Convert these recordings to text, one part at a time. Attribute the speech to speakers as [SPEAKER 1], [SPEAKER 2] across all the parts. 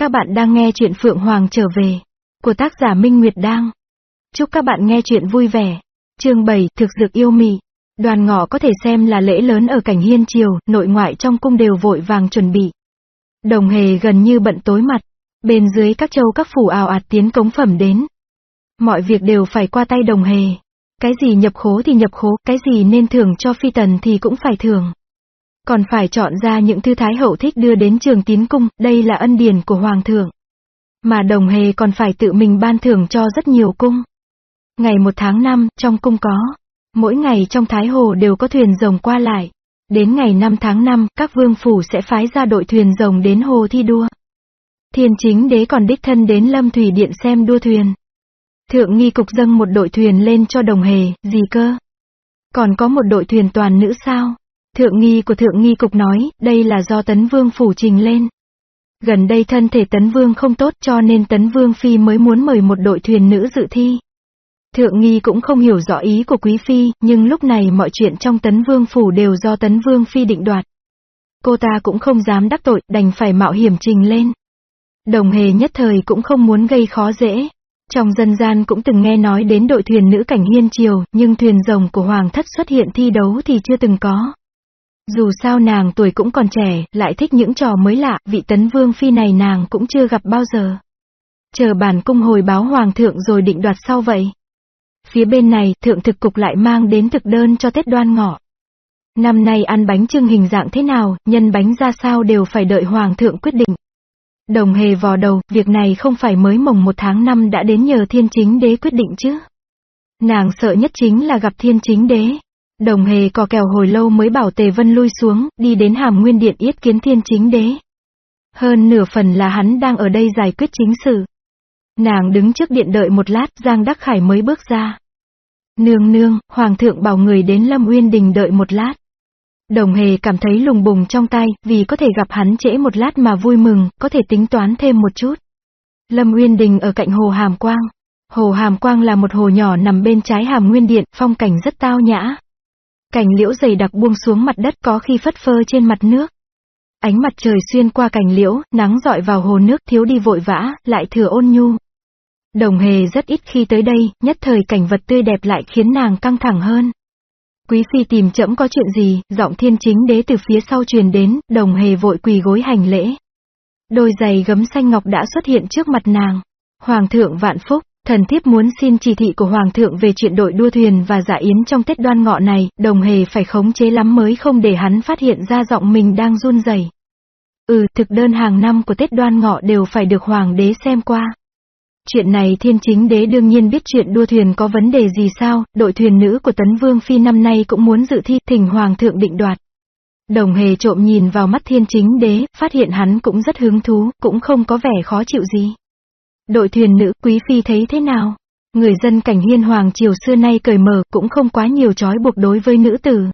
[SPEAKER 1] Các bạn đang nghe chuyện Phượng Hoàng trở về, của tác giả Minh Nguyệt Đang. Chúc các bạn nghe chuyện vui vẻ. Chương 7, thực dược yêu mị. Đoàn ngọ có thể xem là lễ lớn ở cảnh hiên triều, nội ngoại trong cung đều vội vàng chuẩn bị. Đồng hề gần như bận tối mặt, bên dưới các châu các phủ ào ạt tiến cống phẩm đến. Mọi việc đều phải qua tay đồng hề. Cái gì nhập khố thì nhập khố, cái gì nên thưởng cho phi tần thì cũng phải thưởng. Còn phải chọn ra những thư thái hậu thích đưa đến trường tín cung, đây là ân điển của hoàng thượng. Mà đồng hề còn phải tự mình ban thưởng cho rất nhiều cung. Ngày một tháng năm, trong cung có. Mỗi ngày trong Thái Hồ đều có thuyền rồng qua lại. Đến ngày 5 tháng 5, các vương phủ sẽ phái ra đội thuyền rồng đến hồ thi đua. Thiên chính đế còn đích thân đến Lâm Thủy Điện xem đua thuyền. Thượng nghi cục dâng một đội thuyền lên cho đồng hề, gì cơ? Còn có một đội thuyền toàn nữ sao? Thượng nghi của thượng nghi cục nói, đây là do tấn vương phủ trình lên. Gần đây thân thể tấn vương không tốt cho nên tấn vương phi mới muốn mời một đội thuyền nữ dự thi. Thượng nghi cũng không hiểu rõ ý của quý phi, nhưng lúc này mọi chuyện trong tấn vương phủ đều do tấn vương phi định đoạt. Cô ta cũng không dám đắc tội, đành phải mạo hiểm trình lên. Đồng hề nhất thời cũng không muốn gây khó dễ. Trong dân gian cũng từng nghe nói đến đội thuyền nữ cảnh hiên triều, nhưng thuyền rồng của hoàng thất xuất hiện thi đấu thì chưa từng có. Dù sao nàng tuổi cũng còn trẻ, lại thích những trò mới lạ, vị tấn vương phi này nàng cũng chưa gặp bao giờ. Chờ bản cung hồi báo hoàng thượng rồi định đoạt sau vậy. Phía bên này, thượng thực cục lại mang đến thực đơn cho Tết đoan ngọ. Năm nay ăn bánh trưng hình dạng thế nào, nhân bánh ra sao đều phải đợi hoàng thượng quyết định. Đồng hề vò đầu, việc này không phải mới mồng một tháng năm đã đến nhờ thiên chính đế quyết định chứ. Nàng sợ nhất chính là gặp thiên chính đế. Đồng hề cò kèo hồi lâu mới bảo Tề Vân lui xuống, đi đến hàm nguyên điện yết kiến thiên chính đế. Hơn nửa phần là hắn đang ở đây giải quyết chính sự. Nàng đứng trước điện đợi một lát, Giang Đắc Khải mới bước ra. Nương nương, Hoàng thượng bảo người đến Lâm Uyên Đình đợi một lát. Đồng hề cảm thấy lùng bùng trong tay, vì có thể gặp hắn trễ một lát mà vui mừng, có thể tính toán thêm một chút. Lâm Uyên Đình ở cạnh hồ Hàm Quang. Hồ Hàm Quang là một hồ nhỏ nằm bên trái Hàm Nguyên Điện, phong cảnh rất tao nhã. Cành liễu dày đặc buông xuống mặt đất có khi phất phơ trên mặt nước. Ánh mặt trời xuyên qua cành liễu, nắng dọi vào hồ nước thiếu đi vội vã, lại thừa ôn nhu. Đồng hề rất ít khi tới đây, nhất thời cảnh vật tươi đẹp lại khiến nàng căng thẳng hơn. Quý phi tìm chậm có chuyện gì, giọng thiên chính đế từ phía sau truyền đến, đồng hề vội quỳ gối hành lễ. Đôi giày gấm xanh ngọc đã xuất hiện trước mặt nàng. Hoàng thượng vạn phúc, Thần thiếp muốn xin chỉ thị của Hoàng thượng về chuyện đội đua thuyền và giả yến trong Tết đoan ngọ này, đồng hề phải khống chế lắm mới không để hắn phát hiện ra giọng mình đang run rẩy. Ừ, thực đơn hàng năm của Tết đoan ngọ đều phải được Hoàng đế xem qua. Chuyện này thiên chính đế đương nhiên biết chuyện đua thuyền có vấn đề gì sao, đội thuyền nữ của Tấn Vương Phi năm nay cũng muốn dự thi, thỉnh Hoàng thượng định đoạt. Đồng hề trộm nhìn vào mắt thiên chính đế, phát hiện hắn cũng rất hứng thú, cũng không có vẻ khó chịu gì. Đội thuyền nữ quý phi thấy thế nào? Người dân cảnh hiên hoàng triều xưa nay cởi mở cũng không quá nhiều trói buộc đối với nữ tử.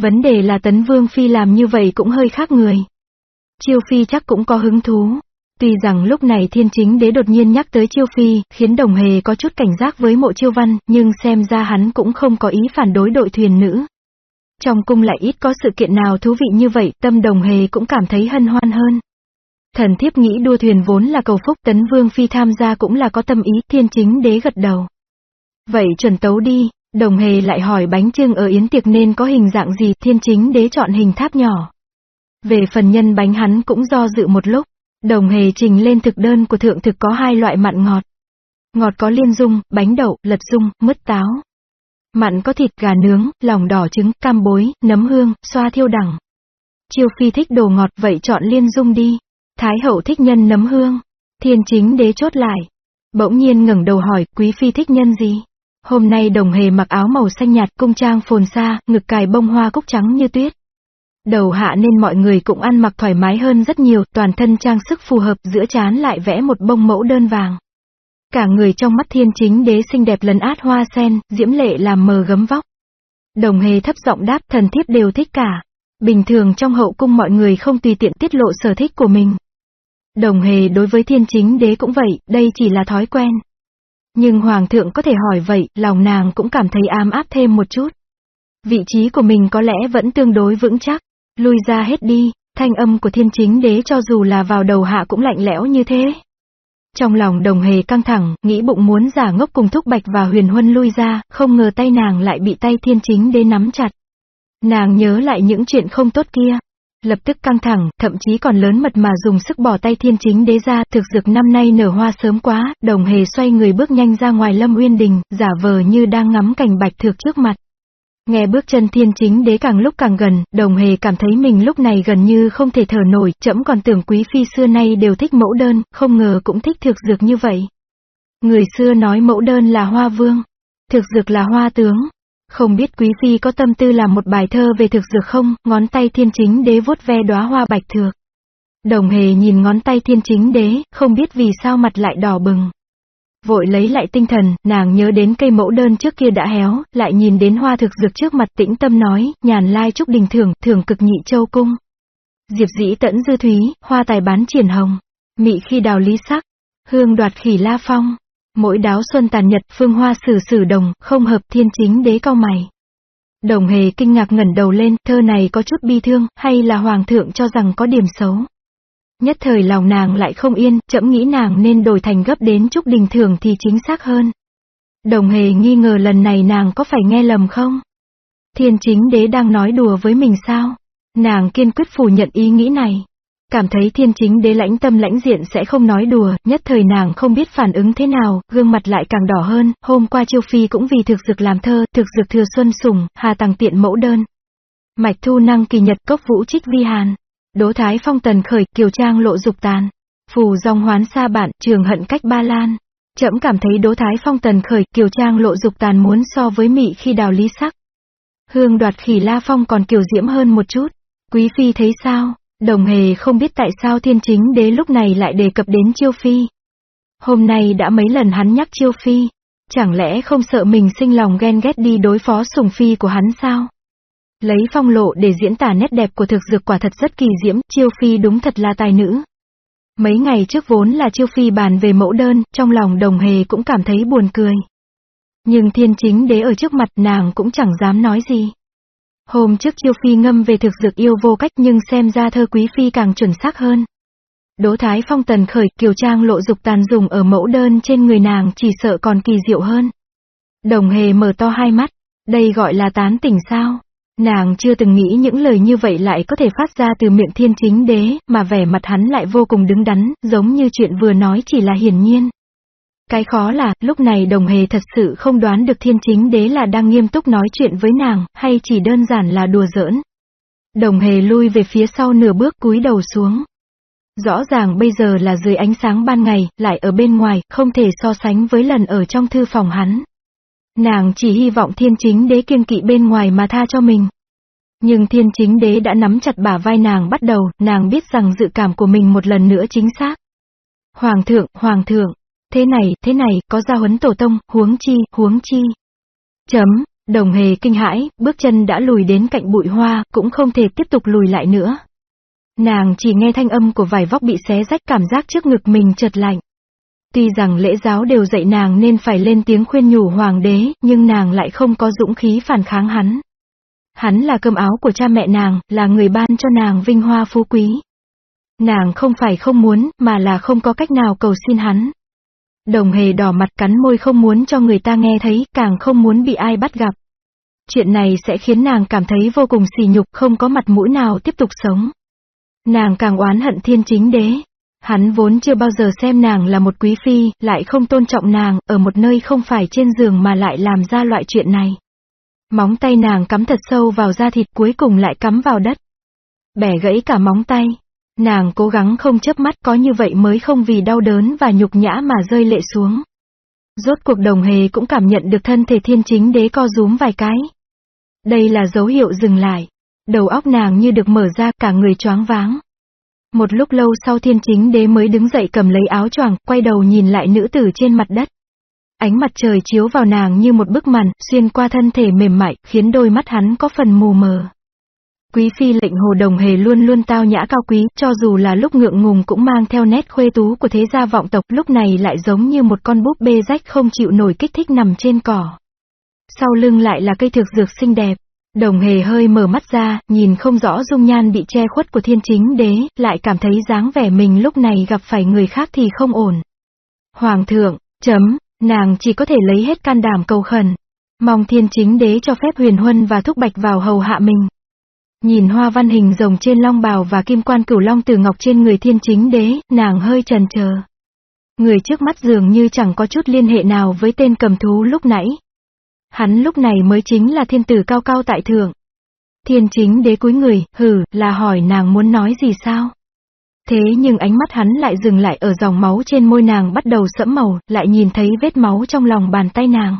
[SPEAKER 1] Vấn đề là tấn vương phi làm như vậy cũng hơi khác người. Chiêu phi chắc cũng có hứng thú. Tuy rằng lúc này thiên chính đế đột nhiên nhắc tới chiêu phi, khiến đồng hề có chút cảnh giác với mộ chiêu văn, nhưng xem ra hắn cũng không có ý phản đối đội thuyền nữ. Trong cung lại ít có sự kiện nào thú vị như vậy, tâm đồng hề cũng cảm thấy hân hoan hơn. Thần thiếp nghĩ đua thuyền vốn là cầu phúc tấn vương phi tham gia cũng là có tâm ý thiên chính đế gật đầu. Vậy chuẩn tấu đi, đồng hề lại hỏi bánh trưng ở yến tiệc nên có hình dạng gì thiên chính đế chọn hình tháp nhỏ. Về phần nhân bánh hắn cũng do dự một lúc, đồng hề trình lên thực đơn của thượng thực có hai loại mặn ngọt. Ngọt có liên dung, bánh đậu, lật dung, mứt táo. Mặn có thịt gà nướng, lòng đỏ trứng, cam bối, nấm hương, xoa thiêu đẳng. Chiêu phi thích đồ ngọt vậy chọn liên dung đi. Thái hậu thích nhân nấm hương. Thiên chính đế chốt lại. Bỗng nhiên ngẩng đầu hỏi, quý phi thích nhân gì? Hôm nay đồng hề mặc áo màu xanh nhạt cung trang phồn xa, ngực cài bông hoa cúc trắng như tuyết. Đầu hạ nên mọi người cũng ăn mặc thoải mái hơn rất nhiều, toàn thân trang sức phù hợp giữa chán lại vẽ một bông mẫu đơn vàng. Cả người trong mắt thiên chính đế xinh đẹp lấn át hoa sen, diễm lệ làm mờ gấm vóc. Đồng hề thấp giọng đáp thần thiếp đều thích cả. Bình thường trong hậu cung mọi người không tùy tiện tiết lộ sở thích của mình. Đồng hề đối với thiên chính đế cũng vậy, đây chỉ là thói quen. Nhưng hoàng thượng có thể hỏi vậy, lòng nàng cũng cảm thấy ám áp thêm một chút. Vị trí của mình có lẽ vẫn tương đối vững chắc. Lui ra hết đi, Thanh âm của thiên chính đế cho dù là vào đầu hạ cũng lạnh lẽo như thế. Trong lòng đồng hề căng thẳng, nghĩ bụng muốn giả ngốc cùng thúc bạch và huyền huân lui ra, không ngờ tay nàng lại bị tay thiên chính đế nắm chặt. Nàng nhớ lại những chuyện không tốt kia. Lập tức căng thẳng, thậm chí còn lớn mật mà dùng sức bỏ tay thiên chính đế ra, thực dược năm nay nở hoa sớm quá, đồng hề xoay người bước nhanh ra ngoài lâm uyên đình, giả vờ như đang ngắm cảnh bạch thược trước mặt. Nghe bước chân thiên chính đế càng lúc càng gần, đồng hề cảm thấy mình lúc này gần như không thể thở nổi, chậm còn tưởng quý phi xưa nay đều thích mẫu đơn, không ngờ cũng thích thực dược như vậy. Người xưa nói mẫu đơn là hoa vương, thực dược là hoa tướng. Không biết quý phi có tâm tư làm một bài thơ về thực dược không, ngón tay thiên chính đế vuốt ve đóa hoa bạch thược. Đồng hề nhìn ngón tay thiên chính đế, không biết vì sao mặt lại đỏ bừng. Vội lấy lại tinh thần, nàng nhớ đến cây mẫu đơn trước kia đã héo, lại nhìn đến hoa thực dược trước mặt tĩnh tâm nói, nhàn lai trúc đình thường, thường cực nhị châu cung. Diệp dĩ tẫn dư thúy, hoa tài bán triển hồng. Mị khi đào lý sắc, hương đoạt khỉ la phong. Mỗi đáo xuân tàn nhật phương hoa sử sử đồng, không hợp thiên chính đế cao mày. Đồng hề kinh ngạc ngẩn đầu lên, thơ này có chút bi thương, hay là hoàng thượng cho rằng có điểm xấu. Nhất thời lòng nàng lại không yên, chậm nghĩ nàng nên đổi thành gấp đến chúc đình thường thì chính xác hơn. Đồng hề nghi ngờ lần này nàng có phải nghe lầm không? Thiên chính đế đang nói đùa với mình sao? Nàng kiên quyết phủ nhận ý nghĩ này. Cảm thấy thiên chính đế lãnh tâm lãnh diện sẽ không nói đùa, nhất thời nàng không biết phản ứng thế nào, gương mặt lại càng đỏ hơn, hôm qua chiêu phi cũng vì thực dược làm thơ, thực dược thừa xuân sùng, hà tàng tiện mẫu đơn. Mạch thu năng kỳ nhật cốc vũ trích vi hàn. đố Thái Phong tần khởi, kiều trang lộ dục tàn. Phù dòng hoán xa bạn, trường hận cách ba lan. Chậm cảm thấy đố Thái Phong tần khởi, kiều trang lộ dục tàn muốn so với mị khi đào lý sắc. Hương đoạt khỉ la phong còn kiều diễm hơn một chút. Quý phi thấy sao? Đồng hề không biết tại sao thiên chính đế lúc này lại đề cập đến chiêu phi. Hôm nay đã mấy lần hắn nhắc chiêu phi. Chẳng lẽ không sợ mình sinh lòng ghen ghét đi đối phó sùng phi của hắn sao? Lấy phong lộ để diễn tả nét đẹp của thực dược quả thật rất kỳ diễm, chiêu phi đúng thật là tài nữ. Mấy ngày trước vốn là chiêu phi bàn về mẫu đơn, trong lòng đồng hề cũng cảm thấy buồn cười. Nhưng thiên chính đế ở trước mặt nàng cũng chẳng dám nói gì. Hôm trước chiêu phi ngâm về thực dược yêu vô cách nhưng xem ra thơ quý phi càng chuẩn xác hơn. Đỗ Thái Phong tần khởi kiều trang lộ dục tàn dùng ở mẫu đơn trên người nàng chỉ sợ còn kỳ diệu hơn. Đồng hề mở to hai mắt, đây gọi là tán tỉnh sao? Nàng chưa từng nghĩ những lời như vậy lại có thể phát ra từ miệng thiên chính đế, mà vẻ mặt hắn lại vô cùng đứng đắn, giống như chuyện vừa nói chỉ là hiển nhiên. Cái khó là, lúc này đồng hề thật sự không đoán được thiên chính đế là đang nghiêm túc nói chuyện với nàng, hay chỉ đơn giản là đùa giỡn. Đồng hề lui về phía sau nửa bước cúi đầu xuống. Rõ ràng bây giờ là dưới ánh sáng ban ngày, lại ở bên ngoài, không thể so sánh với lần ở trong thư phòng hắn. Nàng chỉ hy vọng thiên chính đế kiên kỵ bên ngoài mà tha cho mình. Nhưng thiên chính đế đã nắm chặt bả vai nàng bắt đầu, nàng biết rằng dự cảm của mình một lần nữa chính xác. Hoàng thượng, hoàng thượng, thế này, thế này, có gia huấn tổ tông, huống chi, huống chi. Chấm, đồng hề kinh hãi, bước chân đã lùi đến cạnh bụi hoa, cũng không thể tiếp tục lùi lại nữa. Nàng chỉ nghe thanh âm của vải vóc bị xé rách cảm giác trước ngực mình chợt lạnh. Tuy rằng lễ giáo đều dạy nàng nên phải lên tiếng khuyên nhủ hoàng đế, nhưng nàng lại không có dũng khí phản kháng hắn. Hắn là cơm áo của cha mẹ nàng, là người ban cho nàng vinh hoa phú quý. Nàng không phải không muốn, mà là không có cách nào cầu xin hắn. Đồng hề đỏ mặt cắn môi không muốn cho người ta nghe thấy, càng không muốn bị ai bắt gặp. Chuyện này sẽ khiến nàng cảm thấy vô cùng sỉ nhục, không có mặt mũi nào tiếp tục sống. Nàng càng oán hận thiên chính đế. Hắn vốn chưa bao giờ xem nàng là một quý phi, lại không tôn trọng nàng, ở một nơi không phải trên giường mà lại làm ra loại chuyện này. Móng tay nàng cắm thật sâu vào da thịt cuối cùng lại cắm vào đất. Bẻ gãy cả móng tay. Nàng cố gắng không chớp mắt có như vậy mới không vì đau đớn và nhục nhã mà rơi lệ xuống. Rốt cuộc đồng hề cũng cảm nhận được thân thể thiên chính đế co rúm vài cái. Đây là dấu hiệu dừng lại. Đầu óc nàng như được mở ra cả người choáng váng. Một lúc lâu sau thiên chính đế mới đứng dậy cầm lấy áo choàng, quay đầu nhìn lại nữ tử trên mặt đất. Ánh mặt trời chiếu vào nàng như một bức màn, xuyên qua thân thể mềm mại, khiến đôi mắt hắn có phần mù mờ. Quý phi lệnh hồ đồng hề luôn luôn tao nhã cao quý, cho dù là lúc ngượng ngùng cũng mang theo nét khuê tú của thế gia vọng tộc, lúc này lại giống như một con búp bê rách không chịu nổi kích thích nằm trên cỏ. Sau lưng lại là cây thực dược xinh đẹp. Đồng hề hơi mở mắt ra, nhìn không rõ dung nhan bị che khuất của thiên chính đế, lại cảm thấy dáng vẻ mình lúc này gặp phải người khác thì không ổn. Hoàng thượng, chấm, nàng chỉ có thể lấy hết can đảm cầu khẩn. Mong thiên chính đế cho phép huyền huân và thúc bạch vào hầu hạ mình. Nhìn hoa văn hình rồng trên long bào và kim quan cửu long từ ngọc trên người thiên chính đế, nàng hơi trần chờ. Người trước mắt dường như chẳng có chút liên hệ nào với tên cầm thú lúc nãy. Hắn lúc này mới chính là thiên tử cao cao tại thượng. Thiên chính đế cúi người, hừ là hỏi nàng muốn nói gì sao? Thế nhưng ánh mắt hắn lại dừng lại ở dòng máu trên môi nàng bắt đầu sẫm màu, lại nhìn thấy vết máu trong lòng bàn tay nàng.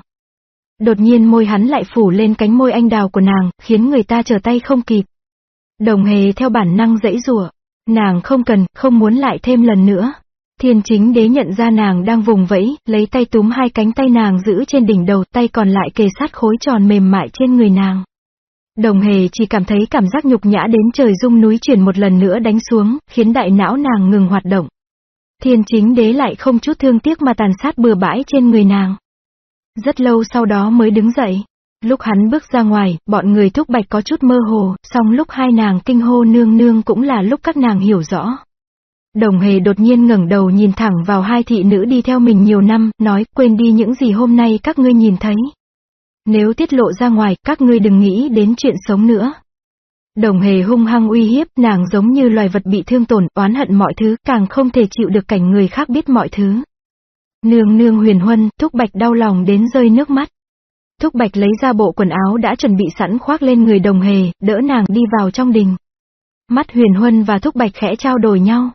[SPEAKER 1] Đột nhiên môi hắn lại phủ lên cánh môi anh đào của nàng, khiến người ta trở tay không kịp. Đồng hề theo bản năng dãy rủa Nàng không cần, không muốn lại thêm lần nữa. Thiên chính đế nhận ra nàng đang vùng vẫy, lấy tay túm hai cánh tay nàng giữ trên đỉnh đầu, tay còn lại kề sát khối tròn mềm mại trên người nàng. Đồng hề chỉ cảm thấy cảm giác nhục nhã đến trời rung núi chuyển một lần nữa đánh xuống, khiến đại não nàng ngừng hoạt động. Thiên chính đế lại không chút thương tiếc mà tàn sát bừa bãi trên người nàng. Rất lâu sau đó mới đứng dậy. Lúc hắn bước ra ngoài, bọn người thúc bạch có chút mơ hồ, song lúc hai nàng kinh hô nương nương cũng là lúc các nàng hiểu rõ. Đồng hề đột nhiên ngẩng đầu nhìn thẳng vào hai thị nữ đi theo mình nhiều năm, nói quên đi những gì hôm nay các ngươi nhìn thấy. Nếu tiết lộ ra ngoài, các ngươi đừng nghĩ đến chuyện sống nữa. Đồng hề hung hăng uy hiếp, nàng giống như loài vật bị thương tổn, oán hận mọi thứ, càng không thể chịu được cảnh người khác biết mọi thứ. Nương nương huyền huân, thúc bạch đau lòng đến rơi nước mắt. Thúc bạch lấy ra bộ quần áo đã chuẩn bị sẵn khoác lên người đồng hề, đỡ nàng đi vào trong đình. Mắt huyền huân và thúc bạch khẽ trao đổi nhau.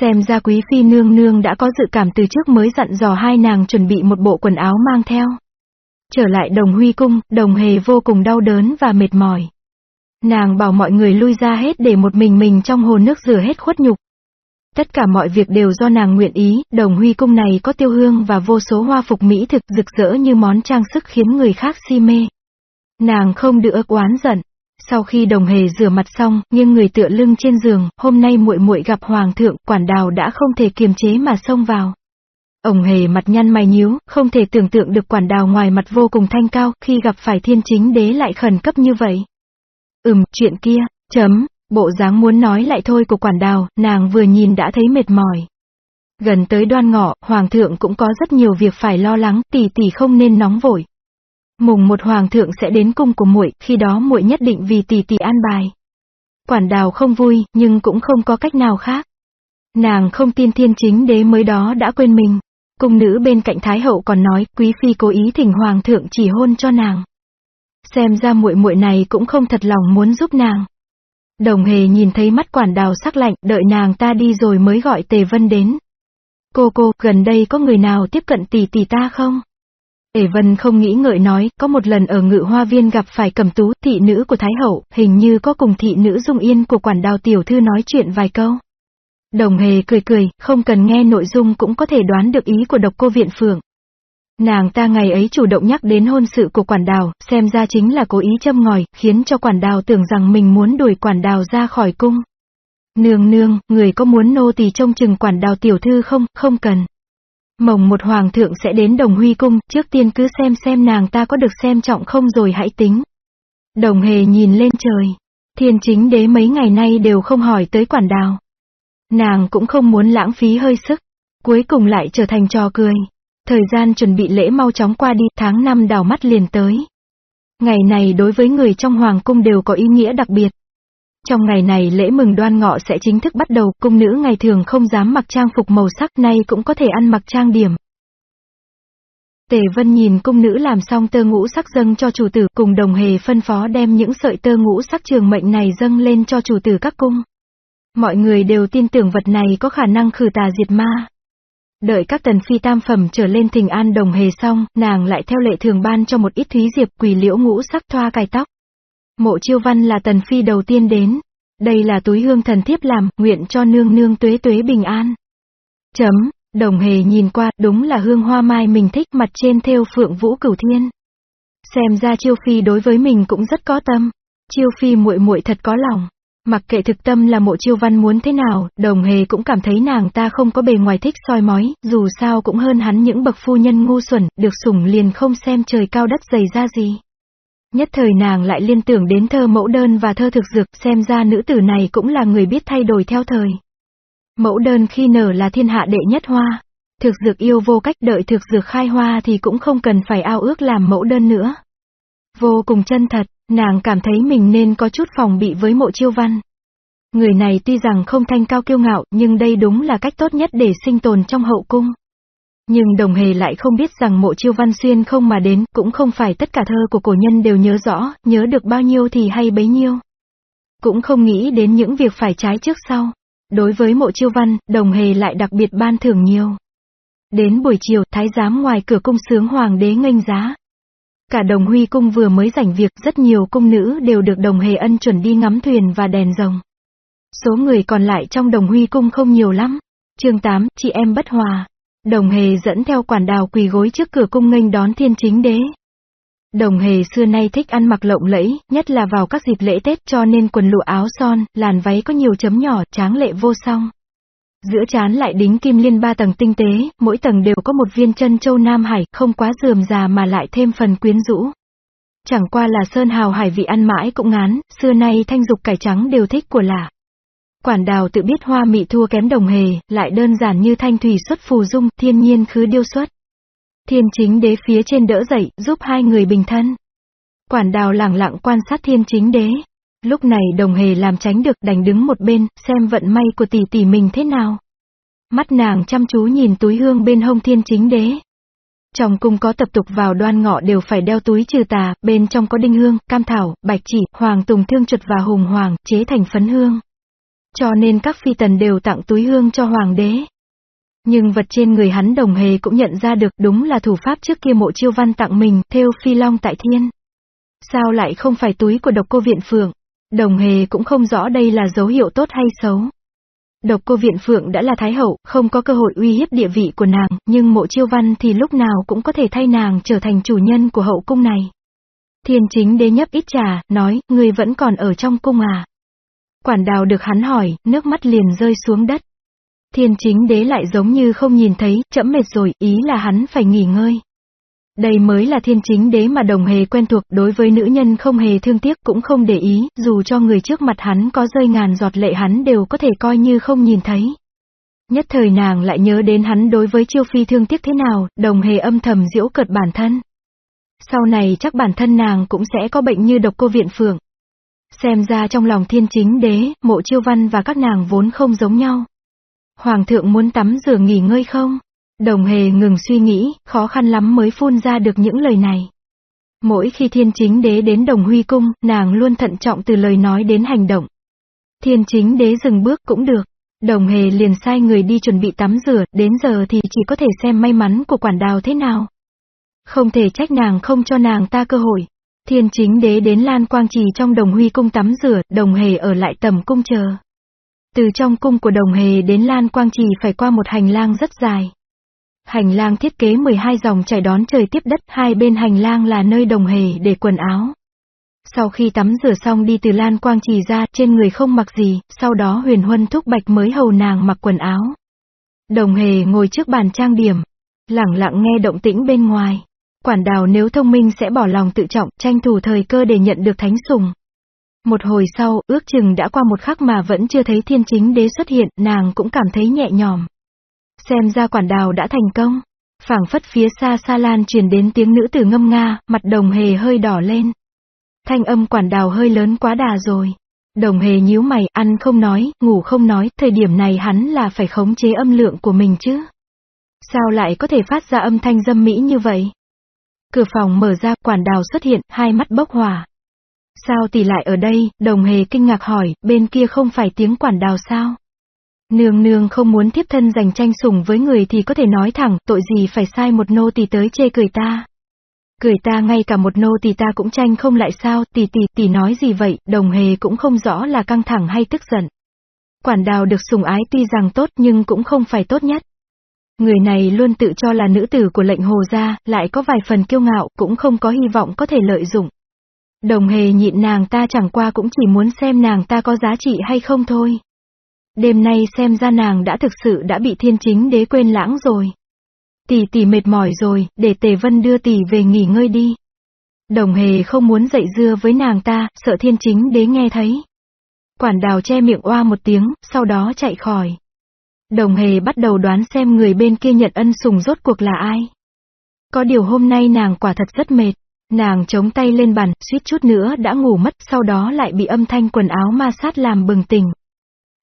[SPEAKER 1] Xem ra quý phi nương nương đã có dự cảm từ trước mới dặn dò hai nàng chuẩn bị một bộ quần áo mang theo. Trở lại đồng huy cung, đồng hề vô cùng đau đớn và mệt mỏi. Nàng bảo mọi người lui ra hết để một mình mình trong hồ nước rửa hết khuất nhục. Tất cả mọi việc đều do nàng nguyện ý, đồng huy cung này có tiêu hương và vô số hoa phục mỹ thực rực rỡ như món trang sức khiến người khác si mê. Nàng không đỡ oán giận. Sau khi đồng hề rửa mặt xong, nhưng người tựa lưng trên giường, hôm nay muội muội gặp hoàng thượng, quản đào đã không thể kiềm chế mà xông vào. Ông hề mặt nhăn mày nhíu, không thể tưởng tượng được quản đào ngoài mặt vô cùng thanh cao, khi gặp phải thiên chính đế lại khẩn cấp như vậy. Ừm, chuyện kia, chấm, bộ dáng muốn nói lại thôi của quản đào, nàng vừa nhìn đã thấy mệt mỏi. Gần tới đoan ngọ, hoàng thượng cũng có rất nhiều việc phải lo lắng, tỷ tỷ không nên nóng vội. Mùng một hoàng thượng sẽ đến cung của muội, khi đó muội nhất định vì tỷ tỷ an bài. Quản đào không vui, nhưng cũng không có cách nào khác. Nàng không tin thiên chính đế mới đó đã quên mình. Cung nữ bên cạnh Thái hậu còn nói, quý phi cố ý thỉnh hoàng thượng chỉ hôn cho nàng. Xem ra muội muội này cũng không thật lòng muốn giúp nàng. Đồng hề nhìn thấy mắt quản đào sắc lạnh, đợi nàng ta đi rồi mới gọi Tề Vân đến. Cô cô, gần đây có người nào tiếp cận tỷ tỷ ta không? Tề Vân không nghĩ ngợi nói, có một lần ở ngự hoa viên gặp phải cầm tú, thị nữ của Thái Hậu, hình như có cùng thị nữ Dung Yên của quản đào tiểu thư nói chuyện vài câu. Đồng hề cười cười, không cần nghe nội dung cũng có thể đoán được ý của độc cô viện phượng. Nàng ta ngày ấy chủ động nhắc đến hôn sự của quản đào, xem ra chính là cố ý châm ngòi, khiến cho quản đào tưởng rằng mình muốn đuổi quản đào ra khỏi cung. Nương nương, người có muốn nô tỳ trông chừng quản đào tiểu thư không, không cần. Mồng một hoàng thượng sẽ đến đồng huy cung, trước tiên cứ xem xem nàng ta có được xem trọng không rồi hãy tính. Đồng hề nhìn lên trời. Thiên chính đế mấy ngày nay đều không hỏi tới quản đào. Nàng cũng không muốn lãng phí hơi sức. Cuối cùng lại trở thành trò cười. Thời gian chuẩn bị lễ mau chóng qua đi, tháng năm đào mắt liền tới. Ngày này đối với người trong hoàng cung đều có ý nghĩa đặc biệt. Trong ngày này lễ mừng đoan ngọ sẽ chính thức bắt đầu, cung nữ ngày thường không dám mặc trang phục màu sắc nay cũng có thể ăn mặc trang điểm. Tề Vân nhìn cung nữ làm xong tơ ngũ sắc dâng cho chủ tử cùng đồng hề phân phó đem những sợi tơ ngũ sắc trường mệnh này dâng lên cho chủ tử các cung. Mọi người đều tin tưởng vật này có khả năng khử tà diệt ma. Đợi các tần phi tam phẩm trở lên thình an đồng hề xong, nàng lại theo lệ thường ban cho một ít thúy diệp quỳ liễu ngũ sắc thoa cài tóc. Mộ chiêu văn là tần phi đầu tiên đến. Đây là túi hương thần thiếp làm, nguyện cho nương nương tuế tuế bình an. Chấm, đồng hề nhìn qua, đúng là hương hoa mai mình thích mặt trên theo phượng vũ cửu thiên. Xem ra chiêu phi đối với mình cũng rất có tâm. Chiêu phi muội muội thật có lòng. Mặc kệ thực tâm là mộ chiêu văn muốn thế nào, đồng hề cũng cảm thấy nàng ta không có bề ngoài thích soi mói, dù sao cũng hơn hắn những bậc phu nhân ngu xuẩn, được sủng liền không xem trời cao đất dày ra gì. Nhất thời nàng lại liên tưởng đến thơ mẫu đơn và thơ thực dược, xem ra nữ tử này cũng là người biết thay đổi theo thời. Mẫu đơn khi nở là thiên hạ đệ nhất hoa. Thực dược yêu vô cách đợi thực dược khai hoa thì cũng không cần phải ao ước làm mẫu đơn nữa. Vô cùng chân thật, nàng cảm thấy mình nên có chút phòng bị với mộ chiêu văn. Người này tuy rằng không thanh cao kiêu ngạo, nhưng đây đúng là cách tốt nhất để sinh tồn trong hậu cung. Nhưng đồng hề lại không biết rằng mộ chiêu văn xuyên không mà đến, cũng không phải tất cả thơ của cổ nhân đều nhớ rõ, nhớ được bao nhiêu thì hay bấy nhiêu. Cũng không nghĩ đến những việc phải trái trước sau. Đối với mộ chiêu văn, đồng hề lại đặc biệt ban thưởng nhiều. Đến buổi chiều, thái giám ngoài cửa cung sướng hoàng đế nghênh giá. Cả đồng huy cung vừa mới rảnh việc, rất nhiều cung nữ đều được đồng hề ân chuẩn đi ngắm thuyền và đèn rồng. Số người còn lại trong đồng huy cung không nhiều lắm. chương 8, chị em bất hòa. Đồng hề dẫn theo quản đào quỳ gối trước cửa cung nghênh đón thiên chính đế. Đồng hề xưa nay thích ăn mặc lộng lẫy, nhất là vào các dịp lễ Tết cho nên quần lụa áo son, làn váy có nhiều chấm nhỏ, tráng lệ vô song. Giữa chán lại đính kim liên ba tầng tinh tế, mỗi tầng đều có một viên chân châu Nam Hải, không quá dườm già mà lại thêm phần quyến rũ. Chẳng qua là sơn hào hải vị ăn mãi cũng ngán, xưa nay thanh dục cải trắng đều thích của lạ. Quản đào tự biết hoa mị thua kém đồng hề, lại đơn giản như thanh thủy xuất phù dung, thiên nhiên khứ điêu xuất. Thiên chính đế phía trên đỡ dậy, giúp hai người bình thân. Quản đào lặng lặng quan sát thiên chính đế. Lúc này đồng hề làm tránh được đành đứng một bên, xem vận may của tỷ tỷ mình thế nào. Mắt nàng chăm chú nhìn túi hương bên hông thiên chính đế. Trong cung có tập tục vào đoan ngọ đều phải đeo túi trừ tà, bên trong có đinh hương, cam thảo, bạch chỉ, hoàng tùng thương chuột và hùng hoàng, chế thành phấn hương. Cho nên các phi tần đều tặng túi hương cho hoàng đế. Nhưng vật trên người hắn đồng hề cũng nhận ra được đúng là thủ pháp trước kia mộ chiêu văn tặng mình, theo phi long tại thiên. Sao lại không phải túi của độc cô viện phượng? Đồng hề cũng không rõ đây là dấu hiệu tốt hay xấu. Độc cô viện phượng đã là thái hậu, không có cơ hội uy hiếp địa vị của nàng, nhưng mộ chiêu văn thì lúc nào cũng có thể thay nàng trở thành chủ nhân của hậu cung này. Thiên chính đế nhấp ít trà, nói, người vẫn còn ở trong cung à? Quản đào được hắn hỏi, nước mắt liền rơi xuống đất. Thiên chính đế lại giống như không nhìn thấy, chậm mệt rồi, ý là hắn phải nghỉ ngơi. Đây mới là thiên chính đế mà đồng hề quen thuộc, đối với nữ nhân không hề thương tiếc cũng không để ý, dù cho người trước mặt hắn có rơi ngàn giọt lệ hắn đều có thể coi như không nhìn thấy. Nhất thời nàng lại nhớ đến hắn đối với chiêu phi thương tiếc thế nào, đồng hề âm thầm diễu cợt bản thân. Sau này chắc bản thân nàng cũng sẽ có bệnh như độc cô viện phượng. Xem ra trong lòng thiên chính đế, mộ chiêu văn và các nàng vốn không giống nhau. Hoàng thượng muốn tắm rửa nghỉ ngơi không? Đồng hề ngừng suy nghĩ, khó khăn lắm mới phun ra được những lời này. Mỗi khi thiên chính đế đến đồng huy cung, nàng luôn thận trọng từ lời nói đến hành động. Thiên chính đế dừng bước cũng được. Đồng hề liền sai người đi chuẩn bị tắm rửa, đến giờ thì chỉ có thể xem may mắn của quản đào thế nào. Không thể trách nàng không cho nàng ta cơ hội. Thiên chính đế đến Lan Quang Trì trong đồng huy cung tắm rửa, đồng hề ở lại tầm cung chờ. Từ trong cung của đồng hề đến Lan Quang Trì phải qua một hành lang rất dài. Hành lang thiết kế 12 dòng chảy đón trời tiếp đất, hai bên hành lang là nơi đồng hề để quần áo. Sau khi tắm rửa xong đi từ Lan Quang Trì ra, trên người không mặc gì, sau đó huyền huân thúc bạch mới hầu nàng mặc quần áo. Đồng hề ngồi trước bàn trang điểm, lẳng lặng nghe động tĩnh bên ngoài. Quản đào nếu thông minh sẽ bỏ lòng tự trọng, tranh thủ thời cơ để nhận được thánh sùng. Một hồi sau, ước chừng đã qua một khắc mà vẫn chưa thấy thiên chính đế xuất hiện, nàng cũng cảm thấy nhẹ nhõm. Xem ra quản đào đã thành công. phảng phất phía xa xa lan truyền đến tiếng nữ tử ngâm nga, mặt đồng hề hơi đỏ lên. Thanh âm quản đào hơi lớn quá đà rồi. Đồng hề nhíu mày, ăn không nói, ngủ không nói, thời điểm này hắn là phải khống chế âm lượng của mình chứ. Sao lại có thể phát ra âm thanh dâm mỹ như vậy? Cửa phòng mở ra, quản đào xuất hiện, hai mắt bốc hỏa. Sao tỷ lại ở đây, đồng hề kinh ngạc hỏi, bên kia không phải tiếng quản đào sao? Nương nương không muốn thiếp thân giành tranh sủng với người thì có thể nói thẳng, tội gì phải sai một nô tỳ tới chê cười ta. Cười ta ngay cả một nô tỳ ta cũng tranh không lại sao, tỷ tỷ tỷ nói gì vậy, đồng hề cũng không rõ là căng thẳng hay tức giận. Quản đào được sủng ái tuy rằng tốt nhưng cũng không phải tốt nhất. Người này luôn tự cho là nữ tử của lệnh hồ gia, lại có vài phần kiêu ngạo, cũng không có hy vọng có thể lợi dụng. Đồng hề nhịn nàng ta chẳng qua cũng chỉ muốn xem nàng ta có giá trị hay không thôi. Đêm nay xem ra nàng đã thực sự đã bị thiên chính đế quên lãng rồi. Tỷ tỷ mệt mỏi rồi, để Tề Vân đưa tỷ về nghỉ ngơi đi. Đồng hề không muốn dậy dưa với nàng ta, sợ thiên chính đế nghe thấy. Quản đào che miệng oa một tiếng, sau đó chạy khỏi. Đồng hề bắt đầu đoán xem người bên kia nhận ân sùng rốt cuộc là ai. Có điều hôm nay nàng quả thật rất mệt. Nàng chống tay lên bàn, suýt chút nữa đã ngủ mất, sau đó lại bị âm thanh quần áo ma sát làm bừng tỉnh.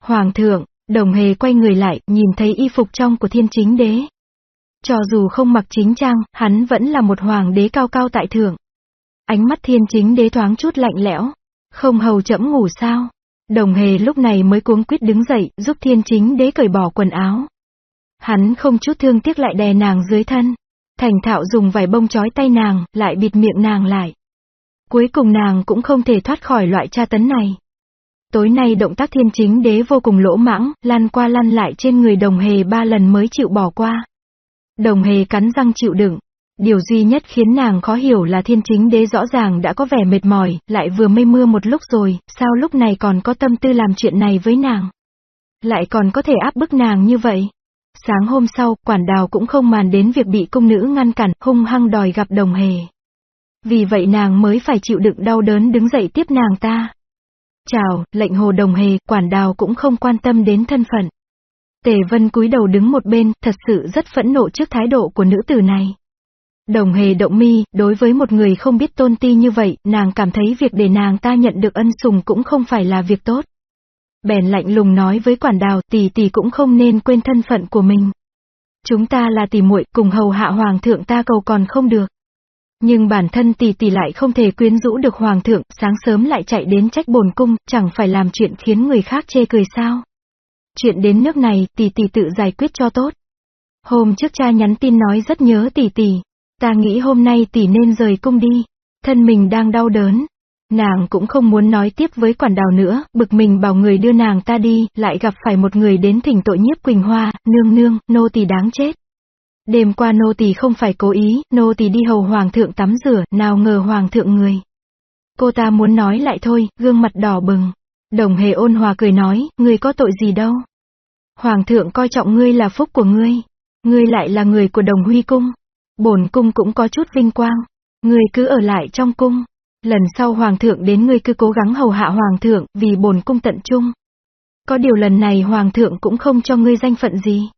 [SPEAKER 1] Hoàng thượng, đồng hề quay người lại, nhìn thấy y phục trong của thiên chính đế. Cho dù không mặc chính trang, hắn vẫn là một hoàng đế cao cao tại thượng. Ánh mắt thiên chính đế thoáng chút lạnh lẽo. Không hầu chậm ngủ sao? Đồng hề lúc này mới cuống quyết đứng dậy, giúp thiên chính đế cởi bỏ quần áo. Hắn không chút thương tiếc lại đè nàng dưới thân. Thành thạo dùng vài bông chói tay nàng, lại bịt miệng nàng lại. Cuối cùng nàng cũng không thể thoát khỏi loại tra tấn này. Tối nay động tác thiên chính đế vô cùng lỗ mãng, lăn qua lăn lại trên người đồng hề ba lần mới chịu bỏ qua. Đồng hề cắn răng chịu đựng. Điều duy nhất khiến nàng khó hiểu là thiên chính đế rõ ràng đã có vẻ mệt mỏi, lại vừa mây mưa một lúc rồi, sao lúc này còn có tâm tư làm chuyện này với nàng. Lại còn có thể áp bức nàng như vậy. Sáng hôm sau, quản đào cũng không màn đến việc bị cung nữ ngăn cản, hung hăng đòi gặp đồng hề. Vì vậy nàng mới phải chịu đựng đau đớn đứng dậy tiếp nàng ta. Chào, lệnh hồ đồng hề, quản đào cũng không quan tâm đến thân phận. Tề vân cúi đầu đứng một bên, thật sự rất phẫn nộ trước thái độ của nữ tử này. Đồng hề động mi, đối với một người không biết tôn ti như vậy, nàng cảm thấy việc để nàng ta nhận được ân sùng cũng không phải là việc tốt. Bèn lạnh lùng nói với quản đào, tỷ tỷ cũng không nên quên thân phận của mình. Chúng ta là tỷ muội cùng hầu hạ hoàng thượng ta cầu còn không được. Nhưng bản thân tỷ tỷ lại không thể quyến rũ được hoàng thượng, sáng sớm lại chạy đến trách bồn cung, chẳng phải làm chuyện khiến người khác chê cười sao. Chuyện đến nước này, tỷ tỷ tự giải quyết cho tốt. Hôm trước cha nhắn tin nói rất nhớ tỷ tỷ. Ta nghĩ hôm nay tỷ nên rời cung đi. Thân mình đang đau đớn. Nàng cũng không muốn nói tiếp với quản đào nữa, bực mình bảo người đưa nàng ta đi, lại gặp phải một người đến thỉnh tội nhiếp Quỳnh Hoa, nương nương, nô tỳ đáng chết. Đêm qua nô tỳ không phải cố ý, nô tỳ đi hầu hoàng thượng tắm rửa, nào ngờ hoàng thượng người. Cô ta muốn nói lại thôi, gương mặt đỏ bừng. Đồng hề ôn hòa cười nói, ngươi có tội gì đâu. Hoàng thượng coi trọng ngươi là phúc của ngươi. Ngươi lại là người của đồng huy cung. Bổn cung cũng có chút vinh quang. Ngươi cứ ở lại trong cung. Lần sau hoàng thượng đến ngươi cứ cố gắng hầu hạ hoàng thượng, vì bổn cung tận trung. Có điều lần này hoàng thượng cũng không cho ngươi danh phận gì.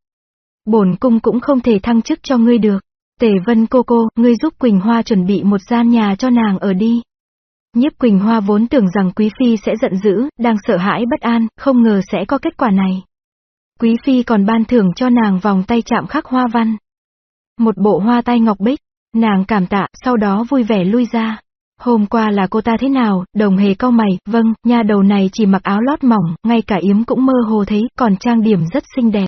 [SPEAKER 1] Bổn cung cũng không thể thăng chức cho ngươi được. Tề vân cô cô, ngươi giúp Quỳnh Hoa chuẩn bị một gian nhà cho nàng ở đi. Nhiếp Quỳnh Hoa vốn tưởng rằng Quý Phi sẽ giận dữ, đang sợ hãi bất an, không ngờ sẽ có kết quả này. Quý Phi còn ban thưởng cho nàng vòng tay chạm khắc hoa văn. Một bộ hoa tay ngọc bích, nàng cảm tạ, sau đó vui vẻ lui ra. Hôm qua là cô ta thế nào, đồng hề cau mày, vâng, nha đầu này chỉ mặc áo lót mỏng, ngay cả yếm cũng mơ hồ thấy, còn trang điểm rất xinh đẹp.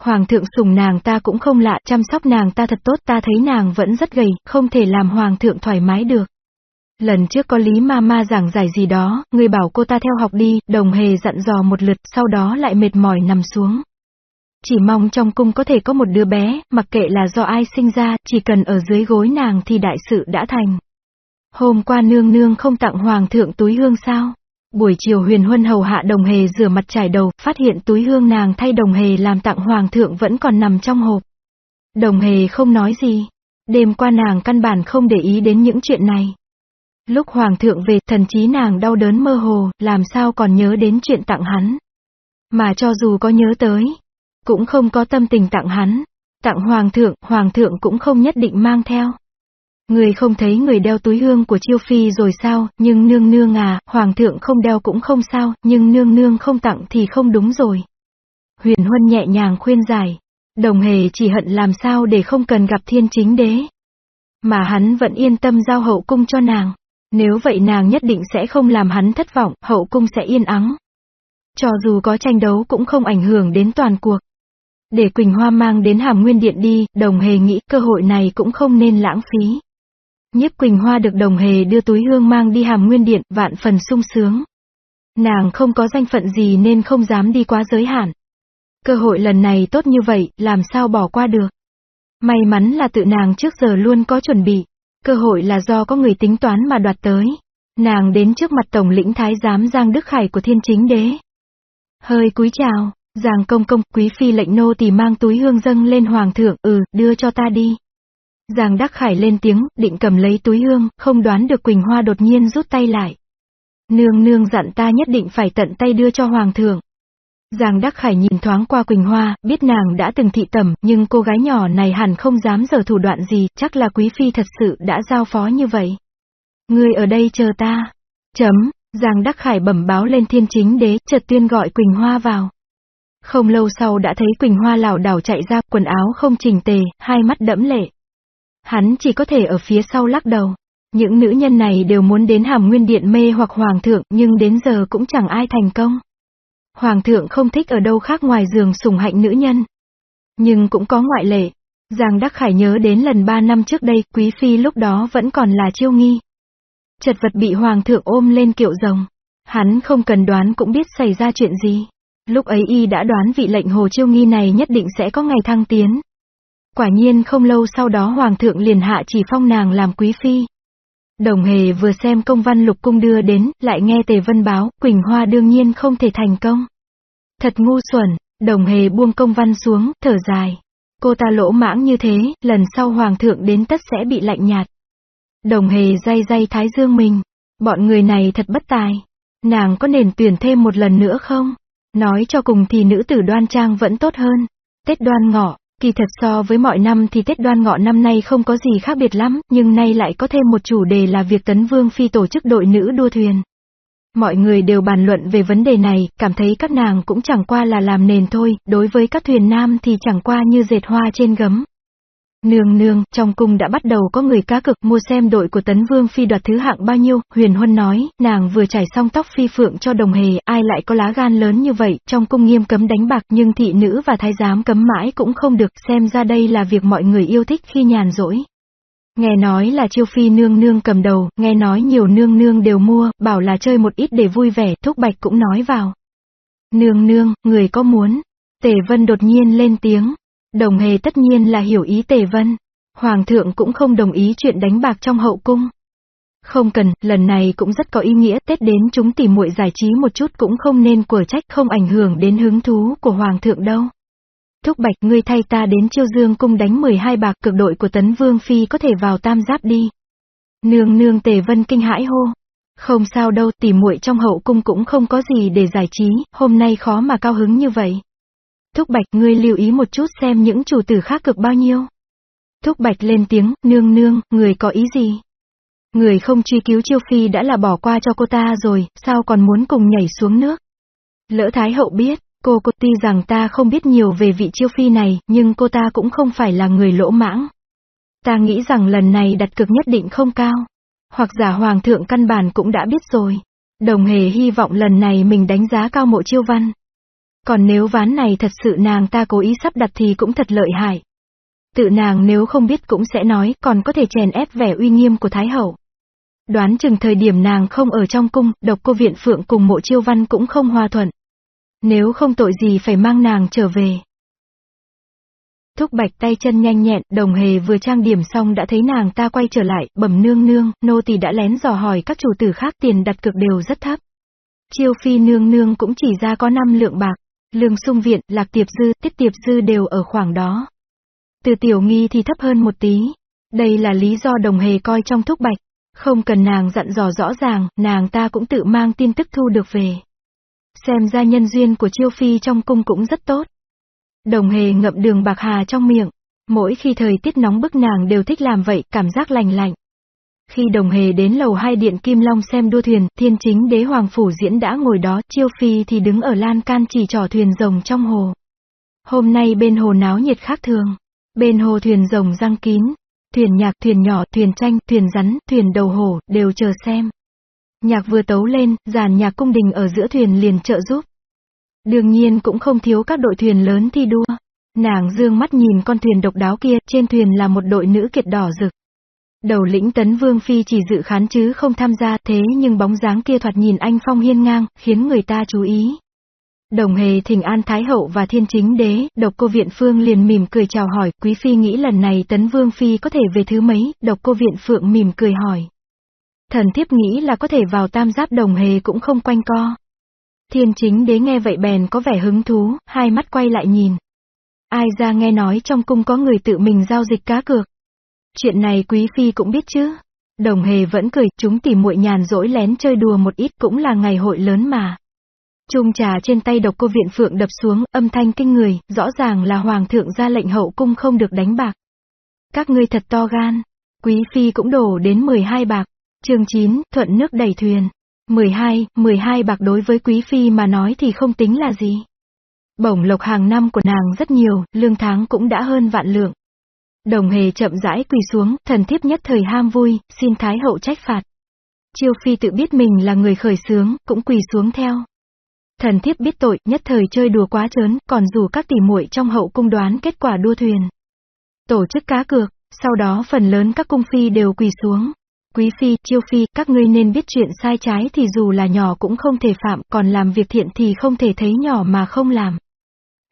[SPEAKER 1] Hoàng thượng sùng nàng ta cũng không lạ, chăm sóc nàng ta thật tốt, ta thấy nàng vẫn rất gầy, không thể làm hoàng thượng thoải mái được. Lần trước có Lý Ma Ma giảng giải gì đó, người bảo cô ta theo học đi, đồng hề dặn dò một lượt, sau đó lại mệt mỏi nằm xuống. Chỉ mong trong cung có thể có một đứa bé, mặc kệ là do ai sinh ra, chỉ cần ở dưới gối nàng thì đại sự đã thành. Hôm qua nương nương không tặng hoàng thượng túi hương sao? Buổi chiều huyền huân hầu hạ đồng hề rửa mặt trải đầu, phát hiện túi hương nàng thay đồng hề làm tặng hoàng thượng vẫn còn nằm trong hộp. Đồng hề không nói gì. Đêm qua nàng căn bản không để ý đến những chuyện này. Lúc hoàng thượng về, thần trí nàng đau đớn mơ hồ, làm sao còn nhớ đến chuyện tặng hắn. Mà cho dù có nhớ tới, cũng không có tâm tình tặng hắn. Tặng hoàng thượng, hoàng thượng cũng không nhất định mang theo. Người không thấy người đeo túi hương của chiêu phi rồi sao, nhưng nương nương à, hoàng thượng không đeo cũng không sao, nhưng nương nương không tặng thì không đúng rồi. Huyền Huân nhẹ nhàng khuyên giải. Đồng hề chỉ hận làm sao để không cần gặp thiên chính đế. Mà hắn vẫn yên tâm giao hậu cung cho nàng. Nếu vậy nàng nhất định sẽ không làm hắn thất vọng, hậu cung sẽ yên ắng. Cho dù có tranh đấu cũng không ảnh hưởng đến toàn cuộc. Để Quỳnh Hoa mang đến hàm nguyên điện đi, đồng hề nghĩ cơ hội này cũng không nên lãng phí. Nhiếp Quỳnh Hoa được đồng hề đưa túi hương mang đi hàm nguyên điện, vạn phần sung sướng. Nàng không có danh phận gì nên không dám đi quá giới hạn. Cơ hội lần này tốt như vậy, làm sao bỏ qua được. May mắn là tự nàng trước giờ luôn có chuẩn bị. Cơ hội là do có người tính toán mà đoạt tới. Nàng đến trước mặt tổng lĩnh thái giám Giang Đức Khải của thiên chính đế. Hơi cúi chào, Giang công công, quý phi lệnh nô tỳ mang túi hương dâng lên hoàng thượng, ừ, đưa cho ta đi. Giang Đắc Khải lên tiếng, định cầm lấy túi hương, không đoán được Quỳnh Hoa đột nhiên rút tay lại. Nương nương dặn ta nhất định phải tận tay đưa cho Hoàng thượng. Giang Đắc Khải nhìn thoáng qua Quỳnh Hoa, biết nàng đã từng thị tẩm, nhưng cô gái nhỏ này hẳn không dám giở thủ đoạn gì, chắc là Quý Phi thật sự đã giao phó như vậy. Ngươi ở đây chờ ta. Chấm, Giang Đắc Khải bẩm báo lên thiên chính đế, chợt tuyên gọi Quỳnh Hoa vào. Không lâu sau đã thấy Quỳnh Hoa lảo đảo chạy ra, quần áo không chỉnh tề, hai mắt đẫm lệ. Hắn chỉ có thể ở phía sau lắc đầu. Những nữ nhân này đều muốn đến hàm nguyên điện mê hoặc hoàng thượng, nhưng đến giờ cũng chẳng ai thành công. Hoàng thượng không thích ở đâu khác ngoài giường sủng hạnh nữ nhân. Nhưng cũng có ngoại lệ. Giang Đắc Khải nhớ đến lần ba năm trước đây, Quý Phi lúc đó vẫn còn là chiêu nghi. Chật vật bị Hoàng thượng ôm lên kiệu rồng. Hắn không cần đoán cũng biết xảy ra chuyện gì. Lúc ấy y đã đoán vị lệnh hồ chiêu nghi này nhất định sẽ có ngày thăng tiến. Quả nhiên không lâu sau đó Hoàng thượng liền hạ chỉ phong nàng làm quý phi. Đồng hề vừa xem công văn lục cung đưa đến, lại nghe tề vân báo, Quỳnh Hoa đương nhiên không thể thành công. Thật ngu xuẩn, đồng hề buông công văn xuống, thở dài. Cô ta lỗ mãng như thế, lần sau hoàng thượng đến tất sẽ bị lạnh nhạt. Đồng hề day day thái dương mình. Bọn người này thật bất tài. Nàng có nền tuyển thêm một lần nữa không? Nói cho cùng thì nữ tử đoan trang vẫn tốt hơn. Tết đoan ngọ, kỳ thật so với mọi năm thì Tết đoan ngọ năm nay không có gì khác biệt lắm, nhưng nay lại có thêm một chủ đề là việc Tấn Vương Phi tổ chức đội nữ đua thuyền. Mọi người đều bàn luận về vấn đề này, cảm thấy các nàng cũng chẳng qua là làm nền thôi, đối với các thuyền nam thì chẳng qua như dệt hoa trên gấm. Nương nương, trong cung đã bắt đầu có người cá cực mua xem đội của Tấn Vương Phi đoạt thứ hạng bao nhiêu, huyền huân nói, nàng vừa trải xong tóc phi phượng cho đồng hề, ai lại có lá gan lớn như vậy, trong cung nghiêm cấm đánh bạc nhưng thị nữ và thái giám cấm mãi cũng không được, xem ra đây là việc mọi người yêu thích khi nhàn rỗi. Nghe nói là chiêu phi nương nương cầm đầu, nghe nói nhiều nương nương đều mua, bảo là chơi một ít để vui vẻ, thúc bạch cũng nói vào. Nương nương, người có muốn. Tề vân đột nhiên lên tiếng, Đồng hề tất nhiên là hiểu ý tề vân. Hoàng thượng cũng không đồng ý chuyện đánh bạc trong hậu cung. Không cần, lần này cũng rất có ý nghĩa, Tết đến chúng tìm muội giải trí một chút cũng không nên của trách không ảnh hưởng đến hứng thú của Hoàng thượng đâu. Thúc Bạch ngươi thay ta đến chiêu dương cung đánh 12 bạc cực đội của Tấn Vương Phi có thể vào tam giáp đi. Nương nương tề vân kinh hãi hô. Không sao đâu, tỉ muội trong hậu cung cũng không có gì để giải trí, hôm nay khó mà cao hứng như vậy. Thúc Bạch ngươi lưu ý một chút xem những chủ tử khác cực bao nhiêu. Thúc Bạch lên tiếng, nương nương, người có ý gì? Người không truy cứu Chiêu Phi đã là bỏ qua cho cô ta rồi, sao còn muốn cùng nhảy xuống nước? Lỡ Thái Hậu biết, cô cô tuy rằng ta không biết nhiều về vị Chiêu Phi này, nhưng cô ta cũng không phải là người lỗ mãng. Ta nghĩ rằng lần này đặt cực nhất định không cao. Hoặc giả Hoàng thượng căn bản cũng đã biết rồi. Đồng hề hy vọng lần này mình đánh giá cao mộ chiêu văn. Còn nếu ván này thật sự nàng ta cố ý sắp đặt thì cũng thật lợi hại. Tự nàng nếu không biết cũng sẽ nói, còn có thể chèn ép vẻ uy nghiêm của Thái Hậu. Đoán chừng thời điểm nàng không ở trong cung, độc cô viện phượng cùng mộ chiêu văn cũng không hòa thuận. Nếu không tội gì phải mang nàng trở về. Thúc bạch tay chân nhanh nhẹn, đồng hề vừa trang điểm xong đã thấy nàng ta quay trở lại, bẩm nương nương, nô tỳ đã lén dò hỏi các chủ tử khác tiền đặt cược đều rất thấp. Chiêu phi nương nương cũng chỉ ra có 5 lượng bạc. Lương sung viện, lạc tiệp dư, tiết tiệp dư đều ở khoảng đó. Từ tiểu nghi thì thấp hơn một tí. Đây là lý do đồng hề coi trong thúc bạch. Không cần nàng dặn dò rõ ràng, nàng ta cũng tự mang tin tức thu được về. Xem ra nhân duyên của chiêu phi trong cung cũng rất tốt. Đồng hề ngậm đường bạc hà trong miệng. Mỗi khi thời tiết nóng bức nàng đều thích làm vậy, cảm giác lành lạnh. Khi đồng hề đến lầu hai điện Kim Long xem đua thuyền, thiên chính đế hoàng phủ diễn đã ngồi đó, chiêu phi thì đứng ở lan can chỉ trỏ thuyền rồng trong hồ. Hôm nay bên hồ náo nhiệt khác thường. Bên hồ thuyền rồng răng kín. Thuyền nhạc, thuyền nhỏ, thuyền tranh, thuyền rắn, thuyền đầu hồ, đều chờ xem. Nhạc vừa tấu lên, giàn nhạc cung đình ở giữa thuyền liền trợ giúp. Đương nhiên cũng không thiếu các đội thuyền lớn thi đua. Nàng dương mắt nhìn con thuyền độc đáo kia, trên thuyền là một đội nữ kiệt đỏ rực. Đầu lĩnh tấn vương phi chỉ dự khán chứ không tham gia thế nhưng bóng dáng kia thoạt nhìn anh phong hiên ngang, khiến người ta chú ý. Đồng hề thỉnh an Thái Hậu và Thiên Chính Đế, độc cô viện phương liền mỉm cười chào hỏi, quý phi nghĩ lần này tấn vương phi có thể về thứ mấy, độc cô viện phượng mỉm cười hỏi. Thần thiếp nghĩ là có thể vào tam giáp đồng hề cũng không quanh co. Thiên chính đế nghe vậy bèn có vẻ hứng thú, hai mắt quay lại nhìn. Ai ra nghe nói trong cung có người tự mình giao dịch cá cược. Chuyện này quý phi cũng biết chứ. Đồng hề vẫn cười, chúng tìm muội nhàn rỗi lén chơi đùa một ít cũng là ngày hội lớn mà. trung trà trên tay độc cô viện phượng đập xuống, âm thanh kinh người, rõ ràng là hoàng thượng ra lệnh hậu cung không được đánh bạc. Các ngươi thật to gan. Quý phi cũng đổ đến 12 bạc. chương 9, thuận nước đầy thuyền. 12, 12 bạc đối với quý phi mà nói thì không tính là gì. Bổng lộc hàng năm của nàng rất nhiều, lương tháng cũng đã hơn vạn lượng. Đồng hề chậm rãi quỳ xuống, thần thiếp nhất thời ham vui, xin Thái hậu trách phạt. Chiêu phi tự biết mình là người khởi sướng, cũng quỳ xuống theo. Thần thiếp biết tội, nhất thời chơi đùa quá trớn, còn dù các tỷ muội trong hậu cung đoán kết quả đua thuyền. Tổ chức cá cược, sau đó phần lớn các cung phi đều quỳ xuống. Quý phi, chiêu phi, các ngươi nên biết chuyện sai trái thì dù là nhỏ cũng không thể phạm, còn làm việc thiện thì không thể thấy nhỏ mà không làm.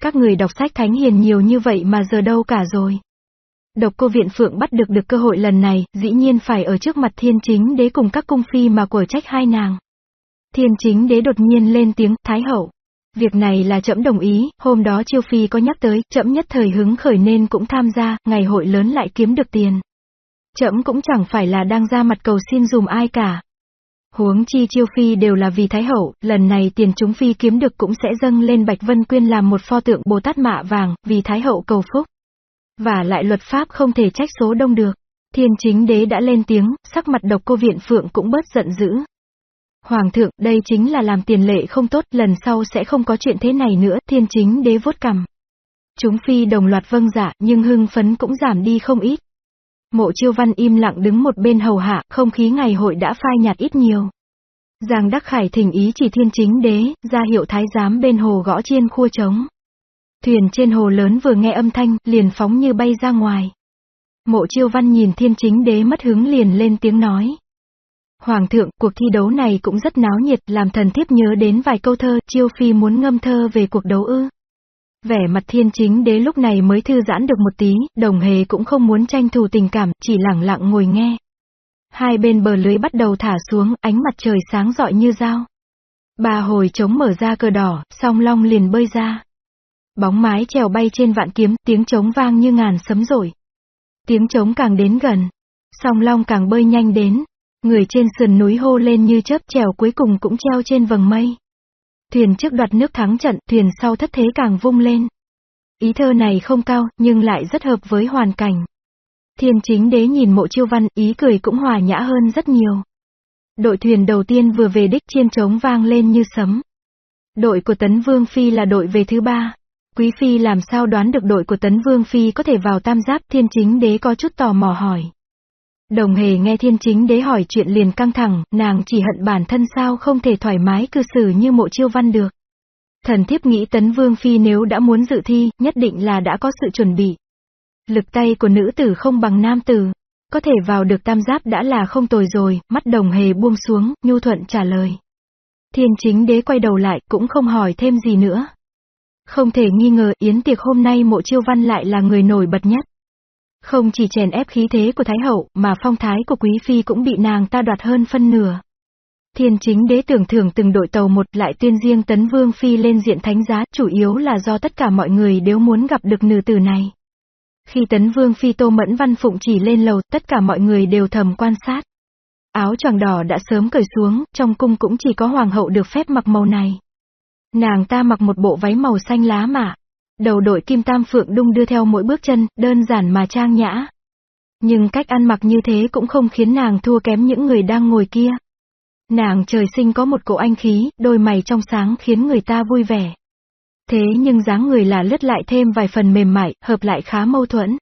[SPEAKER 1] Các người đọc sách thánh hiền nhiều như vậy mà giờ đâu cả rồi. Độc cô viện phượng bắt được được cơ hội lần này, dĩ nhiên phải ở trước mặt thiên chính đế cùng các cung phi mà của trách hai nàng. Thiên chính đế đột nhiên lên tiếng, thái hậu. Việc này là trẫm đồng ý, hôm đó chiêu phi có nhắc tới, trẫm nhất thời hứng khởi nên cũng tham gia, ngày hội lớn lại kiếm được tiền. Trẫm cũng chẳng phải là đang ra mặt cầu xin dùm ai cả. Huống chi chiêu phi đều là vì Thái Hậu, lần này tiền chúng phi kiếm được cũng sẽ dâng lên Bạch Vân Quyên làm một pho tượng Bồ Tát mạ vàng, vì Thái Hậu cầu phúc. Và lại luật pháp không thể trách số đông được. Thiên chính đế đã lên tiếng, sắc mặt độc cô viện phượng cũng bớt giận dữ. Hoàng thượng, đây chính là làm tiền lệ không tốt, lần sau sẽ không có chuyện thế này nữa, thiên chính đế vuốt cằm. Chúng phi đồng loạt vâng dạ, nhưng hưng phấn cũng giảm đi không ít. Mộ chiêu văn im lặng đứng một bên hầu hạ, không khí ngày hội đã phai nhạt ít nhiều. Giang Đắc Khải thỉnh ý chỉ thiên chính đế, ra hiệu thái giám bên hồ gõ chiên khua trống. Thuyền trên hồ lớn vừa nghe âm thanh, liền phóng như bay ra ngoài. Mộ chiêu văn nhìn thiên chính đế mất hứng liền lên tiếng nói. Hoàng thượng, cuộc thi đấu này cũng rất náo nhiệt, làm thần thiếp nhớ đến vài câu thơ, chiêu phi muốn ngâm thơ về cuộc đấu ư. Vẻ mặt thiên chính đế lúc này mới thư giãn được một tí, đồng hề cũng không muốn tranh thủ tình cảm, chỉ lẳng lặng ngồi nghe. Hai bên bờ lưới bắt đầu thả xuống, ánh mặt trời sáng rọi như dao. Bà hồi trống mở ra cờ đỏ, song long liền bơi ra. Bóng mái trèo bay trên vạn kiếm, tiếng trống vang như ngàn sấm rổi. Tiếng trống càng đến gần, song long càng bơi nhanh đến. Người trên sườn núi hô lên như chớp trèo cuối cùng cũng treo trên vầng mây. Thuyền trước đoạt nước thắng trận, thuyền sau thất thế càng vung lên. Ý thơ này không cao, nhưng lại rất hợp với hoàn cảnh. Thiên chính đế nhìn mộ chiêu văn, ý cười cũng hòa nhã hơn rất nhiều. Đội thuyền đầu tiên vừa về đích chiên trống vang lên như sấm. Đội của Tấn Vương Phi là đội về thứ ba. Quý Phi làm sao đoán được đội của Tấn Vương Phi có thể vào tam giáp thiên chính đế có chút tò mò hỏi. Đồng hề nghe thiên chính đế hỏi chuyện liền căng thẳng, nàng chỉ hận bản thân sao không thể thoải mái cư xử như mộ chiêu văn được. Thần thiếp nghĩ tấn vương phi nếu đã muốn dự thi, nhất định là đã có sự chuẩn bị. Lực tay của nữ tử không bằng nam tử. Có thể vào được tam giáp đã là không tồi rồi, mắt đồng hề buông xuống, nhu thuận trả lời. Thiên chính đế quay đầu lại, cũng không hỏi thêm gì nữa. Không thể nghi ngờ, yến tiệc hôm nay mộ chiêu văn lại là người nổi bật nhất. Không chỉ chèn ép khí thế của Thái Hậu, mà phong thái của Quý Phi cũng bị nàng ta đoạt hơn phân nửa. Thiên chính đế tưởng thưởng từng đội tàu một lại tuyên riêng Tấn Vương Phi lên diện thánh giá, chủ yếu là do tất cả mọi người đều muốn gặp được nữ tử này. Khi Tấn Vương Phi Tô Mẫn Văn Phụng chỉ lên lầu, tất cả mọi người đều thầm quan sát. Áo choàng đỏ đã sớm cởi xuống, trong cung cũng chỉ có hoàng hậu được phép mặc màu này. Nàng ta mặc một bộ váy màu xanh lá mạ, Đầu đội kim tam phượng đung đưa theo mỗi bước chân, đơn giản mà trang nhã. Nhưng cách ăn mặc như thế cũng không khiến nàng thua kém những người đang ngồi kia. Nàng trời sinh có một cỗ anh khí, đôi mày trong sáng khiến người ta vui vẻ. Thế nhưng dáng người là lướt lại thêm vài phần mềm mại, hợp lại khá mâu thuẫn.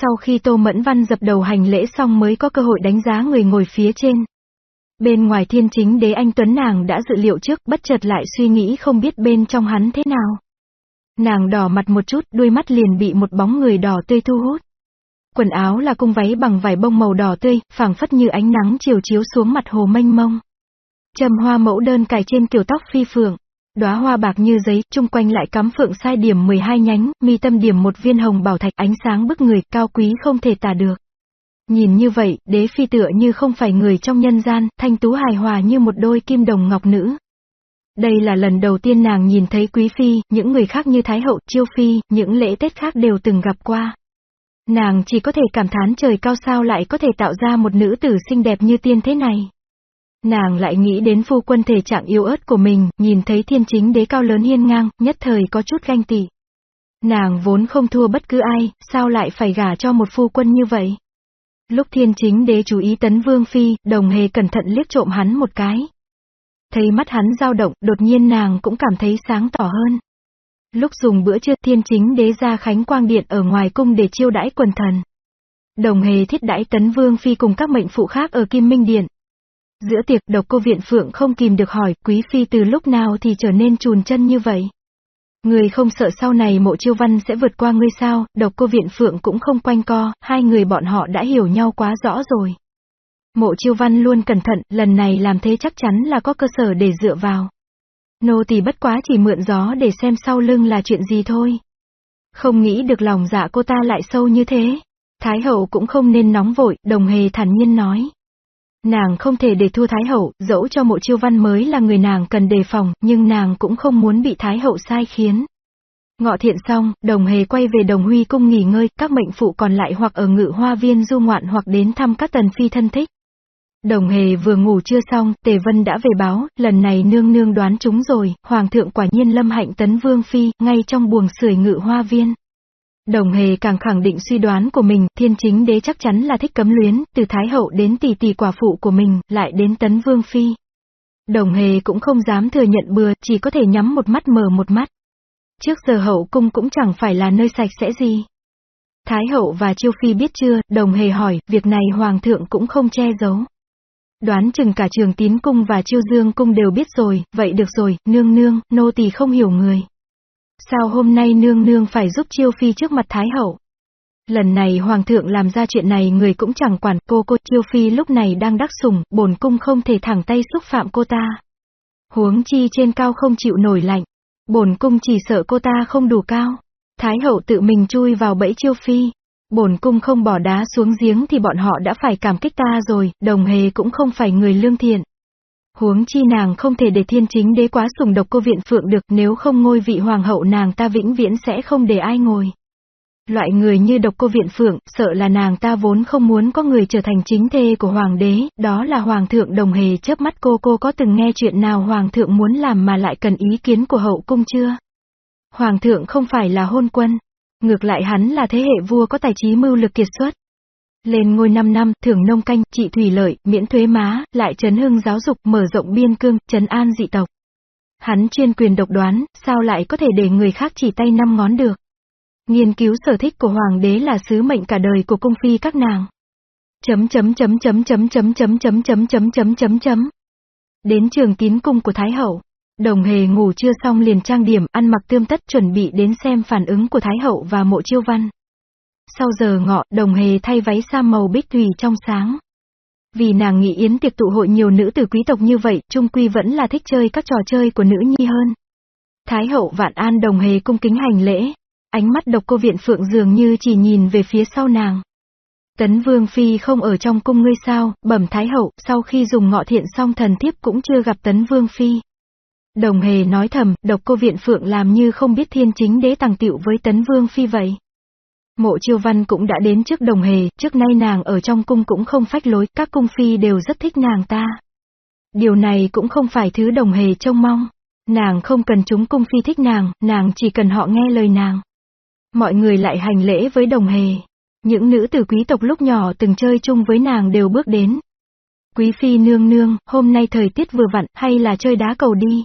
[SPEAKER 1] Sau khi Tô Mẫn Văn dập đầu hành lễ xong mới có cơ hội đánh giá người ngồi phía trên. Bên ngoài thiên chính đế anh Tuấn nàng đã dự liệu trước, bất chợt lại suy nghĩ không biết bên trong hắn thế nào. Nàng đỏ mặt một chút, đuôi mắt liền bị một bóng người đỏ tươi thu hút. Quần áo là cung váy bằng vải bông màu đỏ tươi, phảng phất như ánh nắng chiều chiếu xuống mặt hồ mênh mông. Trầm hoa mẫu đơn cài trên kiểu tóc phi phượng, đóa hoa bạc như giấy, chung quanh lại cắm phượng sai điểm 12 nhánh, mi tâm điểm một viên hồng bảo thạch ánh sáng bức người, cao quý không thể tả được. Nhìn như vậy, đế phi tựa như không phải người trong nhân gian, thanh tú hài hòa như một đôi kim đồng ngọc nữ. Đây là lần đầu tiên nàng nhìn thấy quý phi, những người khác như Thái hậu, Chiêu phi, những lễ Tết khác đều từng gặp qua. Nàng chỉ có thể cảm thán trời cao sao lại có thể tạo ra một nữ tử xinh đẹp như tiên thế này. Nàng lại nghĩ đến phu quân thể trạng yếu ớt của mình, nhìn thấy thiên chính đế cao lớn hiên ngang, nhất thời có chút ganh tị. Nàng vốn không thua bất cứ ai, sao lại phải gả cho một phu quân như vậy? Lúc thiên chính đế chú ý tấn vương phi, đồng hề cẩn thận liếc trộm hắn một cái. Thấy mắt hắn dao động, đột nhiên nàng cũng cảm thấy sáng tỏ hơn. Lúc dùng bữa trưa thiên chính đế ra khánh quang điện ở ngoài cung để chiêu đãi quần thần. Đồng hề thiết đãi tấn vương phi cùng các mệnh phụ khác ở Kim Minh Điện. Giữa tiệc độc cô viện phượng không kìm được hỏi quý phi từ lúc nào thì trở nên trùn chân như vậy. Người không sợ sau này mộ chiêu văn sẽ vượt qua ngươi sao, độc cô viện phượng cũng không quanh co, hai người bọn họ đã hiểu nhau quá rõ rồi. Mộ chiêu văn luôn cẩn thận, lần này làm thế chắc chắn là có cơ sở để dựa vào. Nô tỳ bất quá chỉ mượn gió để xem sau lưng là chuyện gì thôi. Không nghĩ được lòng dạ cô ta lại sâu như thế. Thái hậu cũng không nên nóng vội, đồng hề thản nhiên nói. Nàng không thể để thua Thái Hậu, dẫu cho mộ chiêu văn mới là người nàng cần đề phòng, nhưng nàng cũng không muốn bị Thái Hậu sai khiến. Ngọ thiện xong, đồng hề quay về đồng huy cung nghỉ ngơi, các mệnh phụ còn lại hoặc ở ngự hoa viên du ngoạn hoặc đến thăm các tần phi thân thích. Đồng hề vừa ngủ chưa xong, Tề Vân đã về báo, lần này nương nương đoán chúng rồi, Hoàng thượng quả nhiên lâm hạnh tấn vương phi, ngay trong buồng sưởi ngự hoa viên. Đồng hề càng khẳng định suy đoán của mình, thiên chính đế chắc chắn là thích cấm luyến, từ Thái Hậu đến tỷ tỷ quả phụ của mình, lại đến tấn vương phi. Đồng hề cũng không dám thừa nhận bừa, chỉ có thể nhắm một mắt mở một mắt. Trước giờ hậu cung cũng chẳng phải là nơi sạch sẽ gì. Thái hậu và chiêu phi biết chưa, đồng hề hỏi, việc này hoàng thượng cũng không che giấu. Đoán chừng cả trường tín cung và chiêu dương cung đều biết rồi, vậy được rồi, nương nương, nô tỳ không hiểu người. Sao hôm nay nương nương phải giúp chiêu phi trước mặt Thái Hậu? Lần này Hoàng thượng làm ra chuyện này người cũng chẳng quản cô cô chiêu phi lúc này đang đắc sủng, bổn cung không thể thẳng tay xúc phạm cô ta. Huống chi trên cao không chịu nổi lạnh. Bổn cung chỉ sợ cô ta không đủ cao. Thái hậu tự mình chui vào bẫy chiêu phi. Bổn cung không bỏ đá xuống giếng thì bọn họ đã phải cảm kích ta rồi, đồng hề cũng không phải người lương thiện. Huống chi nàng không thể để thiên chính đế quá sùng độc cô viện phượng được nếu không ngôi vị hoàng hậu nàng ta vĩnh viễn sẽ không để ai ngồi. Loại người như độc cô viện phượng, sợ là nàng ta vốn không muốn có người trở thành chính thê của hoàng đế, đó là hoàng thượng đồng hề chớp mắt cô cô có từng nghe chuyện nào hoàng thượng muốn làm mà lại cần ý kiến của hậu cung chưa? Hoàng thượng không phải là hôn quân. Ngược lại hắn là thế hệ vua có tài trí mưu lực kiệt xuất. Lên ngôi 5 năm, thưởng nông canh, trị thủy lợi, miễn thuế má, lại chấn hưng giáo dục, mở rộng biên cương, trấn an dị tộc. Hắn chuyên quyền độc đoán, sao lại có thể để người khác chỉ tay năm ngón được. Nghiên cứu sở thích của hoàng đế là sứ mệnh cả đời của công phi các nàng. Chấm chấm chấm chấm chấm chấm chấm chấm chấm chấm chấm chấm chấm. Đến trường tín cung của Thái Hậu. Đồng hề ngủ chưa xong liền trang điểm, ăn mặc tươm tất chuẩn bị đến xem phản ứng của Thái Hậu và mộ chiêu văn. Sau giờ ngọ, đồng hề thay váy sa màu bích thủy trong sáng. Vì nàng nghĩ yến tiệc tụ hội nhiều nữ tử quý tộc như vậy, trung quy vẫn là thích chơi các trò chơi của nữ nhi hơn. Thái hậu vạn an đồng hề cung kính hành lễ. Ánh mắt độc cô viện phượng dường như chỉ nhìn về phía sau nàng. Tấn Vương Phi không ở trong cung ngươi sao, bẩm Thái Hậu, sau khi dùng ngọ thiện xong thần thiếp cũng chưa gặp Tấn Vương Phi. Đồng hề nói thầm, độc cô viện phượng làm như không biết thiên chính đế tàng tiệu với Tấn Vương Phi vậy. Mộ chiêu văn cũng đã đến trước đồng hề, trước nay nàng ở trong cung cũng không phách lối, các cung phi đều rất thích nàng ta. Điều này cũng không phải thứ đồng hề trông mong. Nàng không cần chúng cung phi thích nàng, nàng chỉ cần họ nghe lời nàng. Mọi người lại hành lễ với đồng hề. Những nữ tử quý tộc lúc nhỏ từng chơi chung với nàng đều bước đến. Quý phi nương nương, hôm nay thời tiết vừa vặn, hay là chơi đá cầu đi.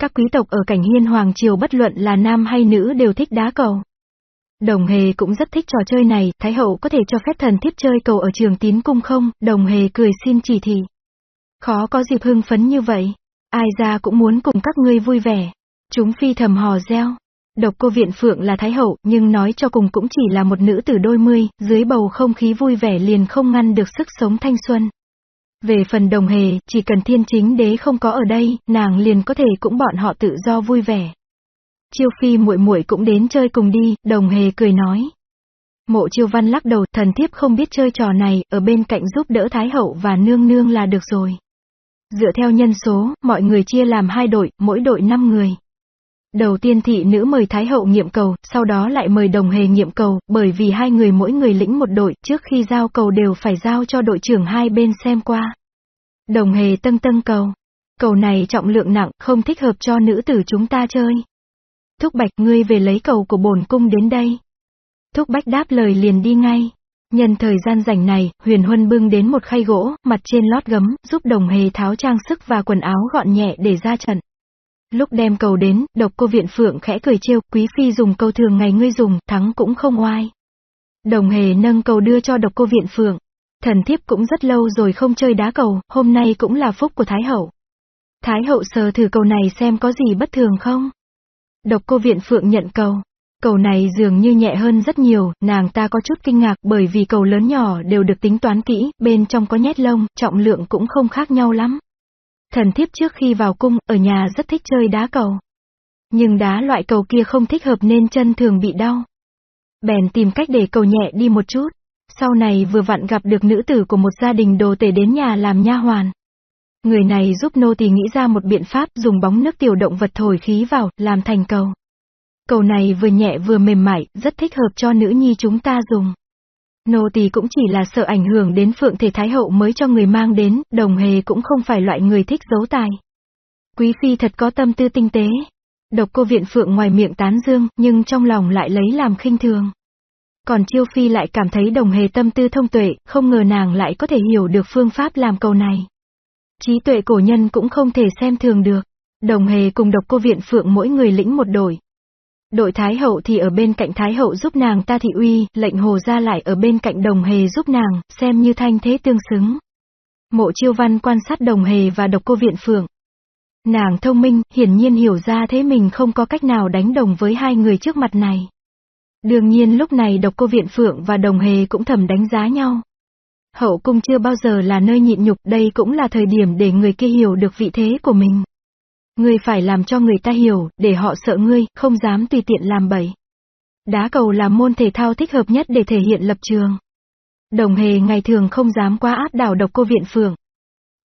[SPEAKER 1] Các quý tộc ở cảnh hiên hoàng triều bất luận là nam hay nữ đều thích đá cầu. Đồng hề cũng rất thích trò chơi này, Thái hậu có thể cho phép thần thiếp chơi cầu ở trường tín cung không, đồng hề cười xin chỉ thị. Khó có dịp hưng phấn như vậy. Ai ra cũng muốn cùng các ngươi vui vẻ. Chúng phi thầm hò reo. Độc cô viện phượng là thái hậu, nhưng nói cho cùng cũng chỉ là một nữ tử đôi mươi, dưới bầu không khí vui vẻ liền không ngăn được sức sống thanh xuân. Về phần đồng hề, chỉ cần thiên chính đế không có ở đây, nàng liền có thể cũng bọn họ tự do vui vẻ. Chiêu phi muội muội cũng đến chơi cùng đi, đồng hề cười nói. Mộ chiêu văn lắc đầu, thần thiếp không biết chơi trò này, ở bên cạnh giúp đỡ Thái Hậu và nương nương là được rồi. Dựa theo nhân số, mọi người chia làm hai đội, mỗi đội 5 người. Đầu tiên thị nữ mời Thái hậu nghiệm cầu, sau đó lại mời đồng hề nghiệm cầu, bởi vì hai người mỗi người lĩnh một đội, trước khi giao cầu đều phải giao cho đội trưởng hai bên xem qua. Đồng hề tân tân cầu. Cầu này trọng lượng nặng, không thích hợp cho nữ tử chúng ta chơi. Thúc Bạch ngươi về lấy cầu của bổn cung đến đây. Thúc Bách đáp lời liền đi ngay. Nhân thời gian rảnh này, Huyền Huân bưng đến một khay gỗ, mặt trên lót gấm, giúp đồng hề tháo trang sức và quần áo gọn nhẹ để ra trận. Lúc đem cầu đến, độc cô viện phượng khẽ cười trêu, quý phi dùng câu thường ngày ngươi dùng, thắng cũng không oai. Đồng hề nâng cầu đưa cho độc cô viện phượng. Thần thiếp cũng rất lâu rồi không chơi đá cầu, hôm nay cũng là phúc của Thái hậu. Thái hậu sờ thử cầu này xem có gì bất thường không? Độc cô viện phượng nhận cầu. Cầu này dường như nhẹ hơn rất nhiều, nàng ta có chút kinh ngạc bởi vì cầu lớn nhỏ đều được tính toán kỹ, bên trong có nhét lông, trọng lượng cũng không khác nhau lắm. Thần thiếp trước khi vào cung, ở nhà rất thích chơi đá cầu. Nhưng đá loại cầu kia không thích hợp nên chân thường bị đau. Bèn tìm cách để cầu nhẹ đi một chút. Sau này vừa vặn gặp được nữ tử của một gia đình đồ tể đến nhà làm nha hoàn. Người này giúp nô tỳ nghĩ ra một biện pháp dùng bóng nước tiểu động vật thổi khí vào, làm thành cầu. Cầu này vừa nhẹ vừa mềm mại, rất thích hợp cho nữ nhi chúng ta dùng. Nô tỳ cũng chỉ là sợ ảnh hưởng đến phượng thể thái hậu mới cho người mang đến, đồng hề cũng không phải loại người thích giấu tài. Quý phi thật có tâm tư tinh tế. Độc cô viện phượng ngoài miệng tán dương, nhưng trong lòng lại lấy làm khinh thường. Còn chiêu phi lại cảm thấy đồng hề tâm tư thông tuệ, không ngờ nàng lại có thể hiểu được phương pháp làm cầu này. Trí tuệ cổ nhân cũng không thể xem thường được. Đồng hề cùng độc cô viện phượng mỗi người lĩnh một đội. Đội Thái Hậu thì ở bên cạnh Thái Hậu giúp nàng ta thị uy, lệnh hồ ra lại ở bên cạnh đồng hề giúp nàng, xem như thanh thế tương xứng. Mộ chiêu văn quan sát đồng hề và độc cô viện phượng. Nàng thông minh, hiển nhiên hiểu ra thế mình không có cách nào đánh đồng với hai người trước mặt này. Đương nhiên lúc này độc cô viện phượng và đồng hề cũng thầm đánh giá nhau. Hậu cung chưa bao giờ là nơi nhịn nhục, đây cũng là thời điểm để người kia hiểu được vị thế của mình. Ngươi phải làm cho người ta hiểu, để họ sợ ngươi, không dám tùy tiện làm bậy. Đá cầu là môn thể thao thích hợp nhất để thể hiện lập trường. Đồng hề ngày thường không dám quá áp đảo độc cô viện phượng.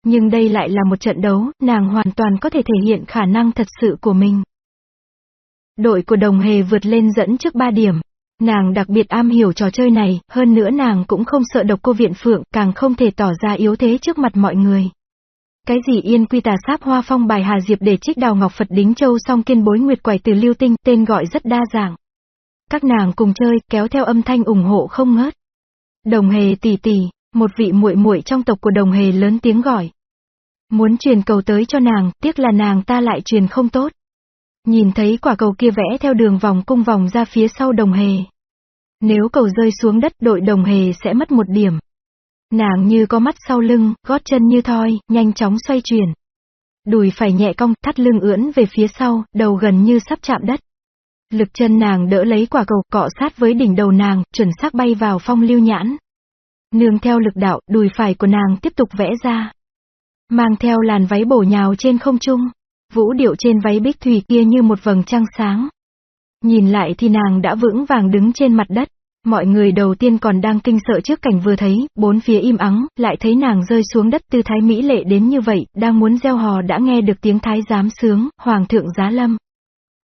[SPEAKER 1] Nhưng đây lại là một trận đấu, nàng hoàn toàn có thể thể hiện khả năng thật sự của mình. Đội của đồng hề vượt lên dẫn trước 3 điểm. Nàng đặc biệt am hiểu trò chơi này, hơn nữa nàng cũng không sợ độc cô viện phượng, càng không thể tỏ ra yếu thế trước mặt mọi người. Cái gì yên quy tà sáp hoa phong bài hà diệp để trích đào ngọc Phật đính châu song kiên bối nguyệt quải từ lưu tinh, tên gọi rất đa dạng. Các nàng cùng chơi, kéo theo âm thanh ủng hộ không ngớt. Đồng hề tỷ tỷ, một vị muội muội trong tộc của đồng hề lớn tiếng gọi. Muốn truyền cầu tới cho nàng, tiếc là nàng ta lại truyền không tốt. Nhìn thấy quả cầu kia vẽ theo đường vòng cung vòng ra phía sau đồng hề. Nếu cầu rơi xuống đất đội đồng hề sẽ mất một điểm. Nàng như có mắt sau lưng, gót chân như thoi, nhanh chóng xoay chuyển. Đùi phải nhẹ cong, thắt lưng ưỡn về phía sau, đầu gần như sắp chạm đất. Lực chân nàng đỡ lấy quả cầu, cọ sát với đỉnh đầu nàng, chuẩn xác bay vào phong lưu nhãn. Nương theo lực đạo, đùi phải của nàng tiếp tục vẽ ra. Mang theo làn váy bổ nhào trên không trung. Vũ điệu trên váy bích thủy kia như một vầng trăng sáng. Nhìn lại thì nàng đã vững vàng đứng trên mặt đất. Mọi người đầu tiên còn đang kinh sợ trước cảnh vừa thấy, bốn phía im ắng, lại thấy nàng rơi xuống đất tư thái mỹ lệ đến như vậy, đang muốn gieo hò đã nghe được tiếng thái giám sướng, hoàng thượng giá lâm.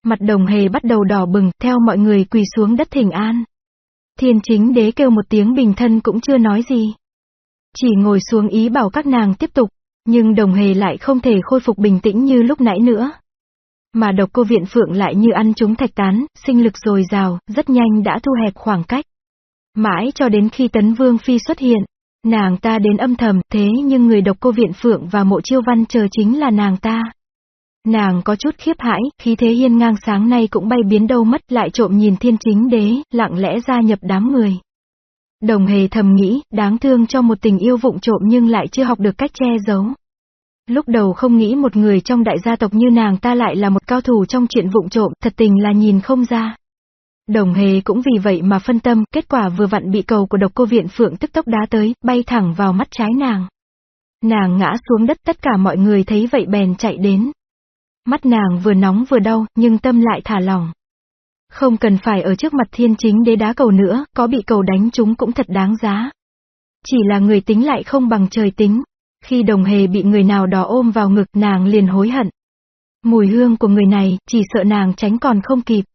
[SPEAKER 1] Mặt đồng hề bắt đầu đỏ bừng, theo mọi người quỳ xuống đất thỉnh an. Thiên chính đế kêu một tiếng bình thân cũng chưa nói gì. Chỉ ngồi xuống ý bảo các nàng tiếp tục, nhưng đồng hề lại không thể khôi phục bình tĩnh như lúc nãy nữa. Mà độc cô viện phượng lại như ăn chúng thạch tán, sinh lực dồi dào, rất nhanh đã thu hẹp khoảng cách. Mãi cho đến khi tấn vương phi xuất hiện, nàng ta đến âm thầm, thế nhưng người độc cô viện phượng và mộ chiêu văn chờ chính là nàng ta. Nàng có chút khiếp hãi, khí thế hiên ngang sáng nay cũng bay biến đâu mất lại trộm nhìn thiên chính đế, lặng lẽ gia nhập đám người. Đồng hề thầm nghĩ, đáng thương cho một tình yêu vụng trộm nhưng lại chưa học được cách che giấu. Lúc đầu không nghĩ một người trong đại gia tộc như nàng ta lại là một cao thủ trong chuyện vụng trộm, thật tình là nhìn không ra. Đồng hề cũng vì vậy mà phân tâm, kết quả vừa vặn bị cầu của độc cô viện phượng tức tốc đá tới, bay thẳng vào mắt trái nàng. Nàng ngã xuống đất tất cả mọi người thấy vậy bèn chạy đến. Mắt nàng vừa nóng vừa đau, nhưng tâm lại thả lỏng. Không cần phải ở trước mặt thiên chính đế đá cầu nữa, có bị cầu đánh chúng cũng thật đáng giá. Chỉ là người tính lại không bằng trời tính, khi đồng hề bị người nào đó ôm vào ngực nàng liền hối hận. Mùi hương của người này, chỉ sợ nàng tránh còn không kịp.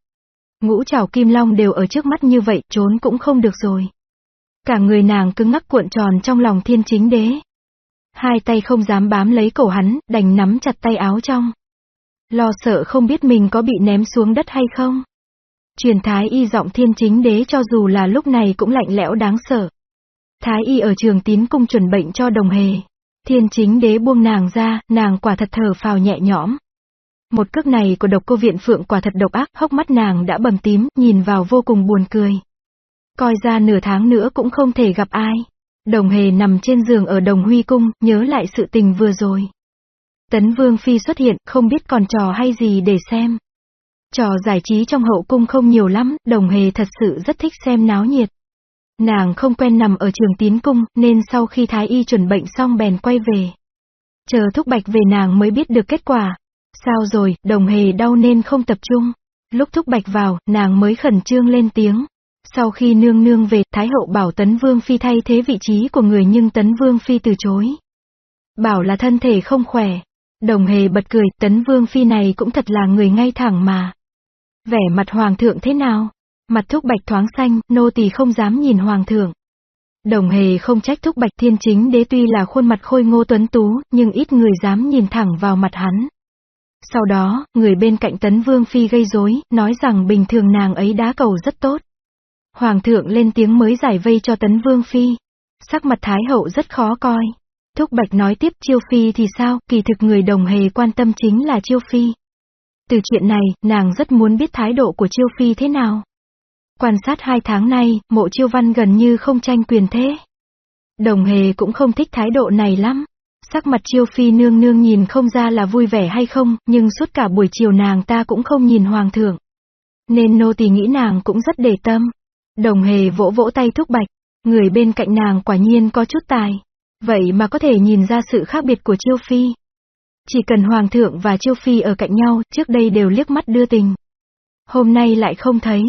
[SPEAKER 1] Ngũ trảo kim long đều ở trước mắt như vậy, trốn cũng không được rồi. Cả người nàng cứng ngắc cuộn tròn trong lòng thiên chính đế. Hai tay không dám bám lấy cổ hắn, đành nắm chặt tay áo trong. Lo sợ không biết mình có bị ném xuống đất hay không. Truyền thái y giọng thiên chính đế cho dù là lúc này cũng lạnh lẽo đáng sợ. Thái y ở trường tín cung chuẩn bệnh cho đồng hề. Thiên chính đế buông nàng ra, nàng quả thật thở phào nhẹ nhõm. Một cước này của độc cô viện phượng quả thật độc ác, hốc mắt nàng đã bầm tím, nhìn vào vô cùng buồn cười. Coi ra nửa tháng nữa cũng không thể gặp ai. Đồng hề nằm trên giường ở đồng huy cung, nhớ lại sự tình vừa rồi. Tấn Vương Phi xuất hiện, không biết còn trò hay gì để xem. Trò giải trí trong hậu cung không nhiều lắm, đồng hề thật sự rất thích xem náo nhiệt. Nàng không quen nằm ở trường tín cung, nên sau khi thái y chuẩn bệnh xong bèn quay về. Chờ thúc bạch về nàng mới biết được kết quả. Sao rồi, đồng hề đau nên không tập trung. Lúc thúc bạch vào, nàng mới khẩn trương lên tiếng. Sau khi nương nương về, Thái hậu bảo Tấn Vương Phi thay thế vị trí của người nhưng Tấn Vương Phi từ chối. Bảo là thân thể không khỏe. Đồng hề bật cười, Tấn Vương Phi này cũng thật là người ngay thẳng mà. Vẻ mặt hoàng thượng thế nào? Mặt thúc bạch thoáng xanh, nô tỳ không dám nhìn hoàng thượng. Đồng hề không trách thúc bạch thiên chính đế tuy là khuôn mặt khôi ngô tuấn tú, nhưng ít người dám nhìn thẳng vào mặt hắn. Sau đó, người bên cạnh tấn vương phi gây rối, nói rằng bình thường nàng ấy đá cầu rất tốt. Hoàng thượng lên tiếng mới giải vây cho tấn vương phi. Sắc mặt thái hậu rất khó coi. Thúc bạch nói tiếp chiêu phi thì sao, kỳ thực người đồng hề quan tâm chính là chiêu phi. Từ chuyện này, nàng rất muốn biết thái độ của chiêu phi thế nào. Quan sát hai tháng nay, mộ chiêu văn gần như không tranh quyền thế. Đồng hề cũng không thích thái độ này lắm. Sắc mặt chiêu phi nương nương nhìn không ra là vui vẻ hay không, nhưng suốt cả buổi chiều nàng ta cũng không nhìn hoàng thượng. Nên nô tỳ nghĩ nàng cũng rất để tâm. Đồng hề vỗ vỗ tay thúc bạch, người bên cạnh nàng quả nhiên có chút tài. Vậy mà có thể nhìn ra sự khác biệt của chiêu phi. Chỉ cần hoàng thượng và chiêu phi ở cạnh nhau, trước đây đều liếc mắt đưa tình. Hôm nay lại không thấy.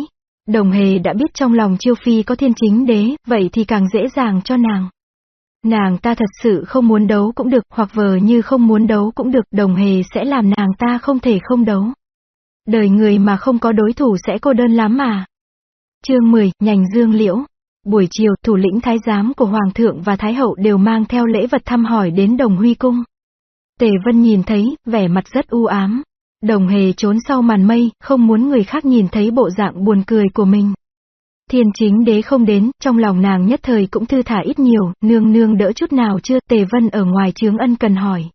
[SPEAKER 1] Đồng hề đã biết trong lòng chiêu phi có thiên chính đế, vậy thì càng dễ dàng cho nàng. Nàng ta thật sự không muốn đấu cũng được, hoặc vờ như không muốn đấu cũng được, đồng hề sẽ làm nàng ta không thể không đấu. Đời người mà không có đối thủ sẽ cô đơn lắm mà. Chương 10, nhành dương liễu. Buổi chiều, thủ lĩnh thái giám của Hoàng thượng và Thái hậu đều mang theo lễ vật thăm hỏi đến đồng huy cung. Tề Vân nhìn thấy, vẻ mặt rất u ám. Đồng hề trốn sau màn mây, không muốn người khác nhìn thấy bộ dạng buồn cười của mình. Thiên chính đế không đến, trong lòng nàng nhất thời cũng thư thả ít nhiều, nương nương đỡ chút nào chưa, tề vân ở ngoài trướng ân cần hỏi.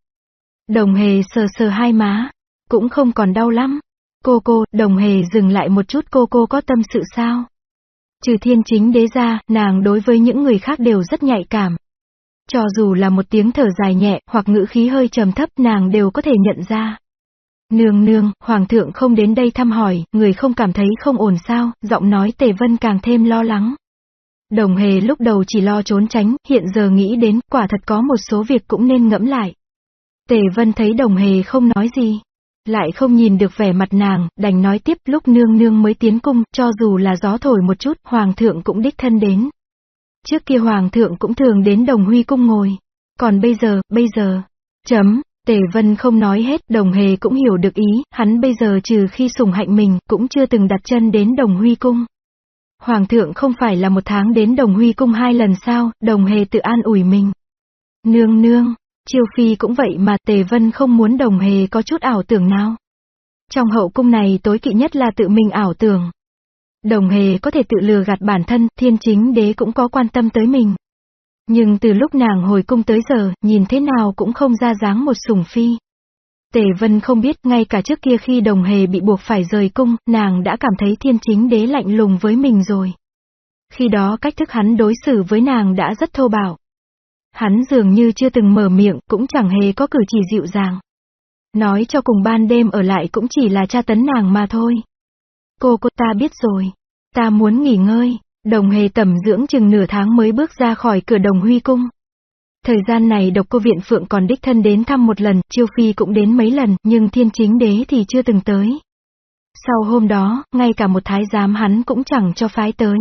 [SPEAKER 1] Đồng hề sờ sờ hai má, cũng không còn đau lắm. Cô cô, đồng hề dừng lại một chút cô cô có tâm sự sao? Trừ thiên chính đế ra, nàng đối với những người khác đều rất nhạy cảm. Cho dù là một tiếng thở dài nhẹ, hoặc ngữ khí hơi trầm thấp nàng đều có thể nhận ra. Nương nương, hoàng thượng không đến đây thăm hỏi, người không cảm thấy không ổn sao, giọng nói tề vân càng thêm lo lắng. Đồng hề lúc đầu chỉ lo trốn tránh, hiện giờ nghĩ đến, quả thật có một số việc cũng nên ngẫm lại. Tề vân thấy đồng hề không nói gì. Lại không nhìn được vẻ mặt nàng, đành nói tiếp lúc nương nương mới tiến cung, cho dù là gió thổi một chút, hoàng thượng cũng đích thân đến. Trước kia hoàng thượng cũng thường đến đồng huy cung ngồi. Còn bây giờ, bây giờ, chấm, Tề Vân không nói hết, đồng hề cũng hiểu được ý, hắn bây giờ trừ khi sủng hạnh mình, cũng chưa từng đặt chân đến đồng huy cung. Hoàng thượng không phải là một tháng đến đồng huy cung hai lần sao, đồng hề tự an ủi mình. Nương nương, chiêu phi cũng vậy mà Tề Vân không muốn đồng hề có chút ảo tưởng nào. Trong hậu cung này tối kỵ nhất là tự mình ảo tưởng. Đồng hề có thể tự lừa gạt bản thân, thiên chính đế cũng có quan tâm tới mình. Nhưng từ lúc nàng hồi cung tới giờ, nhìn thế nào cũng không ra dáng một sủng phi. Tề Vân không biết, ngay cả trước kia khi đồng hề bị buộc phải rời cung, nàng đã cảm thấy thiên chính đế lạnh lùng với mình rồi. Khi đó cách thức hắn đối xử với nàng đã rất thô bạo. Hắn dường như chưa từng mở miệng, cũng chẳng hề có cử chỉ dịu dàng. Nói cho cùng ban đêm ở lại cũng chỉ là tra tấn nàng mà thôi. Cô cô ta biết rồi. Ta muốn nghỉ ngơi. Đồng hề tầm dưỡng chừng nửa tháng mới bước ra khỏi cửa đồng huy cung. Thời gian này độc cô viện phượng còn đích thân đến thăm một lần, chiêu phi cũng đến mấy lần, nhưng thiên chính đế thì chưa từng tới. Sau hôm đó, ngay cả một thái giám hắn cũng chẳng cho phái tới.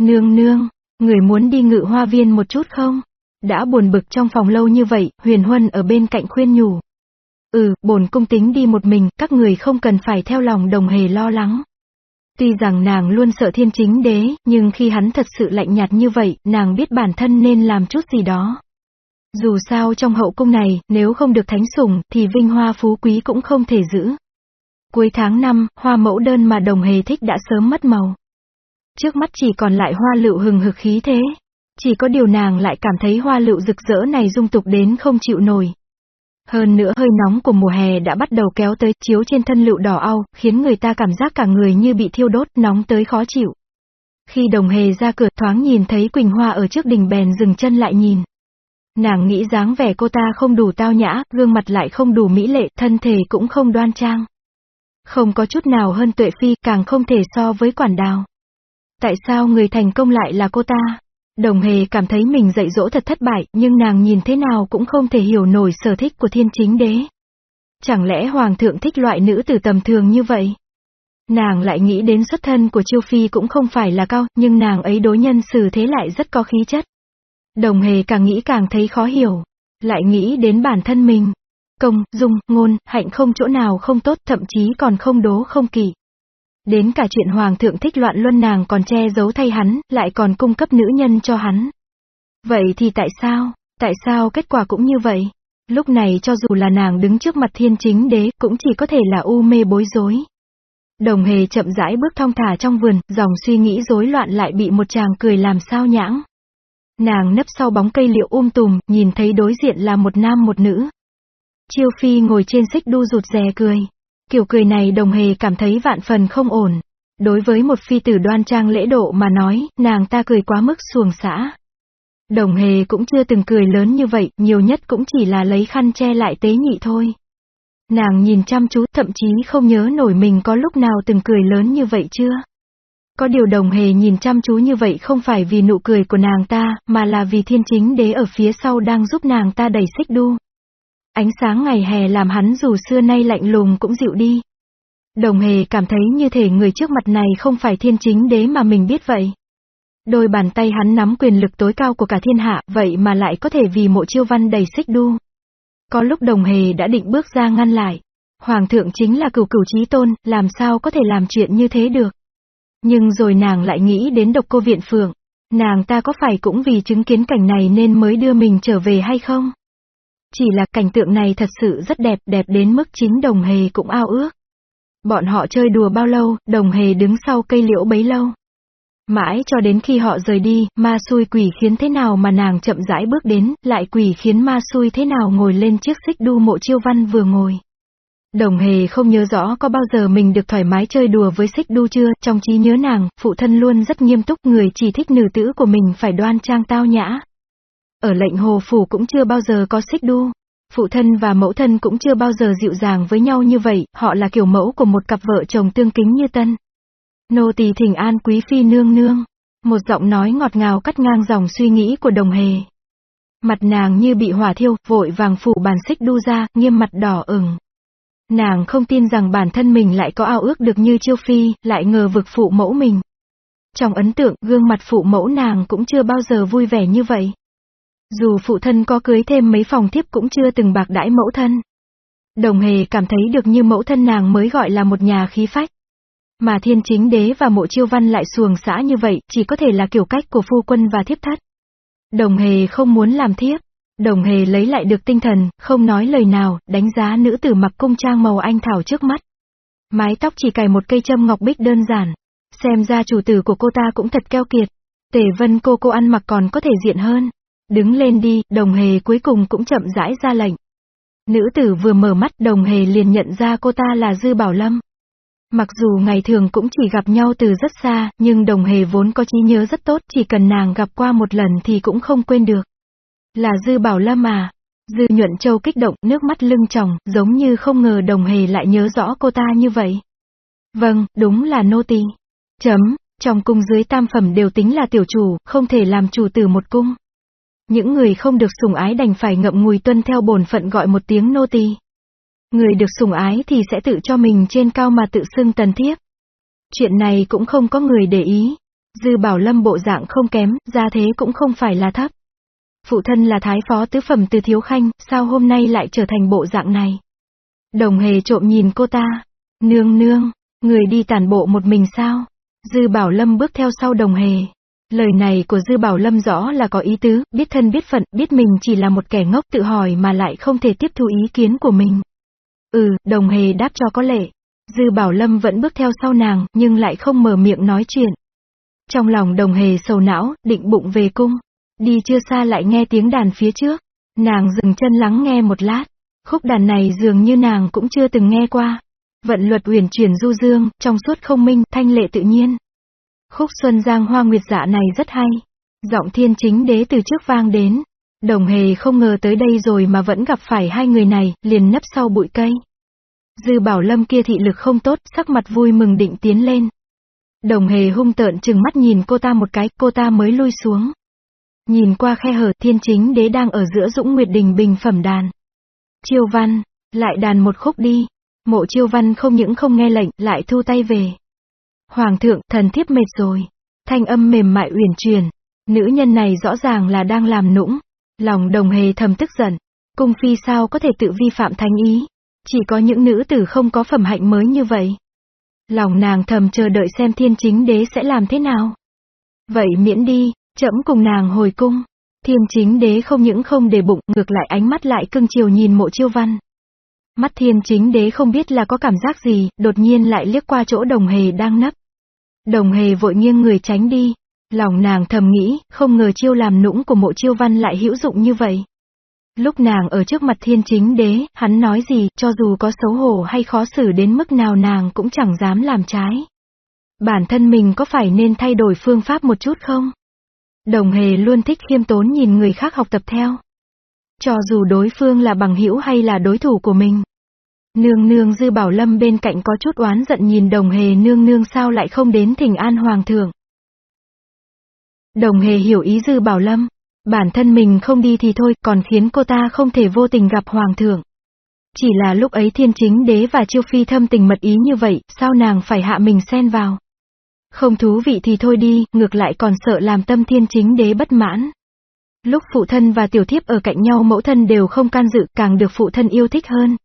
[SPEAKER 1] Nương nương, người muốn đi ngự hoa viên một chút không? Đã buồn bực trong phòng lâu như vậy, huyền huân ở bên cạnh khuyên nhủ. Ừ, bổn cung tính đi một mình, các người không cần phải theo lòng đồng hề lo lắng. Tuy rằng nàng luôn sợ thiên chính đế, nhưng khi hắn thật sự lạnh nhạt như vậy, nàng biết bản thân nên làm chút gì đó. Dù sao trong hậu cung này, nếu không được thánh sủng, thì vinh hoa phú quý cũng không thể giữ. Cuối tháng 5, hoa mẫu đơn mà đồng hề thích đã sớm mất màu. Trước mắt chỉ còn lại hoa lựu hừng hực khí thế. Chỉ có điều nàng lại cảm thấy hoa lựu rực rỡ này dung tục đến không chịu nổi. Hơn nữa hơi nóng của mùa hè đã bắt đầu kéo tới, chiếu trên thân lựu đỏ au, khiến người ta cảm giác cả người như bị thiêu đốt, nóng tới khó chịu. Khi đồng hề ra cửa thoáng nhìn thấy Quỳnh Hoa ở trước đình bèn dừng chân lại nhìn. Nàng nghĩ dáng vẻ cô ta không đủ tao nhã, gương mặt lại không đủ mỹ lệ, thân thể cũng không đoan trang. Không có chút nào hơn tuệ phi, càng không thể so với quản đào. Tại sao người thành công lại là cô ta? Đồng hề cảm thấy mình dạy dỗ thật thất bại, nhưng nàng nhìn thế nào cũng không thể hiểu nổi sở thích của thiên chính đế. Chẳng lẽ hoàng thượng thích loại nữ tử tầm thường như vậy? Nàng lại nghĩ đến xuất thân của Chiêu Phi cũng không phải là cao, nhưng nàng ấy đối nhân xử thế lại rất có khí chất. Đồng hề càng nghĩ càng thấy khó hiểu. Lại nghĩ đến bản thân mình. Công, dung, ngôn, hạnh không chỗ nào không tốt, thậm chí còn không đố không kỵ. Đến cả chuyện hoàng thượng thích loạn luân nàng còn che giấu thay hắn, lại còn cung cấp nữ nhân cho hắn. Vậy thì tại sao, tại sao kết quả cũng như vậy? Lúc này cho dù là nàng đứng trước mặt thiên chính đế, cũng chỉ có thể là u mê bối rối. Đồng hề chậm rãi bước thong thả trong vườn, dòng suy nghĩ rối loạn lại bị một chàng cười làm sao nhãng. Nàng nấp sau bóng cây liệu um tùm, nhìn thấy đối diện là một nam một nữ. Chiêu phi ngồi trên xích đu rụt rè cười. Kiểu cười này đồng hề cảm thấy vạn phần không ổn. Đối với một phi tử đoan trang lễ độ mà nói, nàng ta cười quá mức xuồng xã. Đồng hề cũng chưa từng cười lớn như vậy, nhiều nhất cũng chỉ là lấy khăn che lại tế nhị thôi. Nàng nhìn chăm chú, thậm chí không nhớ nổi mình có lúc nào từng cười lớn như vậy chưa. Có điều đồng hề nhìn chăm chú như vậy không phải vì nụ cười của nàng ta, mà là vì thiên chính đế ở phía sau đang giúp nàng ta đẩy xích đu. Ánh sáng ngày hè làm hắn dù xưa nay lạnh lùng cũng dịu đi. Đồng hề cảm thấy như thể người trước mặt này không phải thiên chính đế mà mình biết vậy. Đôi bàn tay hắn nắm quyền lực tối cao của cả thiên hạ, vậy mà lại có thể vì mộ chiêu văn đầy xích đu. Có lúc đồng hề đã định bước ra ngăn lại. Hoàng thượng chính là cửu cửu trí tôn, làm sao có thể làm chuyện như thế được. Nhưng rồi nàng lại nghĩ đến độc cô viện phượng. Nàng ta có phải cũng vì chứng kiến cảnh này nên mới đưa mình trở về hay không? Chỉ là cảnh tượng này thật sự rất đẹp, đẹp đến mức chính đồng hề cũng ao ước. Bọn họ chơi đùa bao lâu, đồng hề đứng sau cây liễu bấy lâu. Mãi cho đến khi họ rời đi, ma xui quỷ khiến thế nào mà nàng chậm rãi bước đến, lại quỷ khiến ma xui thế nào ngồi lên chiếc xích đu mộ chiêu văn vừa ngồi. Đồng hề không nhớ rõ có bao giờ mình được thoải mái chơi đùa với xích đu chưa, trong trí nhớ nàng, phụ thân luôn rất nghiêm túc người chỉ thích nữ tử của mình phải đoan trang tao nhã. Ở lệnh hồ phủ cũng chưa bao giờ có xích đu. Phụ thân và mẫu thân cũng chưa bao giờ dịu dàng với nhau như vậy, họ là kiểu mẫu của một cặp vợ chồng tương kính như tân. Nô tỳ thỉnh an quý phi nương nương. Một giọng nói ngọt ngào cắt ngang dòng suy nghĩ của đồng hề. Mặt nàng như bị hỏa thiêu, vội vàng phủ bàn xích đu ra, nghiêm mặt đỏ ửng. Nàng không tin rằng bản thân mình lại có ao ước được như chiêu phi, lại ngờ vực phụ mẫu mình. Trong ấn tượng, gương mặt phụ mẫu nàng cũng chưa bao giờ vui vẻ như vậy. Dù phụ thân có cưới thêm mấy phòng thiếp cũng chưa từng bạc đãi mẫu thân. Đồng hề cảm thấy được như mẫu thân nàng mới gọi là một nhà khí phách. Mà thiên chính đế và mộ chiêu văn lại xuồng xã như vậy, chỉ có thể là kiểu cách của phu quân và thiếp thất. Đồng hề không muốn làm thiếp. Đồng hề lấy lại được tinh thần, không nói lời nào, đánh giá nữ tử mặc cung trang màu anh thảo trước mắt. Mái tóc chỉ cài một cây châm ngọc bích đơn giản. Xem ra chủ tử của cô ta cũng thật keo kiệt. Tề vân cô cô ăn mặc còn có thể diện hơn. Đứng lên đi, đồng hề cuối cùng cũng chậm rãi ra lệnh. Nữ tử vừa mở mắt đồng hề liền nhận ra cô ta là Dư Bảo Lâm. Mặc dù ngày thường cũng chỉ gặp nhau từ rất xa, nhưng đồng hề vốn có trí nhớ rất tốt, chỉ cần nàng gặp qua một lần thì cũng không quên được. Là Dư Bảo Lâm à? Dư nhuận châu kích động, nước mắt lưng tròng, giống như không ngờ đồng hề lại nhớ rõ cô ta như vậy. Vâng, đúng là nô tỳ. Chấm, trong cung dưới tam phẩm đều tính là tiểu chủ, không thể làm chủ từ một cung. Những người không được sủng ái đành phải ngậm ngùi tuân theo bổn phận gọi một tiếng nô tỳ. Người được sủng ái thì sẽ tự cho mình trên cao mà tự xưng tần thiếp. Chuyện này cũng không có người để ý. Dư bảo lâm bộ dạng không kém, ra thế cũng không phải là thấp. Phụ thân là thái phó tứ phẩm từ thiếu khanh, sao hôm nay lại trở thành bộ dạng này? Đồng hề trộm nhìn cô ta. Nương nương, người đi tản bộ một mình sao? Dư Bảo Lâm bước theo sau đồng hề. Lời này của Dư Bảo Lâm rõ là có ý tứ, biết thân biết phận, biết mình chỉ là một kẻ ngốc tự hỏi mà lại không thể tiếp thu ý kiến của mình. Ừ, đồng hề đáp cho có lệ. Dư Bảo Lâm vẫn bước theo sau nàng, nhưng lại không mở miệng nói chuyện. Trong lòng đồng hề sầu não, định bụng về cung. Đi chưa xa lại nghe tiếng đàn phía trước. Nàng dừng chân lắng nghe một lát. Khúc đàn này dường như nàng cũng chưa từng nghe qua. Vận luật uyển chuyển du dương, trong suốt không minh, thanh lệ tự nhiên. Khúc Xuân Giang Hoa Nguyệt Dạ này rất hay. Giọng thiên chính đế từ trước vang đến. Đồng hề không ngờ tới đây rồi mà vẫn gặp phải hai người này, liền nấp sau bụi cây. Dư bảo lâm kia thị lực không tốt, sắc mặt vui mừng định tiến lên. Đồng hề hung tợn chừng mắt nhìn cô ta một cái, cô ta mới lui xuống. Nhìn qua khe hở thiên chính đế đang ở giữa dũng nguyệt đình bình phẩm đàn. Chiêu văn, lại đàn một khúc đi. Mộ chiêu văn không những không nghe lệnh, lại thu tay về. Hoàng thượng, thần thiếp mệt rồi. Thanh âm mềm mại uyển chuyển. Nữ nhân này rõ ràng là đang làm nũng. Lòng đồng hề thầm tức giận. Cung phi sao có thể tự vi phạm thánh ý. Chỉ có những nữ tử không có phẩm hạnh mới như vậy. Lòng nàng thầm chờ đợi xem thiên chính đế sẽ làm thế nào. Vậy miễn đi, chậm cùng nàng hồi cung. Thiên chính đế không những không để bụng, ngược lại ánh mắt lại cưng chiều nhìn mộ chiêu văn. Mắt thiên chính đế không biết là có cảm giác gì, đột nhiên lại liếc qua chỗ đồng hề đang nấp. Đồng hề vội nghiêng người tránh đi. Lòng nàng thầm nghĩ, không ngờ chiêu làm nũng của mộ chiêu văn lại hữu dụng như vậy. Lúc nàng ở trước mặt thiên chính đế, hắn nói gì, cho dù có xấu hổ hay khó xử đến mức nào nàng cũng chẳng dám làm trái. Bản thân mình có phải nên thay đổi phương pháp một chút không? Đồng hề luôn thích khiêm tốn nhìn người khác học tập theo. Cho dù đối phương là bằng hữu hay là đối thủ của mình. Nương nương dư bảo lâm bên cạnh có chút oán giận nhìn đồng hề nương nương sao lại không đến thỉnh an hoàng thượng. Đồng hề hiểu ý dư bảo lâm. Bản thân mình không đi thì thôi, còn khiến cô ta không thể vô tình gặp hoàng thượng. Chỉ là lúc ấy thiên chính đế và chiêu phi thâm tình mật ý như vậy, sao nàng phải hạ mình xen vào. Không thú vị thì thôi đi, ngược lại còn sợ làm tâm thiên chính đế bất mãn. Lúc phụ thân và tiểu thiếp ở cạnh nhau mẫu thân đều không can dự, càng được phụ thân yêu thích hơn.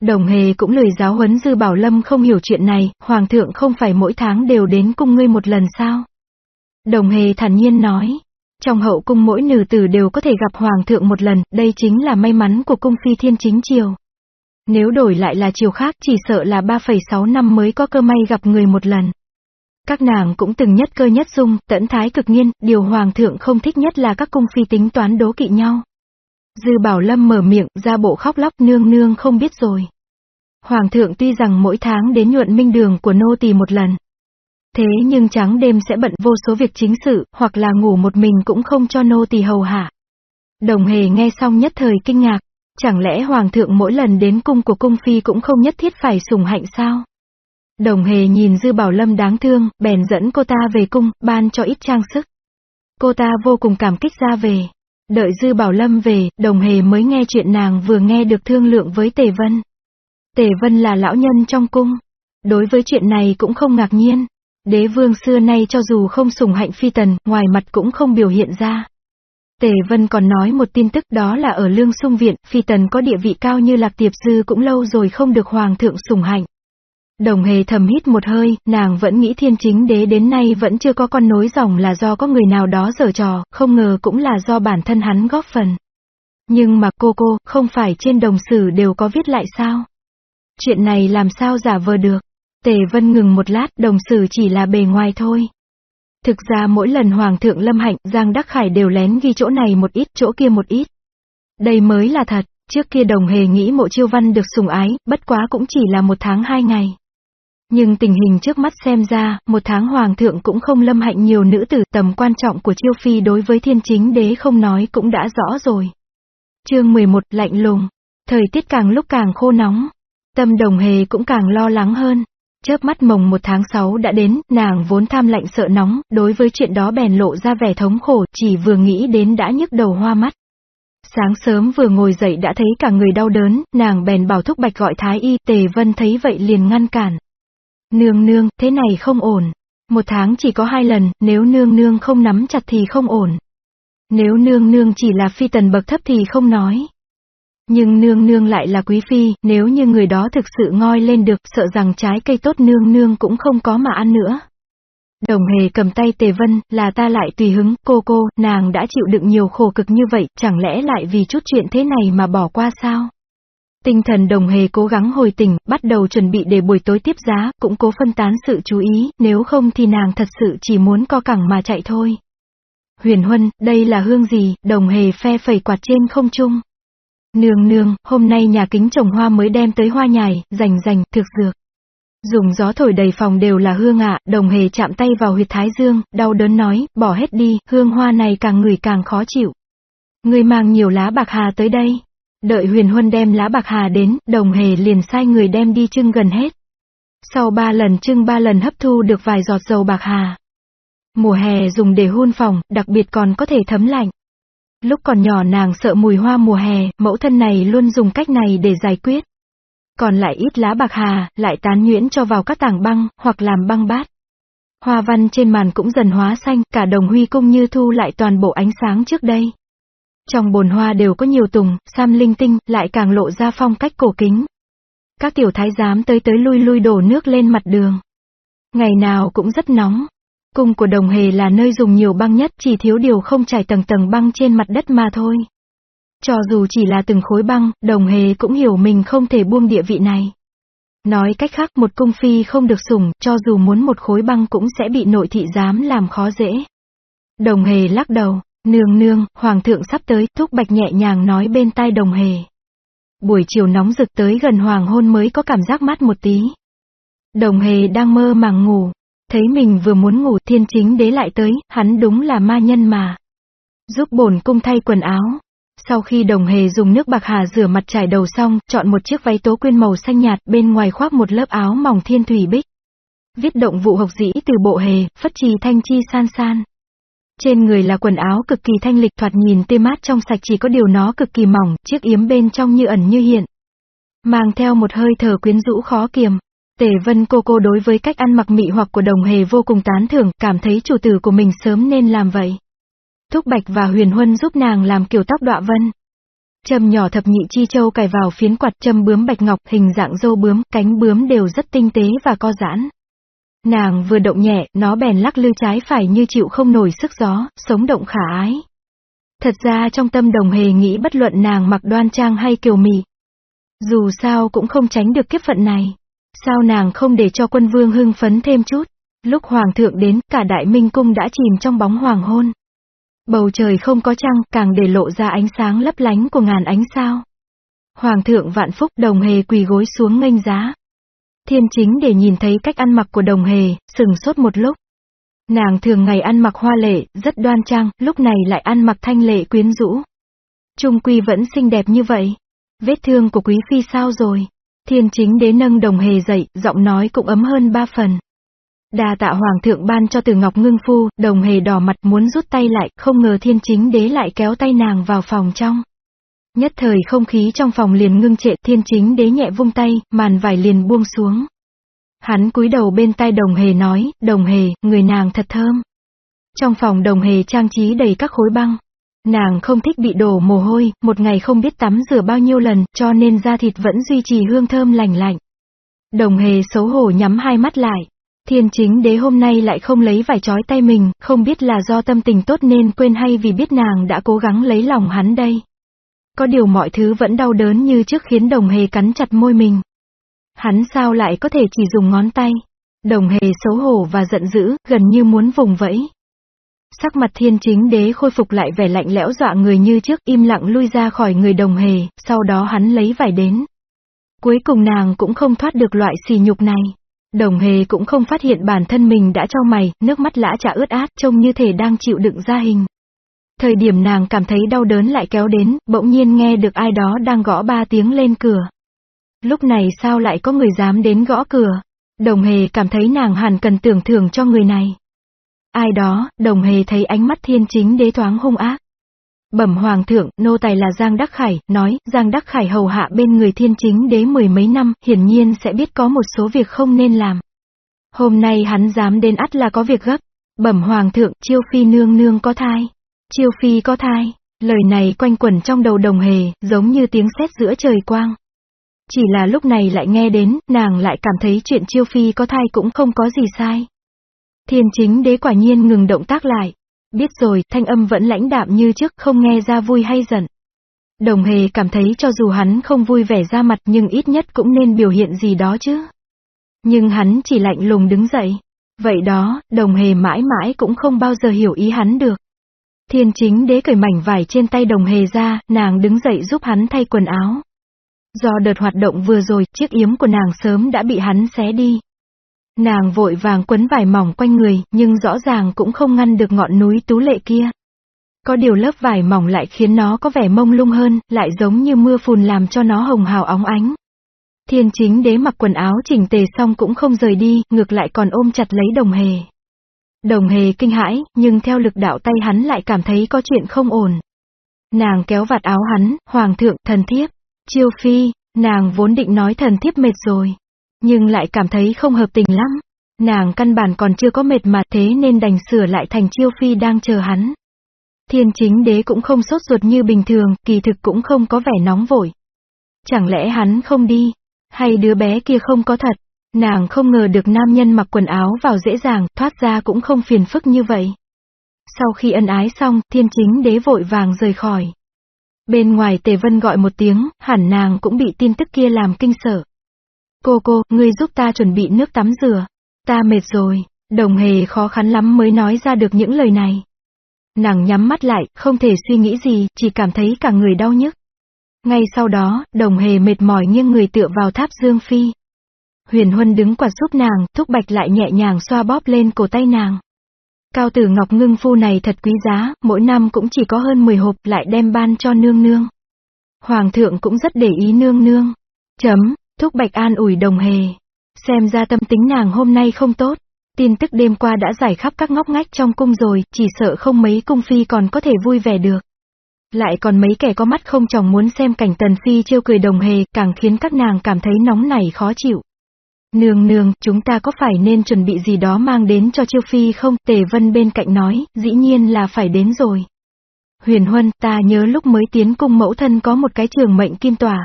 [SPEAKER 1] Đồng hề cũng lời giáo huấn dư bảo lâm không hiểu chuyện này, hoàng thượng không phải mỗi tháng đều đến cung ngươi một lần sao. Đồng hề thản nhiên nói, trong hậu cung mỗi nữ tử đều có thể gặp hoàng thượng một lần, đây chính là may mắn của cung phi thiên chính triều. Nếu đổi lại là chiều khác chỉ sợ là 3,6 năm mới có cơ may gặp người một lần. Các nàng cũng từng nhất cơ nhất dung, tẫn thái cực nhiên, điều hoàng thượng không thích nhất là các cung phi tính toán đố kỵ nhau. Dư bảo lâm mở miệng, ra bộ khóc lóc nương nương không biết rồi. Hoàng thượng tuy rằng mỗi tháng đến nhuận minh đường của nô tỳ một lần. Thế nhưng trắng đêm sẽ bận vô số việc chính sự, hoặc là ngủ một mình cũng không cho nô tỳ hầu hạ. Đồng hề nghe xong nhất thời kinh ngạc. Chẳng lẽ hoàng thượng mỗi lần đến cung của cung phi cũng không nhất thiết phải sùng hạnh sao? Đồng hề nhìn Dư Bảo Lâm đáng thương, bèn dẫn cô ta về cung, ban cho ít trang sức. Cô ta vô cùng cảm kích ra về. Đợi Dư Bảo Lâm về, đồng hề mới nghe chuyện nàng vừa nghe được thương lượng với Tề Vân. Tề Vân là lão nhân trong cung. Đối với chuyện này cũng không ngạc nhiên. Đế vương xưa nay cho dù không sùng hạnh phi tần, ngoài mặt cũng không biểu hiện ra. Tề Vân còn nói một tin tức đó là ở lương sung viện, phi tần có địa vị cao như lạc tiệp dư cũng lâu rồi không được hoàng thượng sùng hạnh. Đồng hề thầm hít một hơi, nàng vẫn nghĩ thiên chính đế đến nay vẫn chưa có con nối dòng là do có người nào đó giở trò, không ngờ cũng là do bản thân hắn góp phần. Nhưng mà cô cô, không phải trên đồng sử đều có viết lại sao? Chuyện này làm sao giả vờ được? Tề Vân ngừng một lát, đồng sử chỉ là bề ngoài thôi. Thực ra mỗi lần Hoàng thượng lâm hạnh, Giang Đắc Khải đều lén ghi chỗ này một ít, chỗ kia một ít. Đây mới là thật, trước kia đồng hề nghĩ mộ chiêu văn được sùng ái, bất quá cũng chỉ là một tháng hai ngày. Nhưng tình hình trước mắt xem ra, một tháng hoàng thượng cũng không lâm hạnh nhiều nữ tử tầm quan trọng của chiêu phi đối với thiên chính đế không nói cũng đã rõ rồi. chương 11 lạnh lùng. Thời tiết càng lúc càng khô nóng. Tâm đồng hề cũng càng lo lắng hơn. Chớp mắt mồng một tháng sáu đã đến, nàng vốn tham lạnh sợ nóng, đối với chuyện đó bèn lộ ra vẻ thống khổ, chỉ vừa nghĩ đến đã nhức đầu hoa mắt. Sáng sớm vừa ngồi dậy đã thấy cả người đau đớn, nàng bèn bảo thúc bạch gọi thái y, tề vân thấy vậy liền ngăn cản. Nương nương, thế này không ổn. Một tháng chỉ có hai lần, nếu nương nương không nắm chặt thì không ổn. Nếu nương nương chỉ là phi tần bậc thấp thì không nói. Nhưng nương nương lại là quý phi, nếu như người đó thực sự ngoi lên được, sợ rằng trái cây tốt nương nương cũng không có mà ăn nữa. Đồng hề cầm tay Tề Vân, là ta lại tùy hứng, cô cô, nàng đã chịu đựng nhiều khổ cực như vậy, chẳng lẽ lại vì chút chuyện thế này mà bỏ qua sao? Tinh thần đồng hề cố gắng hồi tỉnh, bắt đầu chuẩn bị để buổi tối tiếp giá, cũng cố phân tán sự chú ý, nếu không thì nàng thật sự chỉ muốn co cẳng mà chạy thôi. Huyền Huân, đây là hương gì, đồng hề phe phẩy quạt trên không trung. Nương nương, hôm nay nhà kính trồng hoa mới đem tới hoa nhài, rành rành, thực dược. Dùng gió thổi đầy phòng đều là hương ạ, đồng hề chạm tay vào huyệt thái dương, đau đớn nói, bỏ hết đi, hương hoa này càng ngửi càng khó chịu. Người mang nhiều lá bạc hà tới đây. Đợi huyền huân đem lá bạc hà đến, đồng hề liền sai người đem đi trưng gần hết. Sau ba lần trưng ba lần hấp thu được vài giọt dầu bạc hà. Mùa hè dùng để hun phòng, đặc biệt còn có thể thấm lạnh. Lúc còn nhỏ nàng sợ mùi hoa mùa hè, mẫu thân này luôn dùng cách này để giải quyết. Còn lại ít lá bạc hà, lại tán nhuyễn cho vào các tảng băng, hoặc làm băng bát. Hoa văn trên màn cũng dần hóa xanh, cả đồng huy cung như thu lại toàn bộ ánh sáng trước đây. Trong bồn hoa đều có nhiều tùng, sam linh tinh, lại càng lộ ra phong cách cổ kính. Các tiểu thái giám tới tới lui lui đổ nước lên mặt đường. Ngày nào cũng rất nóng. Cung của đồng hề là nơi dùng nhiều băng nhất, chỉ thiếu điều không trải tầng tầng băng trên mặt đất mà thôi. Cho dù chỉ là từng khối băng, đồng hề cũng hiểu mình không thể buông địa vị này. Nói cách khác một cung phi không được sủng, cho dù muốn một khối băng cũng sẽ bị nội thị giám làm khó dễ. Đồng hề lắc đầu, nương nương, hoàng thượng sắp tới, thúc bạch nhẹ nhàng nói bên tai đồng hề. Buổi chiều nóng rực tới gần hoàng hôn mới có cảm giác mát một tí. Đồng hề đang mơ màng ngủ, thấy mình vừa muốn ngủ thiên chính đế lại tới, hắn đúng là ma nhân mà. Giúp bổn cung thay quần áo, sau khi đồng hề dùng nước bạc hà rửa mặt trải đầu xong, chọn một chiếc váy tố quyên màu xanh nhạt, bên ngoài khoác một lớp áo mỏng thiên thủy bích. Viết động vụ học dĩ từ bộ hề, phất trì thanh chi san san. Trên người là quần áo cực kỳ thanh lịch thoạt nhìn tê mát trong sạch chỉ có điều nó cực kỳ mỏng, chiếc yếm bên trong như ẩn như hiện. Mang theo một hơi thở quyến rũ khó kiềm. Tề vân cô cô đối với cách ăn mặc mị hoặc của đồng hề vô cùng tán thưởng, cảm thấy chủ tử của mình sớm nên làm vậy. Thúc Bạch và Huyền Huân giúp nàng làm kiểu tóc đọa vân. Châm nhỏ thập nhị chi châu cài vào phiến quạt châm bướm bạch ngọc, hình dạng dâu bướm, cánh bướm đều rất tinh tế và co giãn. Nàng vừa động nhẹ, nó bèn lắc lư trái phải như chịu không nổi sức gió, sống động khả ái. Thật ra trong tâm đồng hề nghĩ bất luận nàng mặc đoan trang hay kiều mị. Dù sao cũng không tránh được kiếp phận này. Sao nàng không để cho quân vương hưng phấn thêm chút? Lúc hoàng thượng đến, cả đại minh cung đã chìm trong bóng hoàng hôn. Bầu trời không có trăng, càng để lộ ra ánh sáng lấp lánh của ngàn ánh sao. Hoàng thượng vạn phúc đồng hề quỳ gối xuống nghênh giá. Thiên chính để nhìn thấy cách ăn mặc của đồng hề, sừng sốt một lúc. Nàng thường ngày ăn mặc hoa lệ, rất đoan trang, lúc này lại ăn mặc thanh lệ quyến rũ. Trung quy vẫn xinh đẹp như vậy. Vết thương của quý phi sao rồi? Thiên chính đế nâng đồng hề dậy, giọng nói cũng ấm hơn ba phần. Đa tạ hoàng thượng ban cho từ ngọc ngưng phu, đồng hề đỏ mặt muốn rút tay lại, không ngờ thiên chính đế lại kéo tay nàng vào phòng trong. Nhất thời không khí trong phòng liền ngưng trệ thiên chính đế nhẹ vung tay, màn vải liền buông xuống. Hắn cúi đầu bên tai đồng hề nói, đồng hề, người nàng thật thơm. Trong phòng đồng hề trang trí đầy các khối băng. Nàng không thích bị đổ mồ hôi, một ngày không biết tắm rửa bao nhiêu lần, cho nên da thịt vẫn duy trì hương thơm lành lạnh. Đồng hề xấu hổ nhắm hai mắt lại. Thiên chính đế hôm nay lại không lấy vải trói tay mình, không biết là do tâm tình tốt nên quên hay vì biết nàng đã cố gắng lấy lòng hắn đây. Có điều mọi thứ vẫn đau đớn như trước khiến đồng hề cắn chặt môi mình. Hắn sao lại có thể chỉ dùng ngón tay. Đồng hề xấu hổ và giận dữ, gần như muốn vùng vẫy. Sắc mặt thiên chính đế khôi phục lại vẻ lạnh lẽo dọa người như trước im lặng lui ra khỏi người đồng hề, sau đó hắn lấy vải đến. Cuối cùng nàng cũng không thoát được loại xì nhục này. Đồng hề cũng không phát hiện bản thân mình đã cho mày, nước mắt lã chả ướt át trông như thể đang chịu đựng ra hình. Thời điểm nàng cảm thấy đau đớn lại kéo đến, bỗng nhiên nghe được ai đó đang gõ ba tiếng lên cửa. Lúc này sao lại có người dám đến gõ cửa? Đồng hề cảm thấy nàng hẳn cần tưởng thưởng cho người này. Ai đó, đồng hề thấy ánh mắt thiên chính đế thoáng hung ác. Bẩm hoàng thượng, nô tài là Giang Đắc Khải, nói, Giang Đắc Khải hầu hạ bên người thiên chính đế mười mấy năm, hiển nhiên sẽ biết có một số việc không nên làm. Hôm nay hắn dám đến ắt là có việc gấp. Bẩm hoàng thượng, chiêu phi nương nương có thai. Chiêu phi có thai. Lời này quanh quẩn trong đầu đồng hề, giống như tiếng sét giữa trời quang. Chỉ là lúc này lại nghe đến, nàng lại cảm thấy chuyện chiêu phi có thai cũng không có gì sai. Thiên chính đế quả nhiên ngừng động tác lại. Biết rồi, thanh âm vẫn lãnh đạm như trước, không nghe ra vui hay giận. Đồng hề cảm thấy cho dù hắn không vui vẻ ra mặt nhưng ít nhất cũng nên biểu hiện gì đó chứ. Nhưng hắn chỉ lạnh lùng đứng dậy. Vậy đó, đồng hề mãi mãi cũng không bao giờ hiểu ý hắn được. Thiên chính đế cởi mảnh vải trên tay đồng hề ra, nàng đứng dậy giúp hắn thay quần áo. Do đợt hoạt động vừa rồi, chiếc yếm của nàng sớm đã bị hắn xé đi. Nàng vội vàng quấn vải mỏng quanh người, nhưng rõ ràng cũng không ngăn được ngọn núi tú lệ kia. Có điều lớp vải mỏng lại khiến nó có vẻ mông lung hơn, lại giống như mưa phùn làm cho nó hồng hào óng ánh. Thiên chính đế mặc quần áo chỉnh tề xong cũng không rời đi, ngược lại còn ôm chặt lấy đồng hề. Đồng hề kinh hãi, nhưng theo lực đạo tay hắn lại cảm thấy có chuyện không ổn. Nàng kéo vạt áo hắn, hoàng thượng, thần thiếp, chiêu phi, nàng vốn định nói thần thiếp mệt rồi. Nhưng lại cảm thấy không hợp tình lắm. Nàng căn bản còn chưa có mệt mà thế nên đành sửa lại thành chiêu phi đang chờ hắn. Thiên chính đế cũng không sốt ruột như bình thường, kỳ thực cũng không có vẻ nóng vội. Chẳng lẽ hắn không đi? Hay đứa bé kia không có thật? Nàng không ngờ được nam nhân mặc quần áo vào dễ dàng, thoát ra cũng không phiền phức như vậy. Sau khi ân ái xong, thiên chính đế vội vàng rời khỏi. Bên ngoài Tề Vân gọi một tiếng, hẳn nàng cũng bị tin tức kia làm kinh sợ. Cô cô, ngươi giúp ta chuẩn bị nước tắm rửa. Ta mệt rồi, đồng hề khó khăn lắm mới nói ra được những lời này. Nàng nhắm mắt lại, không thể suy nghĩ gì, chỉ cảm thấy cả người đau nhức. Ngay sau đó, đồng hề mệt mỏi nghiêng người tựa vào tháp Dương Phi. Huyền Huân đứng quạt giúp nàng, thúc bạch lại nhẹ nhàng xoa bóp lên cổ tay nàng. Cao tử ngọc ngưng phu này thật quý giá, mỗi năm cũng chỉ có hơn 10 hộp lại đem ban cho nương nương. Hoàng thượng cũng rất để ý nương nương. Chấm, thúc bạch an ủi đồng hề. Xem ra tâm tính nàng hôm nay không tốt. Tin tức đêm qua đã giải khắp các ngóc ngách trong cung rồi, chỉ sợ không mấy cung phi còn có thể vui vẻ được. Lại còn mấy kẻ có mắt không chồng muốn xem cảnh tần phi trêu cười đồng hề, càng khiến các nàng cảm thấy nóng nảy khó chịu. Nương nương, chúng ta có phải nên chuẩn bị gì đó mang đến cho chiêu phi không? Tề Vân bên cạnh nói, dĩ nhiên là phải đến rồi. Huyền Huân, ta nhớ lúc mới tiến cung mẫu thân có một cái trường mệnh kim tòa.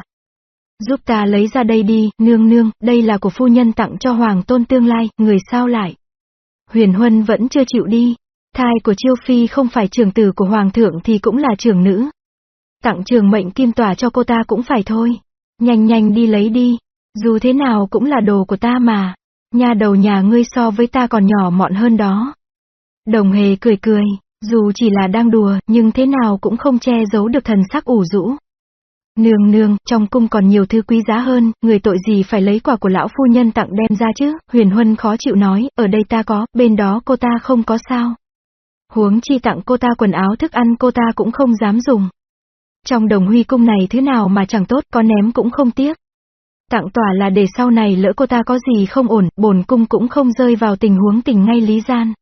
[SPEAKER 1] Giúp ta lấy ra đây đi, nương nương, đây là của phu nhân tặng cho hoàng tôn tương lai, người sao lại. Huyền Huân vẫn chưa chịu đi. Thai của Chiêu Phi không phải trưởng tử của hoàng thượng thì cũng là trưởng nữ. Tặng trường mệnh kim tòa cho cô ta cũng phải thôi. Nhanh nhanh đi lấy đi. Dù thế nào cũng là đồ của ta mà. Nhà đầu nhà ngươi so với ta còn nhỏ mọn hơn đó. Đồng hề cười cười, dù chỉ là đang đùa, nhưng thế nào cũng không che giấu được thần sắc ủ rũ. Nương nương, trong cung còn nhiều thứ quý giá hơn, người tội gì phải lấy quà của lão phu nhân tặng đem ra chứ, huyền huân khó chịu nói, ở đây ta có, bên đó cô ta không có sao. Huống chi tặng cô ta quần áo thức ăn cô ta cũng không dám dùng. Trong đồng huy cung này thứ nào mà chẳng tốt, có ném cũng không tiếc. Tặng tỏa là để sau này lỡ cô ta có gì không ổn, bổn cung cũng không rơi vào tình huống tình ngay lý gian.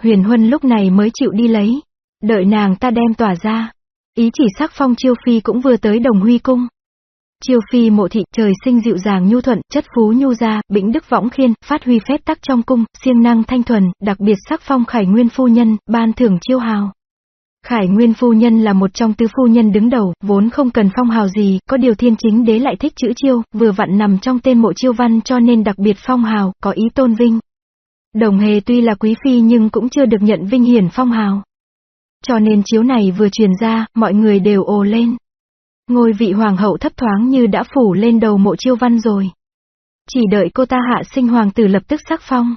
[SPEAKER 1] Huyền Huân lúc này mới chịu đi lấy. Đợi nàng ta đem tỏa ra. Ý chỉ sắc phong chiêu phi cũng vừa tới đồng huy cung. Chiêu phi mộ thị trời sinh dịu dàng nhu thuận, chất phú nhu gia, bĩnh đức võng khiên, phát huy phép tắc trong cung, siêng năng thanh thuần, đặc biệt sắc phong khải nguyên phu nhân, ban thưởng chiêu hào. Khải Nguyên phu nhân là một trong tứ phu nhân đứng đầu, vốn không cần phong hào gì, có điều thiên chính đế lại thích chữ chiêu, vừa vặn nằm trong tên mộ chiêu văn cho nên đặc biệt phong hào, có ý tôn vinh. Đồng hề tuy là quý phi nhưng cũng chưa được nhận vinh hiển phong hào. Cho nên chiếu này vừa truyền ra, mọi người đều ồ lên. Ngôi vị hoàng hậu thấp thoáng như đã phủ lên đầu mộ chiêu văn rồi. Chỉ đợi cô ta hạ sinh hoàng tử lập tức sắc phong.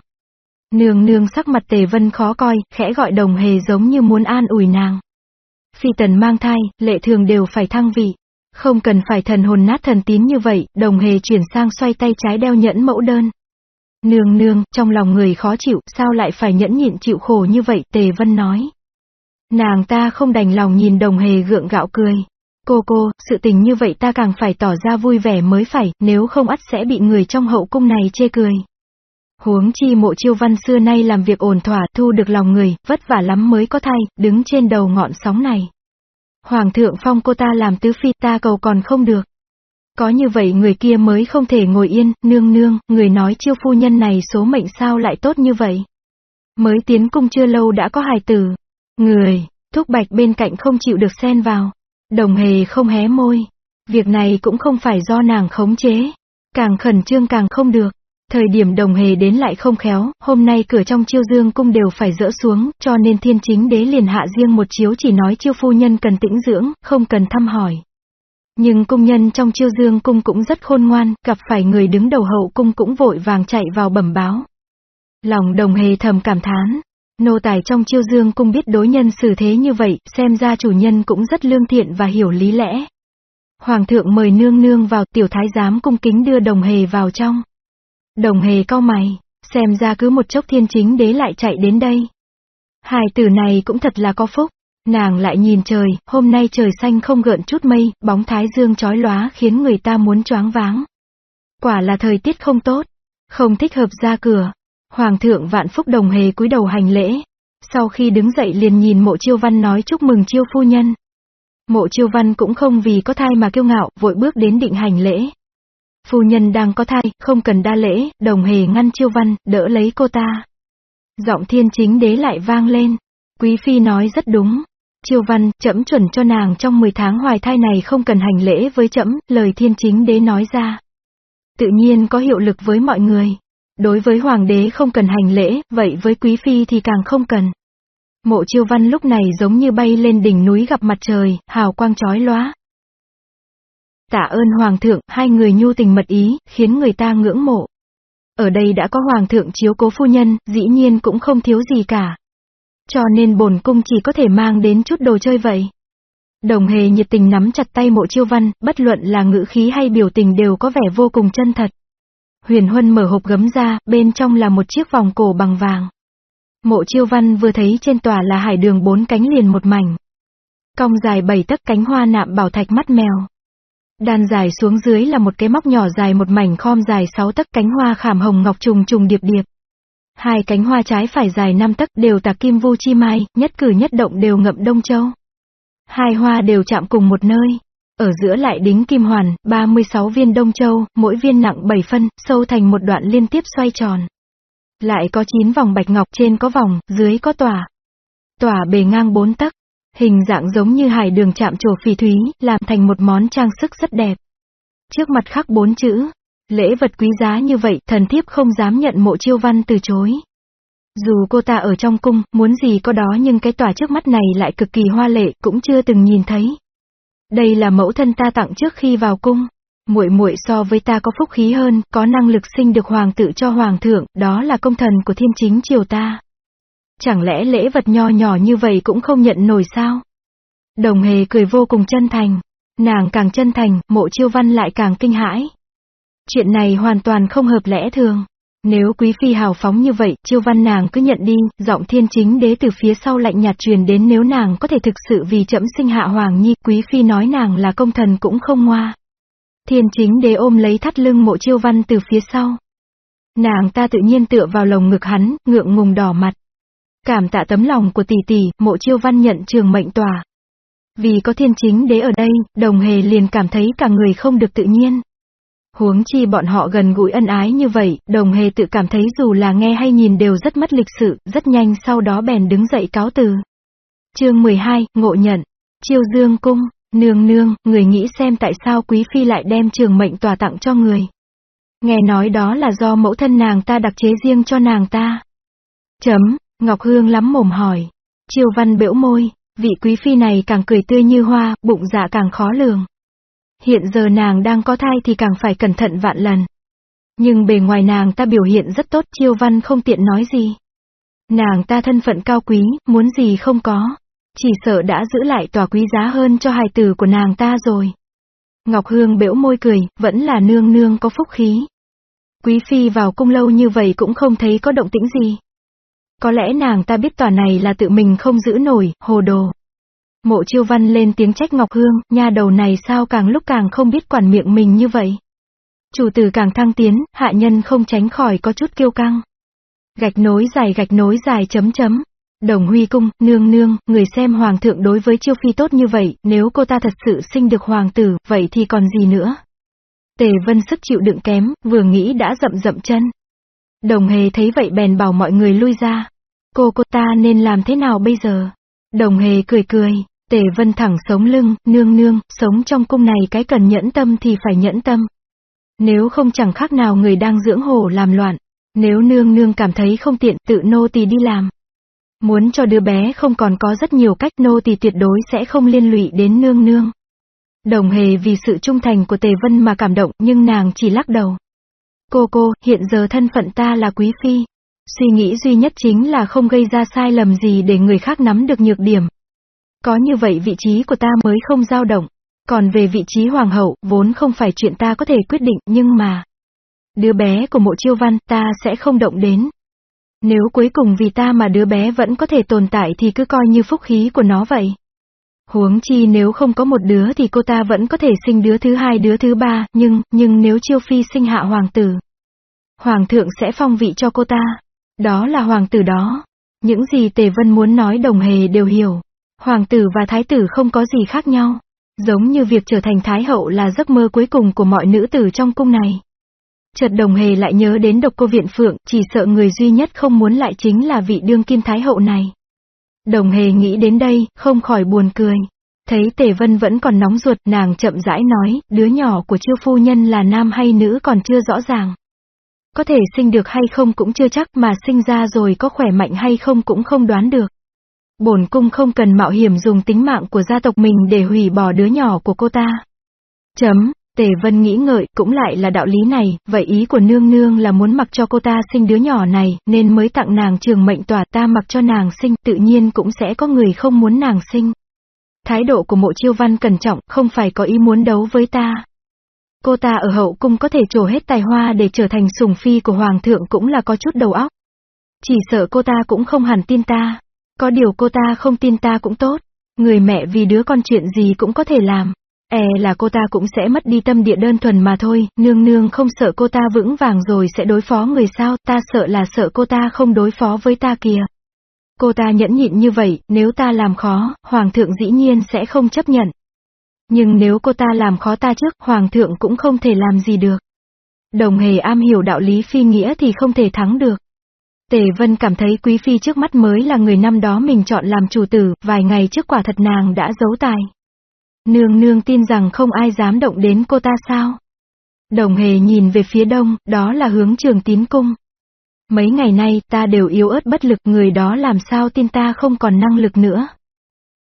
[SPEAKER 1] Nương nương sắc mặt tề vân khó coi, khẽ gọi đồng hề giống như muốn an ủi nàng. Phi tần mang thai, lệ thường đều phải thăng vị. Không cần phải thần hồn nát thần tín như vậy, đồng hề chuyển sang xoay tay trái đeo nhẫn mẫu đơn. Nương nương, trong lòng người khó chịu, sao lại phải nhẫn nhịn chịu khổ như vậy, tề vân nói. Nàng ta không đành lòng nhìn đồng hề gượng gạo cười. Cô cô, sự tình như vậy ta càng phải tỏ ra vui vẻ mới phải, nếu không ắt sẽ bị người trong hậu cung này chê cười. Huống chi mộ chiêu văn xưa nay làm việc ổn thỏa, thu được lòng người, vất vả lắm mới có thay, đứng trên đầu ngọn sóng này. Hoàng thượng phong cô ta làm tứ phi ta cầu còn không được. Có như vậy người kia mới không thể ngồi yên, nương nương, người nói chiêu phu nhân này số mệnh sao lại tốt như vậy. Mới tiến cung chưa lâu đã có hài tử. Người, Thúc bạch bên cạnh không chịu được xen vào. Đồng hề không hé môi. Việc này cũng không phải do nàng khống chế. Càng khẩn trương càng không được. Thời điểm đồng hề đến lại không khéo, hôm nay cửa trong chiêu dương cung đều phải dỡ xuống, cho nên thiên chính đế liền hạ riêng một chiếu chỉ nói chiêu phu nhân cần tĩnh dưỡng, không cần thăm hỏi. Nhưng cung nhân trong chiêu dương cung cũng rất khôn ngoan, gặp phải người đứng đầu hậu cung cũng vội vàng chạy vào bẩm báo. Lòng đồng hề thầm cảm thán. Nô tài trong chiêu dương cung biết đối nhân xử thế như vậy, xem ra chủ nhân cũng rất lương thiện và hiểu lý lẽ. Hoàng thượng mời nương nương vào tiểu thái giám cung kính đưa đồng hề vào trong. Đồng hề cau mày, xem ra cứ một chốc thiên chính đế lại chạy đến đây. Hài tử này cũng thật là có phúc. Nàng lại nhìn trời, hôm nay trời xanh không gợn chút mây, bóng thái dương chói lóa khiến người ta muốn choáng váng. Quả là thời tiết không tốt, không thích hợp ra cửa. Hoàng thượng vạn phúc đồng hề cúi đầu hành lễ. Sau khi đứng dậy liền nhìn mộ chiêu văn nói chúc mừng chiêu phu nhân. Mộ chiêu văn cũng không vì có thai mà kiêu ngạo, vội bước đến định hành lễ. Phu nhân đang có thai, không cần đa lễ, đồng hề ngăn chiêu văn, đỡ lấy cô ta. Giọng thiên chính đế lại vang lên. Quý phi nói rất đúng. Chiêu văn, chậm chuẩn cho nàng trong 10 tháng hoài thai này không cần hành lễ với chậm, lời thiên chính đế nói ra. Tự nhiên có hiệu lực với mọi người. Đối với hoàng đế không cần hành lễ, vậy với quý phi thì càng không cần. Mộ chiêu văn lúc này giống như bay lên đỉnh núi gặp mặt trời, hào quang chói lóa. Tạ ơn hoàng thượng, hai người nhu tình mật ý, khiến người ta ngưỡng mộ. Ở đây đã có hoàng thượng chiếu cố phu nhân, dĩ nhiên cũng không thiếu gì cả. Cho nên bổn cung chỉ có thể mang đến chút đồ chơi vậy. Đồng hề nhiệt tình nắm chặt tay mộ chiêu văn, bất luận là ngữ khí hay biểu tình đều có vẻ vô cùng chân thật. Huyền Huân mở hộp gấm ra, bên trong là một chiếc vòng cổ bằng vàng. Mộ chiêu văn vừa thấy trên tòa là hải đường bốn cánh liền một mảnh. Cong dài bảy tấc cánh hoa nạm bảo thạch mắt mèo. Đan dài xuống dưới là một cái móc nhỏ dài một mảnh khom dài sáu tấc cánh hoa khảm hồng ngọc trùng trùng điệp điệp. Hai cánh hoa trái phải dài năm tấc đều tạc kim vu chi mai, nhất cử nhất động đều ngậm đông châu. Hai hoa đều chạm cùng một nơi. Ở giữa lại đính kim hoàn, 36 viên đông châu, mỗi viên nặng 7 phân, sâu thành một đoạn liên tiếp xoay tròn. Lại có 9 vòng bạch ngọc trên có vòng, dưới có tỏa. Tỏa bề ngang 4 tấc, hình dạng giống như hải đường chạm trổ phỉ thúy, làm thành một món trang sức rất đẹp. Trước mặt khắc bốn chữ, lễ vật quý giá như vậy, thần thiếp không dám nhận mộ chiêu văn từ chối. Dù cô ta ở trong cung, muốn gì có đó nhưng cái tòa trước mắt này lại cực kỳ hoa lệ, cũng chưa từng nhìn thấy. Đây là mẫu thân ta tặng trước khi vào cung. Muội muội so với ta có phúc khí hơn, có năng lực sinh được hoàng tự cho hoàng thượng, đó là công thần của thiên chính triều ta. Chẳng lẽ lễ vật nho nhỏ như vậy cũng không nhận nổi sao? Đồng hề cười vô cùng chân thành. Nàng càng chân thành, mộ chiêu văn lại càng kinh hãi. Chuyện này hoàn toàn không hợp lẽ thường. Nếu quý phi hào phóng như vậy, chiêu văn nàng cứ nhận đi, giọng thiên chính đế từ phía sau lạnh nhạt truyền đến nếu nàng có thể thực sự vì chậm sinh hạ hoàng nhi, quý phi nói nàng là công thần cũng không ngoa. Thiên chính đế ôm lấy thắt lưng mộ chiêu văn từ phía sau. Nàng ta tự nhiên tựa vào lồng ngực hắn, ngượng ngùng đỏ mặt. Cảm tạ tấm lòng của tỷ tỷ, mộ chiêu văn nhận trường mệnh tòa. Vì có thiên chính đế ở đây, đồng hề liền cảm thấy cả người không được tự nhiên. Huống chi bọn họ gần gũi ân ái như vậy, đồng hề tự cảm thấy dù là nghe hay nhìn đều rất mất lịch sự, rất nhanh sau đó bèn đứng dậy cáo từ. chương 12, Ngộ Nhận. Chiêu Dương Cung, nương nương, người nghĩ xem tại sao Quý Phi lại đem trường mệnh tòa tặng cho người. Nghe nói đó là do mẫu thân nàng ta đặc chế riêng cho nàng ta. Chấm, Ngọc Hương lắm mồm hỏi. Chiêu văn bễu môi, vị Quý Phi này càng cười tươi như hoa, bụng dạ càng khó lường. Hiện giờ nàng đang có thai thì càng phải cẩn thận vạn lần. Nhưng bề ngoài nàng ta biểu hiện rất tốt chiêu văn không tiện nói gì. Nàng ta thân phận cao quý, muốn gì không có. Chỉ sợ đã giữ lại tòa quý giá hơn cho hài tử của nàng ta rồi. Ngọc Hương bễu môi cười, vẫn là nương nương có phúc khí. Quý phi vào cung lâu như vậy cũng không thấy có động tĩnh gì. Có lẽ nàng ta biết tòa này là tự mình không giữ nổi, hồ đồ. Mộ chiêu văn lên tiếng trách Ngọc Hương, nha đầu này sao càng lúc càng không biết quản miệng mình như vậy. Chủ tử càng thăng tiến, hạ nhân không tránh khỏi có chút kiêu căng. Gạch nối dài gạch nối dài chấm chấm. Đồng huy cung, nương nương, người xem hoàng thượng đối với chiêu phi tốt như vậy, nếu cô ta thật sự sinh được hoàng tử, vậy thì còn gì nữa. Tề vân sức chịu đựng kém, vừa nghĩ đã rậm rậm chân. Đồng hề thấy vậy bèn bảo mọi người lui ra. Cô cô ta nên làm thế nào bây giờ? Đồng hề cười cười, tề vân thẳng sống lưng, nương nương, sống trong cung này cái cần nhẫn tâm thì phải nhẫn tâm. Nếu không chẳng khác nào người đang dưỡng hổ làm loạn. Nếu nương nương cảm thấy không tiện tự nô tỳ đi làm. Muốn cho đứa bé không còn có rất nhiều cách nô tỳ tuyệt đối sẽ không liên lụy đến nương nương. Đồng hề vì sự trung thành của Tề Vân mà cảm động nhưng nàng chỉ lắc đầu. Cô cô, hiện giờ thân phận ta là quý phi. Suy nghĩ duy nhất chính là không gây ra sai lầm gì để người khác nắm được nhược điểm. Có như vậy vị trí của ta mới không dao động. Còn về vị trí hoàng hậu, vốn không phải chuyện ta có thể quyết định, nhưng mà... Đứa bé của mộ chiêu văn, ta sẽ không động đến. Nếu cuối cùng vì ta mà đứa bé vẫn có thể tồn tại thì cứ coi như phúc khí của nó vậy. Huống chi nếu không có một đứa thì cô ta vẫn có thể sinh đứa thứ hai đứa thứ ba, nhưng, nhưng nếu chiêu phi sinh hạ hoàng tử. Hoàng thượng sẽ phong vị cho cô ta. Đó là hoàng tử đó. Những gì Tề Vân muốn nói đồng hề đều hiểu. Hoàng tử và thái tử không có gì khác nhau. Giống như việc trở thành thái hậu là giấc mơ cuối cùng của mọi nữ tử trong cung này. Chợt đồng hề lại nhớ đến độc cô viện phượng, chỉ sợ người duy nhất không muốn lại chính là vị đương kim thái hậu này. Đồng hề nghĩ đến đây, không khỏi buồn cười. Thấy Tề Vân vẫn còn nóng ruột, nàng chậm rãi nói, đứa nhỏ của chiêu phu nhân là nam hay nữ còn chưa rõ ràng. Có thể sinh được hay không cũng chưa chắc mà sinh ra rồi có khỏe mạnh hay không cũng không đoán được. Bổn cung không cần mạo hiểm dùng tính mạng của gia tộc mình để hủy bỏ đứa nhỏ của cô ta. Chấm, Tề Vân nghĩ ngợi, cũng lại là đạo lý này, vậy ý của nương nương là muốn mặc cho cô ta sinh đứa nhỏ này, nên mới tặng nàng trường mệnh tỏa ta mặc cho nàng sinh, tự nhiên cũng sẽ có người không muốn nàng sinh. Thái độ của mộ chiêu văn cẩn trọng, không phải có ý muốn đấu với ta. Cô ta ở hậu cung có thể trổ hết tài hoa để trở thành sùng phi của hoàng thượng cũng là có chút đầu óc. Chỉ sợ cô ta cũng không hẳn tin ta. Có điều cô ta không tin ta cũng tốt. Người mẹ vì đứa con chuyện gì cũng có thể làm. E là cô ta cũng sẽ mất đi tâm địa đơn thuần mà thôi, nương nương không sợ cô ta vững vàng rồi sẽ đối phó người sao, ta sợ là sợ cô ta không đối phó với ta kìa. Cô ta nhẫn nhịn như vậy, nếu ta làm khó, hoàng thượng dĩ nhiên sẽ không chấp nhận. Nhưng nếu cô ta làm khó ta trước, hoàng thượng cũng không thể làm gì được. Đồng hề am hiểu đạo lý phi nghĩa thì không thể thắng được. Tề Vân cảm thấy quý phi trước mắt mới là người năm đó mình chọn làm chủ tử, vài ngày trước quả thật nàng đã giấu tài. Nương nương tin rằng không ai dám động đến cô ta sao? Đồng hề nhìn về phía đông, đó là hướng trường tín cung. Mấy ngày nay ta đều yếu ớt bất lực người đó làm sao tin ta không còn năng lực nữa.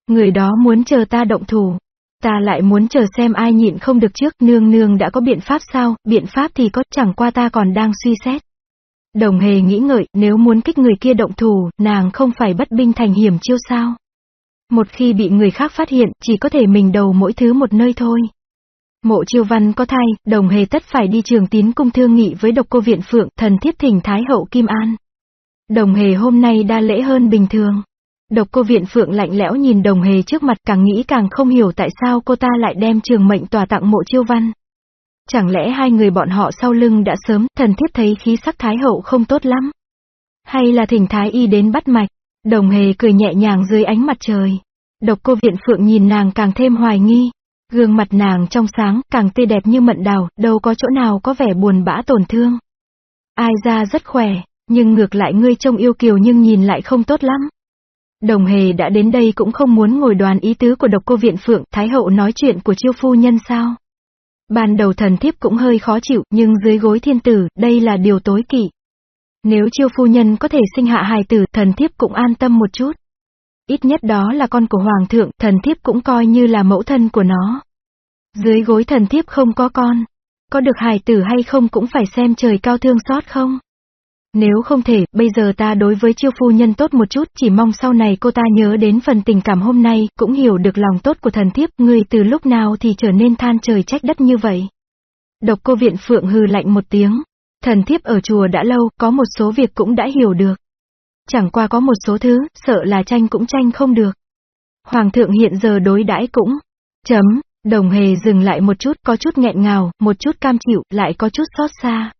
[SPEAKER 1] Người đó muốn chờ ta động thủ. Ta lại muốn chờ xem ai nhịn không được trước nương nương đã có biện pháp sao, biện pháp thì có chẳng qua ta còn đang suy xét. Đồng hề nghĩ ngợi, nếu muốn kích người kia động thủ, nàng không phải bất binh thành hiểm chiêu sao. Một khi bị người khác phát hiện, chỉ có thể mình đầu mỗi thứ một nơi thôi. Mộ chiêu văn có thai, đồng hề tất phải đi trường tín cung thương nghị với độc cô viện phượng, thần thiếp thỉnh Thái hậu Kim An. Đồng hề hôm nay đa lễ hơn bình thường. Độc cô viện phượng lạnh lẽo nhìn đồng hề trước mặt càng nghĩ càng không hiểu tại sao cô ta lại đem trường mệnh tòa tặng mộ chiêu văn. Chẳng lẽ hai người bọn họ sau lưng đã sớm, thần thiết thấy khí sắc thái hậu không tốt lắm. Hay là thỉnh thái y đến bắt mạch, đồng hề cười nhẹ nhàng dưới ánh mặt trời. Độc cô viện phượng nhìn nàng càng thêm hoài nghi. Gương mặt nàng trong sáng, càng tươi đẹp như mận đào, đâu có chỗ nào có vẻ buồn bã tổn thương. Ai ra rất khỏe, nhưng ngược lại ngươi trông yêu kiều nhưng nhìn lại không tốt lắm. Đồng hề đã đến đây cũng không muốn ngồi đoàn ý tứ của độc cô viện phượng, Thái hậu nói chuyện của chiêu phu nhân sao. Ban đầu thần thiếp cũng hơi khó chịu, nhưng dưới gối thiên tử, đây là điều tối kỵ. Nếu chiêu phu nhân có thể sinh hạ hài tử, thần thiếp cũng an tâm một chút. Ít nhất đó là con của hoàng thượng, thần thiếp cũng coi như là mẫu thân của nó. Dưới gối thần thiếp không có con. Có được hài tử hay không cũng phải xem trời cao thương xót không. Nếu không thể, bây giờ ta đối với chiêu phu nhân tốt một chút, chỉ mong sau này cô ta nhớ đến phần tình cảm hôm nay, cũng hiểu được lòng tốt của thần thiếp, người từ lúc nào thì trở nên than trời trách đất như vậy. Độc cô viện phượng hừ lạnh một tiếng. Thần thiếp ở chùa đã lâu, có một số việc cũng đã hiểu được. Chẳng qua có một số thứ, sợ là tranh cũng tranh không được. Hoàng thượng hiện giờ đối đãi cũng. Chấm, đồng hề dừng lại một chút, có chút nghẹn ngào, một chút cam chịu, lại có chút xót xa.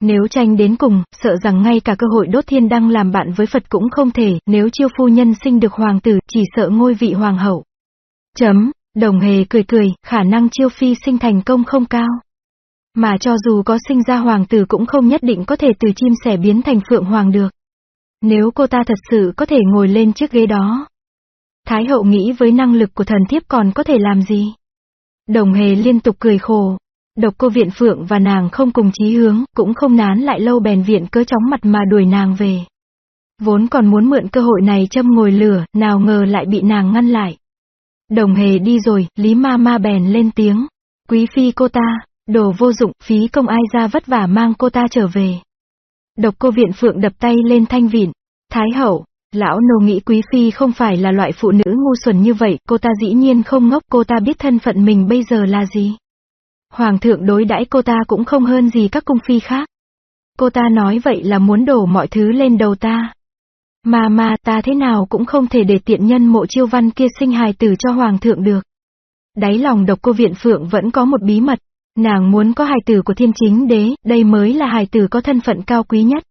[SPEAKER 1] Nếu tranh đến cùng, sợ rằng ngay cả cơ hội đốt thiên đăng làm bạn với Phật cũng không thể, nếu chiêu phu nhân sinh được hoàng tử, chỉ sợ ngôi vị hoàng hậu. Chấm, đồng hề cười cười, khả năng chiêu phi sinh thành công không cao. Mà cho dù có sinh ra hoàng tử cũng không nhất định có thể từ chim sẻ biến thành phượng hoàng được. Nếu cô ta thật sự có thể ngồi lên chiếc ghế đó. Thái hậu nghĩ với năng lực của thần thiếp còn có thể làm gì? Đồng hề liên tục cười khổ. Độc cô viện phượng và nàng không cùng chí hướng, cũng không nán lại lâu bèn viện cớ chóng mặt mà đuổi nàng về. Vốn còn muốn mượn cơ hội này châm ngồi lửa, nào ngờ lại bị nàng ngăn lại. Đồng hề đi rồi, Lý ma ma bèn lên tiếng. Quý phi cô ta, đồ vô dụng, phí công ai ra vất vả mang cô ta trở về. Độc cô viện phượng đập tay lên thanh vịn. Thái hậu, lão nô nghĩ quý phi không phải là loại phụ nữ ngu xuẩn như vậy, cô ta dĩ nhiên không ngốc, cô ta biết thân phận mình bây giờ là gì. Hoàng thượng đối đãi cô ta cũng không hơn gì các cung phi khác. Cô ta nói vậy là muốn đổ mọi thứ lên đầu ta. Mà mà ta thế nào cũng không thể để tiện nhân mộ chiêu văn kia sinh hài tử cho hoàng thượng được. Đáy lòng độc cô viện phượng vẫn có một bí mật. Nàng muốn có hài tử của thiên chính đế, đây mới là hài tử có thân phận cao quý nhất.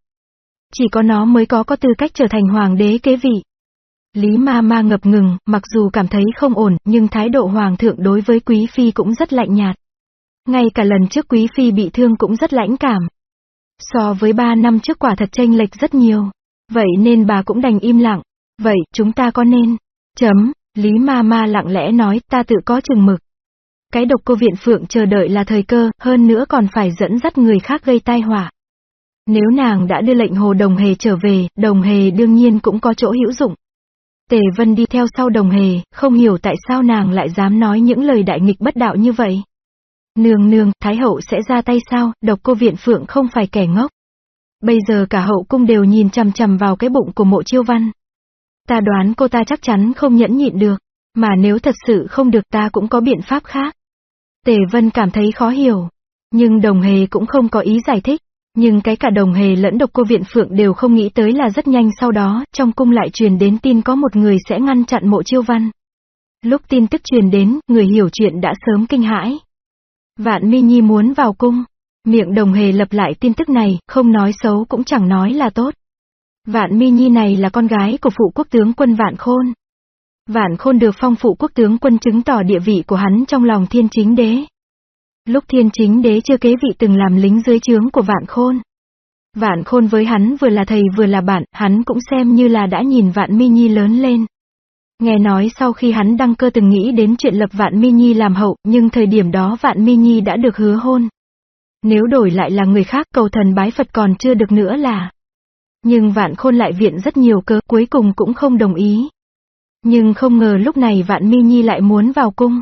[SPEAKER 1] Chỉ có nó mới có có tư cách trở thành hoàng đế kế vị. Lý ma ma ngập ngừng, mặc dù cảm thấy không ổn, nhưng thái độ hoàng thượng đối với quý phi cũng rất lạnh nhạt. Ngay cả lần trước quý phi bị thương cũng rất lãnh cảm. So với ba năm trước quả thật chênh lệch rất nhiều. Vậy nên bà cũng đành im lặng. Vậy, chúng ta có nên? Chấm, Lý ma ma lặng lẽ nói, ta tự có chừng mực. Cái độc cô viện phượng chờ đợi là thời cơ, hơn nữa còn phải dẫn dắt người khác gây tai họa. Nếu nàng đã đưa lệnh hồ đồng hề trở về, đồng hề đương nhiên cũng có chỗ hữu dụng. Tề Vân đi theo sau đồng hề, không hiểu tại sao nàng lại dám nói những lời đại nghịch bất đạo như vậy. Nương nương, Thái hậu sẽ ra tay sao, độc cô viện phượng không phải kẻ ngốc. Bây giờ cả hậu cung đều nhìn chằm chằm vào cái bụng của mộ chiêu văn. Ta đoán cô ta chắc chắn không nhẫn nhịn được, mà nếu thật sự không được ta cũng có biện pháp khác. Tề Vân cảm thấy khó hiểu, nhưng đồng hề cũng không có ý giải thích. Nhưng cái cả đồng hề lẫn độc cô viện phượng đều không nghĩ tới là rất nhanh sau đó, trong cung lại truyền đến tin có một người sẽ ngăn chặn mộ chiêu văn. Lúc tin tức truyền đến, người hiểu chuyện đã sớm kinh hãi. Vạn mi nhi muốn vào cung. Miệng đồng hề lập lại tin tức này, không nói xấu cũng chẳng nói là tốt. Vạn mi nhi này là con gái của phụ quốc tướng quân Vạn Khôn. Vạn Khôn được phong phụ quốc tướng quân chứng tỏ địa vị của hắn trong lòng thiên chính đế. Lúc thiên chính đế chưa kế vị từng làm lính dưới trướng của Vạn Khôn. Vạn Khôn với hắn vừa là thầy vừa là bạn, hắn cũng xem như là đã nhìn Vạn Mi Nhi lớn lên. Nghe nói sau khi hắn đăng cơ từng nghĩ đến chuyện lập Vạn Mi Nhi làm hậu, nhưng thời điểm đó Vạn Mi Nhi đã được hứa hôn. Nếu đổi lại là người khác cầu thần bái Phật còn chưa được nữa là. Nhưng Vạn Khôn lại viện rất nhiều cớ, cuối cùng cũng không đồng ý. Nhưng không ngờ lúc này Vạn Mi Nhi lại muốn vào cung.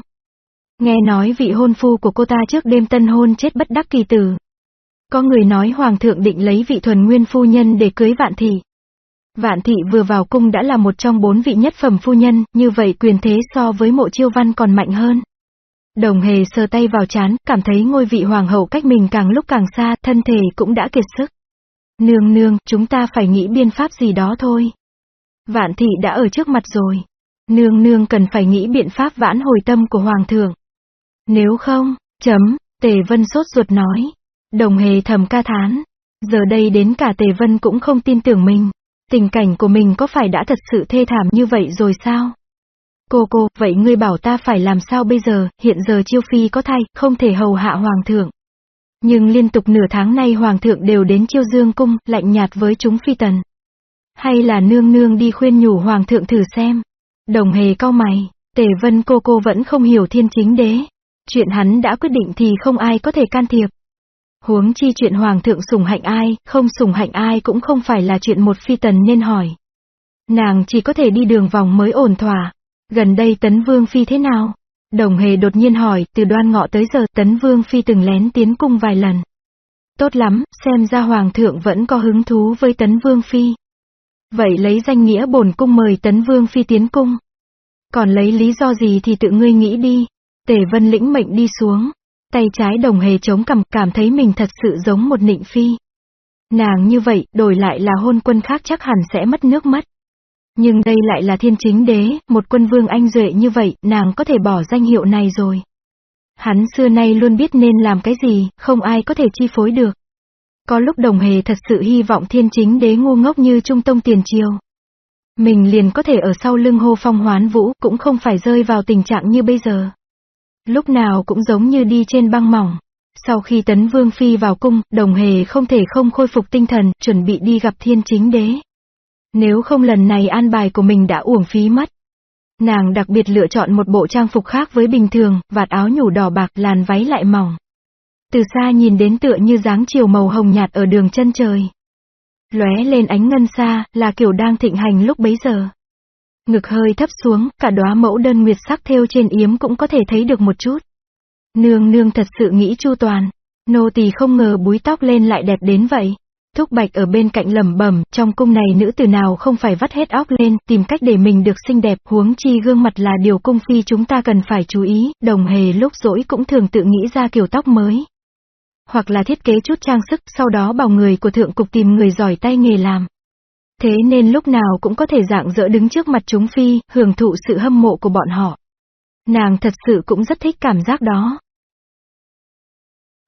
[SPEAKER 1] Nghe nói vị hôn phu của cô ta trước đêm tân hôn chết bất đắc kỳ tử. Có người nói hoàng thượng định lấy vị thuần nguyên phu nhân để cưới vạn thị. Vạn thị vừa vào cung đã là một trong bốn vị nhất phẩm phu nhân, như vậy quyền thế so với mộ chiêu văn còn mạnh hơn. Đồng hề sờ tay vào chán, cảm thấy ngôi vị hoàng hậu cách mình càng lúc càng xa, thân thể cũng đã kiệt sức. Nương nương, chúng ta phải nghĩ biên pháp gì đó thôi. Vạn thị đã ở trước mặt rồi. Nương nương cần phải nghĩ biện pháp vãn hồi tâm của hoàng thượng. Nếu không, chấm, Tề Vân sốt ruột nói. Đồng hề thầm ca thán. Giờ đây đến cả Tề Vân cũng không tin tưởng mình. Tình cảnh của mình có phải đã thật sự thê thảm như vậy rồi sao? Cô cô, vậy ngươi bảo ta phải làm sao bây giờ, hiện giờ chiêu phi có thai, không thể hầu hạ hoàng thượng. Nhưng liên tục nửa tháng nay hoàng thượng đều đến chiêu dương cung, lạnh nhạt với chúng phi tần. Hay là nương nương đi khuyên nhủ hoàng thượng thử xem. Đồng hề cau mày, tề vân cô cô vẫn không hiểu thiên chính đế. Chuyện hắn đã quyết định thì không ai có thể can thiệp. Huống chi chuyện hoàng thượng sủng hạnh ai, không sủng hạnh ai cũng không phải là chuyện một phi tần nên hỏi. Nàng chỉ có thể đi đường vòng mới ổn thỏa. Gần đây tấn vương phi thế nào? Đồng hề đột nhiên hỏi, từ đoan ngọ tới giờ tấn vương phi từng lén tiến cung vài lần. Tốt lắm, xem ra hoàng thượng vẫn có hứng thú với tấn vương phi. Vậy lấy danh nghĩa bổn cung mời tấn vương phi tiến cung. Còn lấy lý do gì thì tự ngươi nghĩ đi. Tề Vân lĩnh mệnh đi xuống, tay trái đồng hề chống cằm cảm thấy mình thật sự giống một nịnh phi. Nàng như vậy, đổi lại là hôn quân khác chắc hẳn sẽ mất nước mắt. Nhưng đây lại là thiên chính đế, một quân vương anh duệ như vậy, nàng có thể bỏ danh hiệu này rồi. Hắn xưa nay luôn biết nên làm cái gì, không ai có thể chi phối được. Có lúc đồng hề thật sự hy vọng thiên chính đế ngu ngốc như trung tông tiền triều. Mình liền có thể ở sau lưng hô phong hoán vũ, cũng không phải rơi vào tình trạng như bây giờ. Lúc nào cũng giống như đi trên băng mỏng. Sau khi tấn vương phi vào cung, đồng hề không thể không khôi phục tinh thần, chuẩn bị đi gặp thiên chính đế. Nếu không lần này an bài của mình đã uổng phí mất. Nàng đặc biệt lựa chọn một bộ trang phục khác với bình thường, vạt áo nhủ đỏ bạc, làn váy lại mỏng. Từ xa nhìn đến tựa như dáng chiều màu hồng nhạt ở đường chân trời. Lóe lên ánh ngân xa, là kiểu đang thịnh hành lúc bấy giờ. Ngực hơi thấp xuống, cả đóa mẫu đơn nguyệt sắc thêu trên yếm cũng có thể thấy được một chút. Nương nương thật sự nghĩ chu toàn. Nô tỳ không ngờ búi tóc lên lại đẹp đến vậy. Thúc Bạch ở bên cạnh lẩm bẩm, trong cung này nữ tử nào không phải vắt hết óc lên, tìm cách để mình được xinh đẹp, huống chi gương mặt là điều cung phi chúng ta cần phải chú ý, đồng hề lúc rỗi cũng thường tự nghĩ ra kiểu tóc mới. Hoặc là thiết kế chút trang sức, sau đó bảo người của thượng cục tìm người giỏi tay nghề làm. Thế nên lúc nào cũng có thể dạng dỡ đứng trước mặt chúng phi, hưởng thụ sự hâm mộ của bọn họ. Nàng thật sự cũng rất thích cảm giác đó.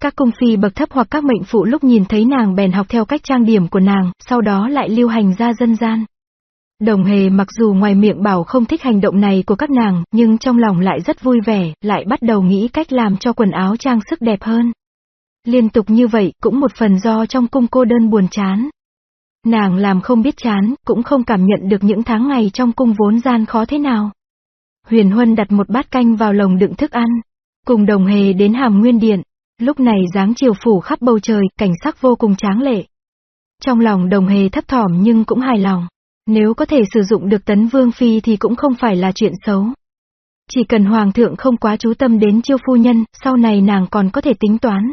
[SPEAKER 1] Các cung phi bậc thấp hoặc các mệnh phụ lúc nhìn thấy nàng bèn học theo cách trang điểm của nàng, sau đó lại lưu hành ra dân gian. Đồng hề mặc dù ngoài miệng bảo không thích hành động này của các nàng, nhưng trong lòng lại rất vui vẻ, lại bắt đầu nghĩ cách làm cho quần áo trang sức đẹp hơn. Liên tục như vậy, cũng một phần do trong cung cô đơn buồn chán. Nàng làm không biết chán, cũng không cảm nhận được những tháng ngày trong cung vốn gian khó thế nào. Huyền Huân đặt một bát canh vào lồng đựng thức ăn. Cùng đồng hề đến hàm nguyên điện. Lúc này dáng chiều phủ khắp bầu trời, cảnh sắc vô cùng tráng lệ. Trong lòng đồng hề thấp thỏm nhưng cũng hài lòng. Nếu có thể sử dụng được tấn vương phi thì cũng không phải là chuyện xấu. Chỉ cần hoàng thượng không quá chú tâm đến chiêu phu nhân, sau này nàng còn có thể tính toán.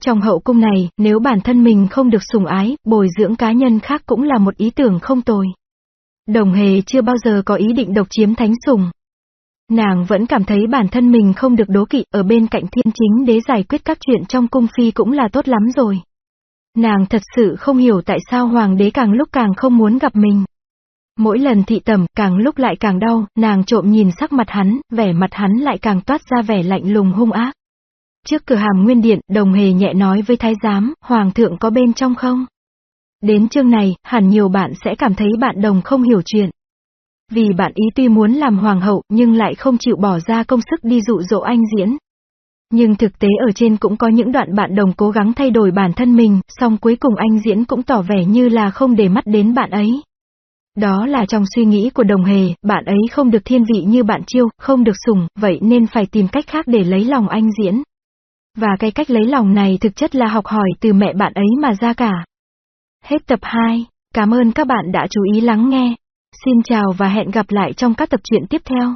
[SPEAKER 1] Trong hậu cung này, nếu bản thân mình không được sủng ái, bồi dưỡng cá nhân khác cũng là một ý tưởng không tồi. Đồng hề chưa bao giờ có ý định độc chiếm thánh sủng. Nàng vẫn cảm thấy bản thân mình không được đố kỵ, ở bên cạnh thiên chính đế giải quyết các chuyện trong cung phi cũng là tốt lắm rồi. Nàng thật sự không hiểu tại sao hoàng đế càng lúc càng không muốn gặp mình. Mỗi lần thị tẩm, càng lúc lại càng đau, nàng trộm nhìn sắc mặt hắn, vẻ mặt hắn lại càng toát ra vẻ lạnh lùng hung ác. Trước cửa hàm nguyên điện, đồng hề nhẹ nói với thái giám, hoàng thượng có bên trong không? Đến chương này, hẳn nhiều bạn sẽ cảm thấy bạn đồng không hiểu chuyện. Vì bạn ý tuy muốn làm hoàng hậu, nhưng lại không chịu bỏ ra công sức đi dụ dỗ anh diễn. Nhưng thực tế ở trên cũng có những đoạn bạn đồng cố gắng thay đổi bản thân mình, song cuối cùng anh diễn cũng tỏ vẻ như là không để mắt đến bạn ấy. Đó là trong suy nghĩ của đồng hề, bạn ấy không được thiên vị như bạn chiêu, không được sủng, vậy nên phải tìm cách khác để lấy lòng anh diễn. Và cái cách lấy lòng này thực chất là học hỏi từ mẹ bạn ấy mà ra cả. Hết tập 2. Cảm ơn các bạn đã chú ý lắng nghe. Xin chào và hẹn gặp lại trong các tập truyện tiếp theo.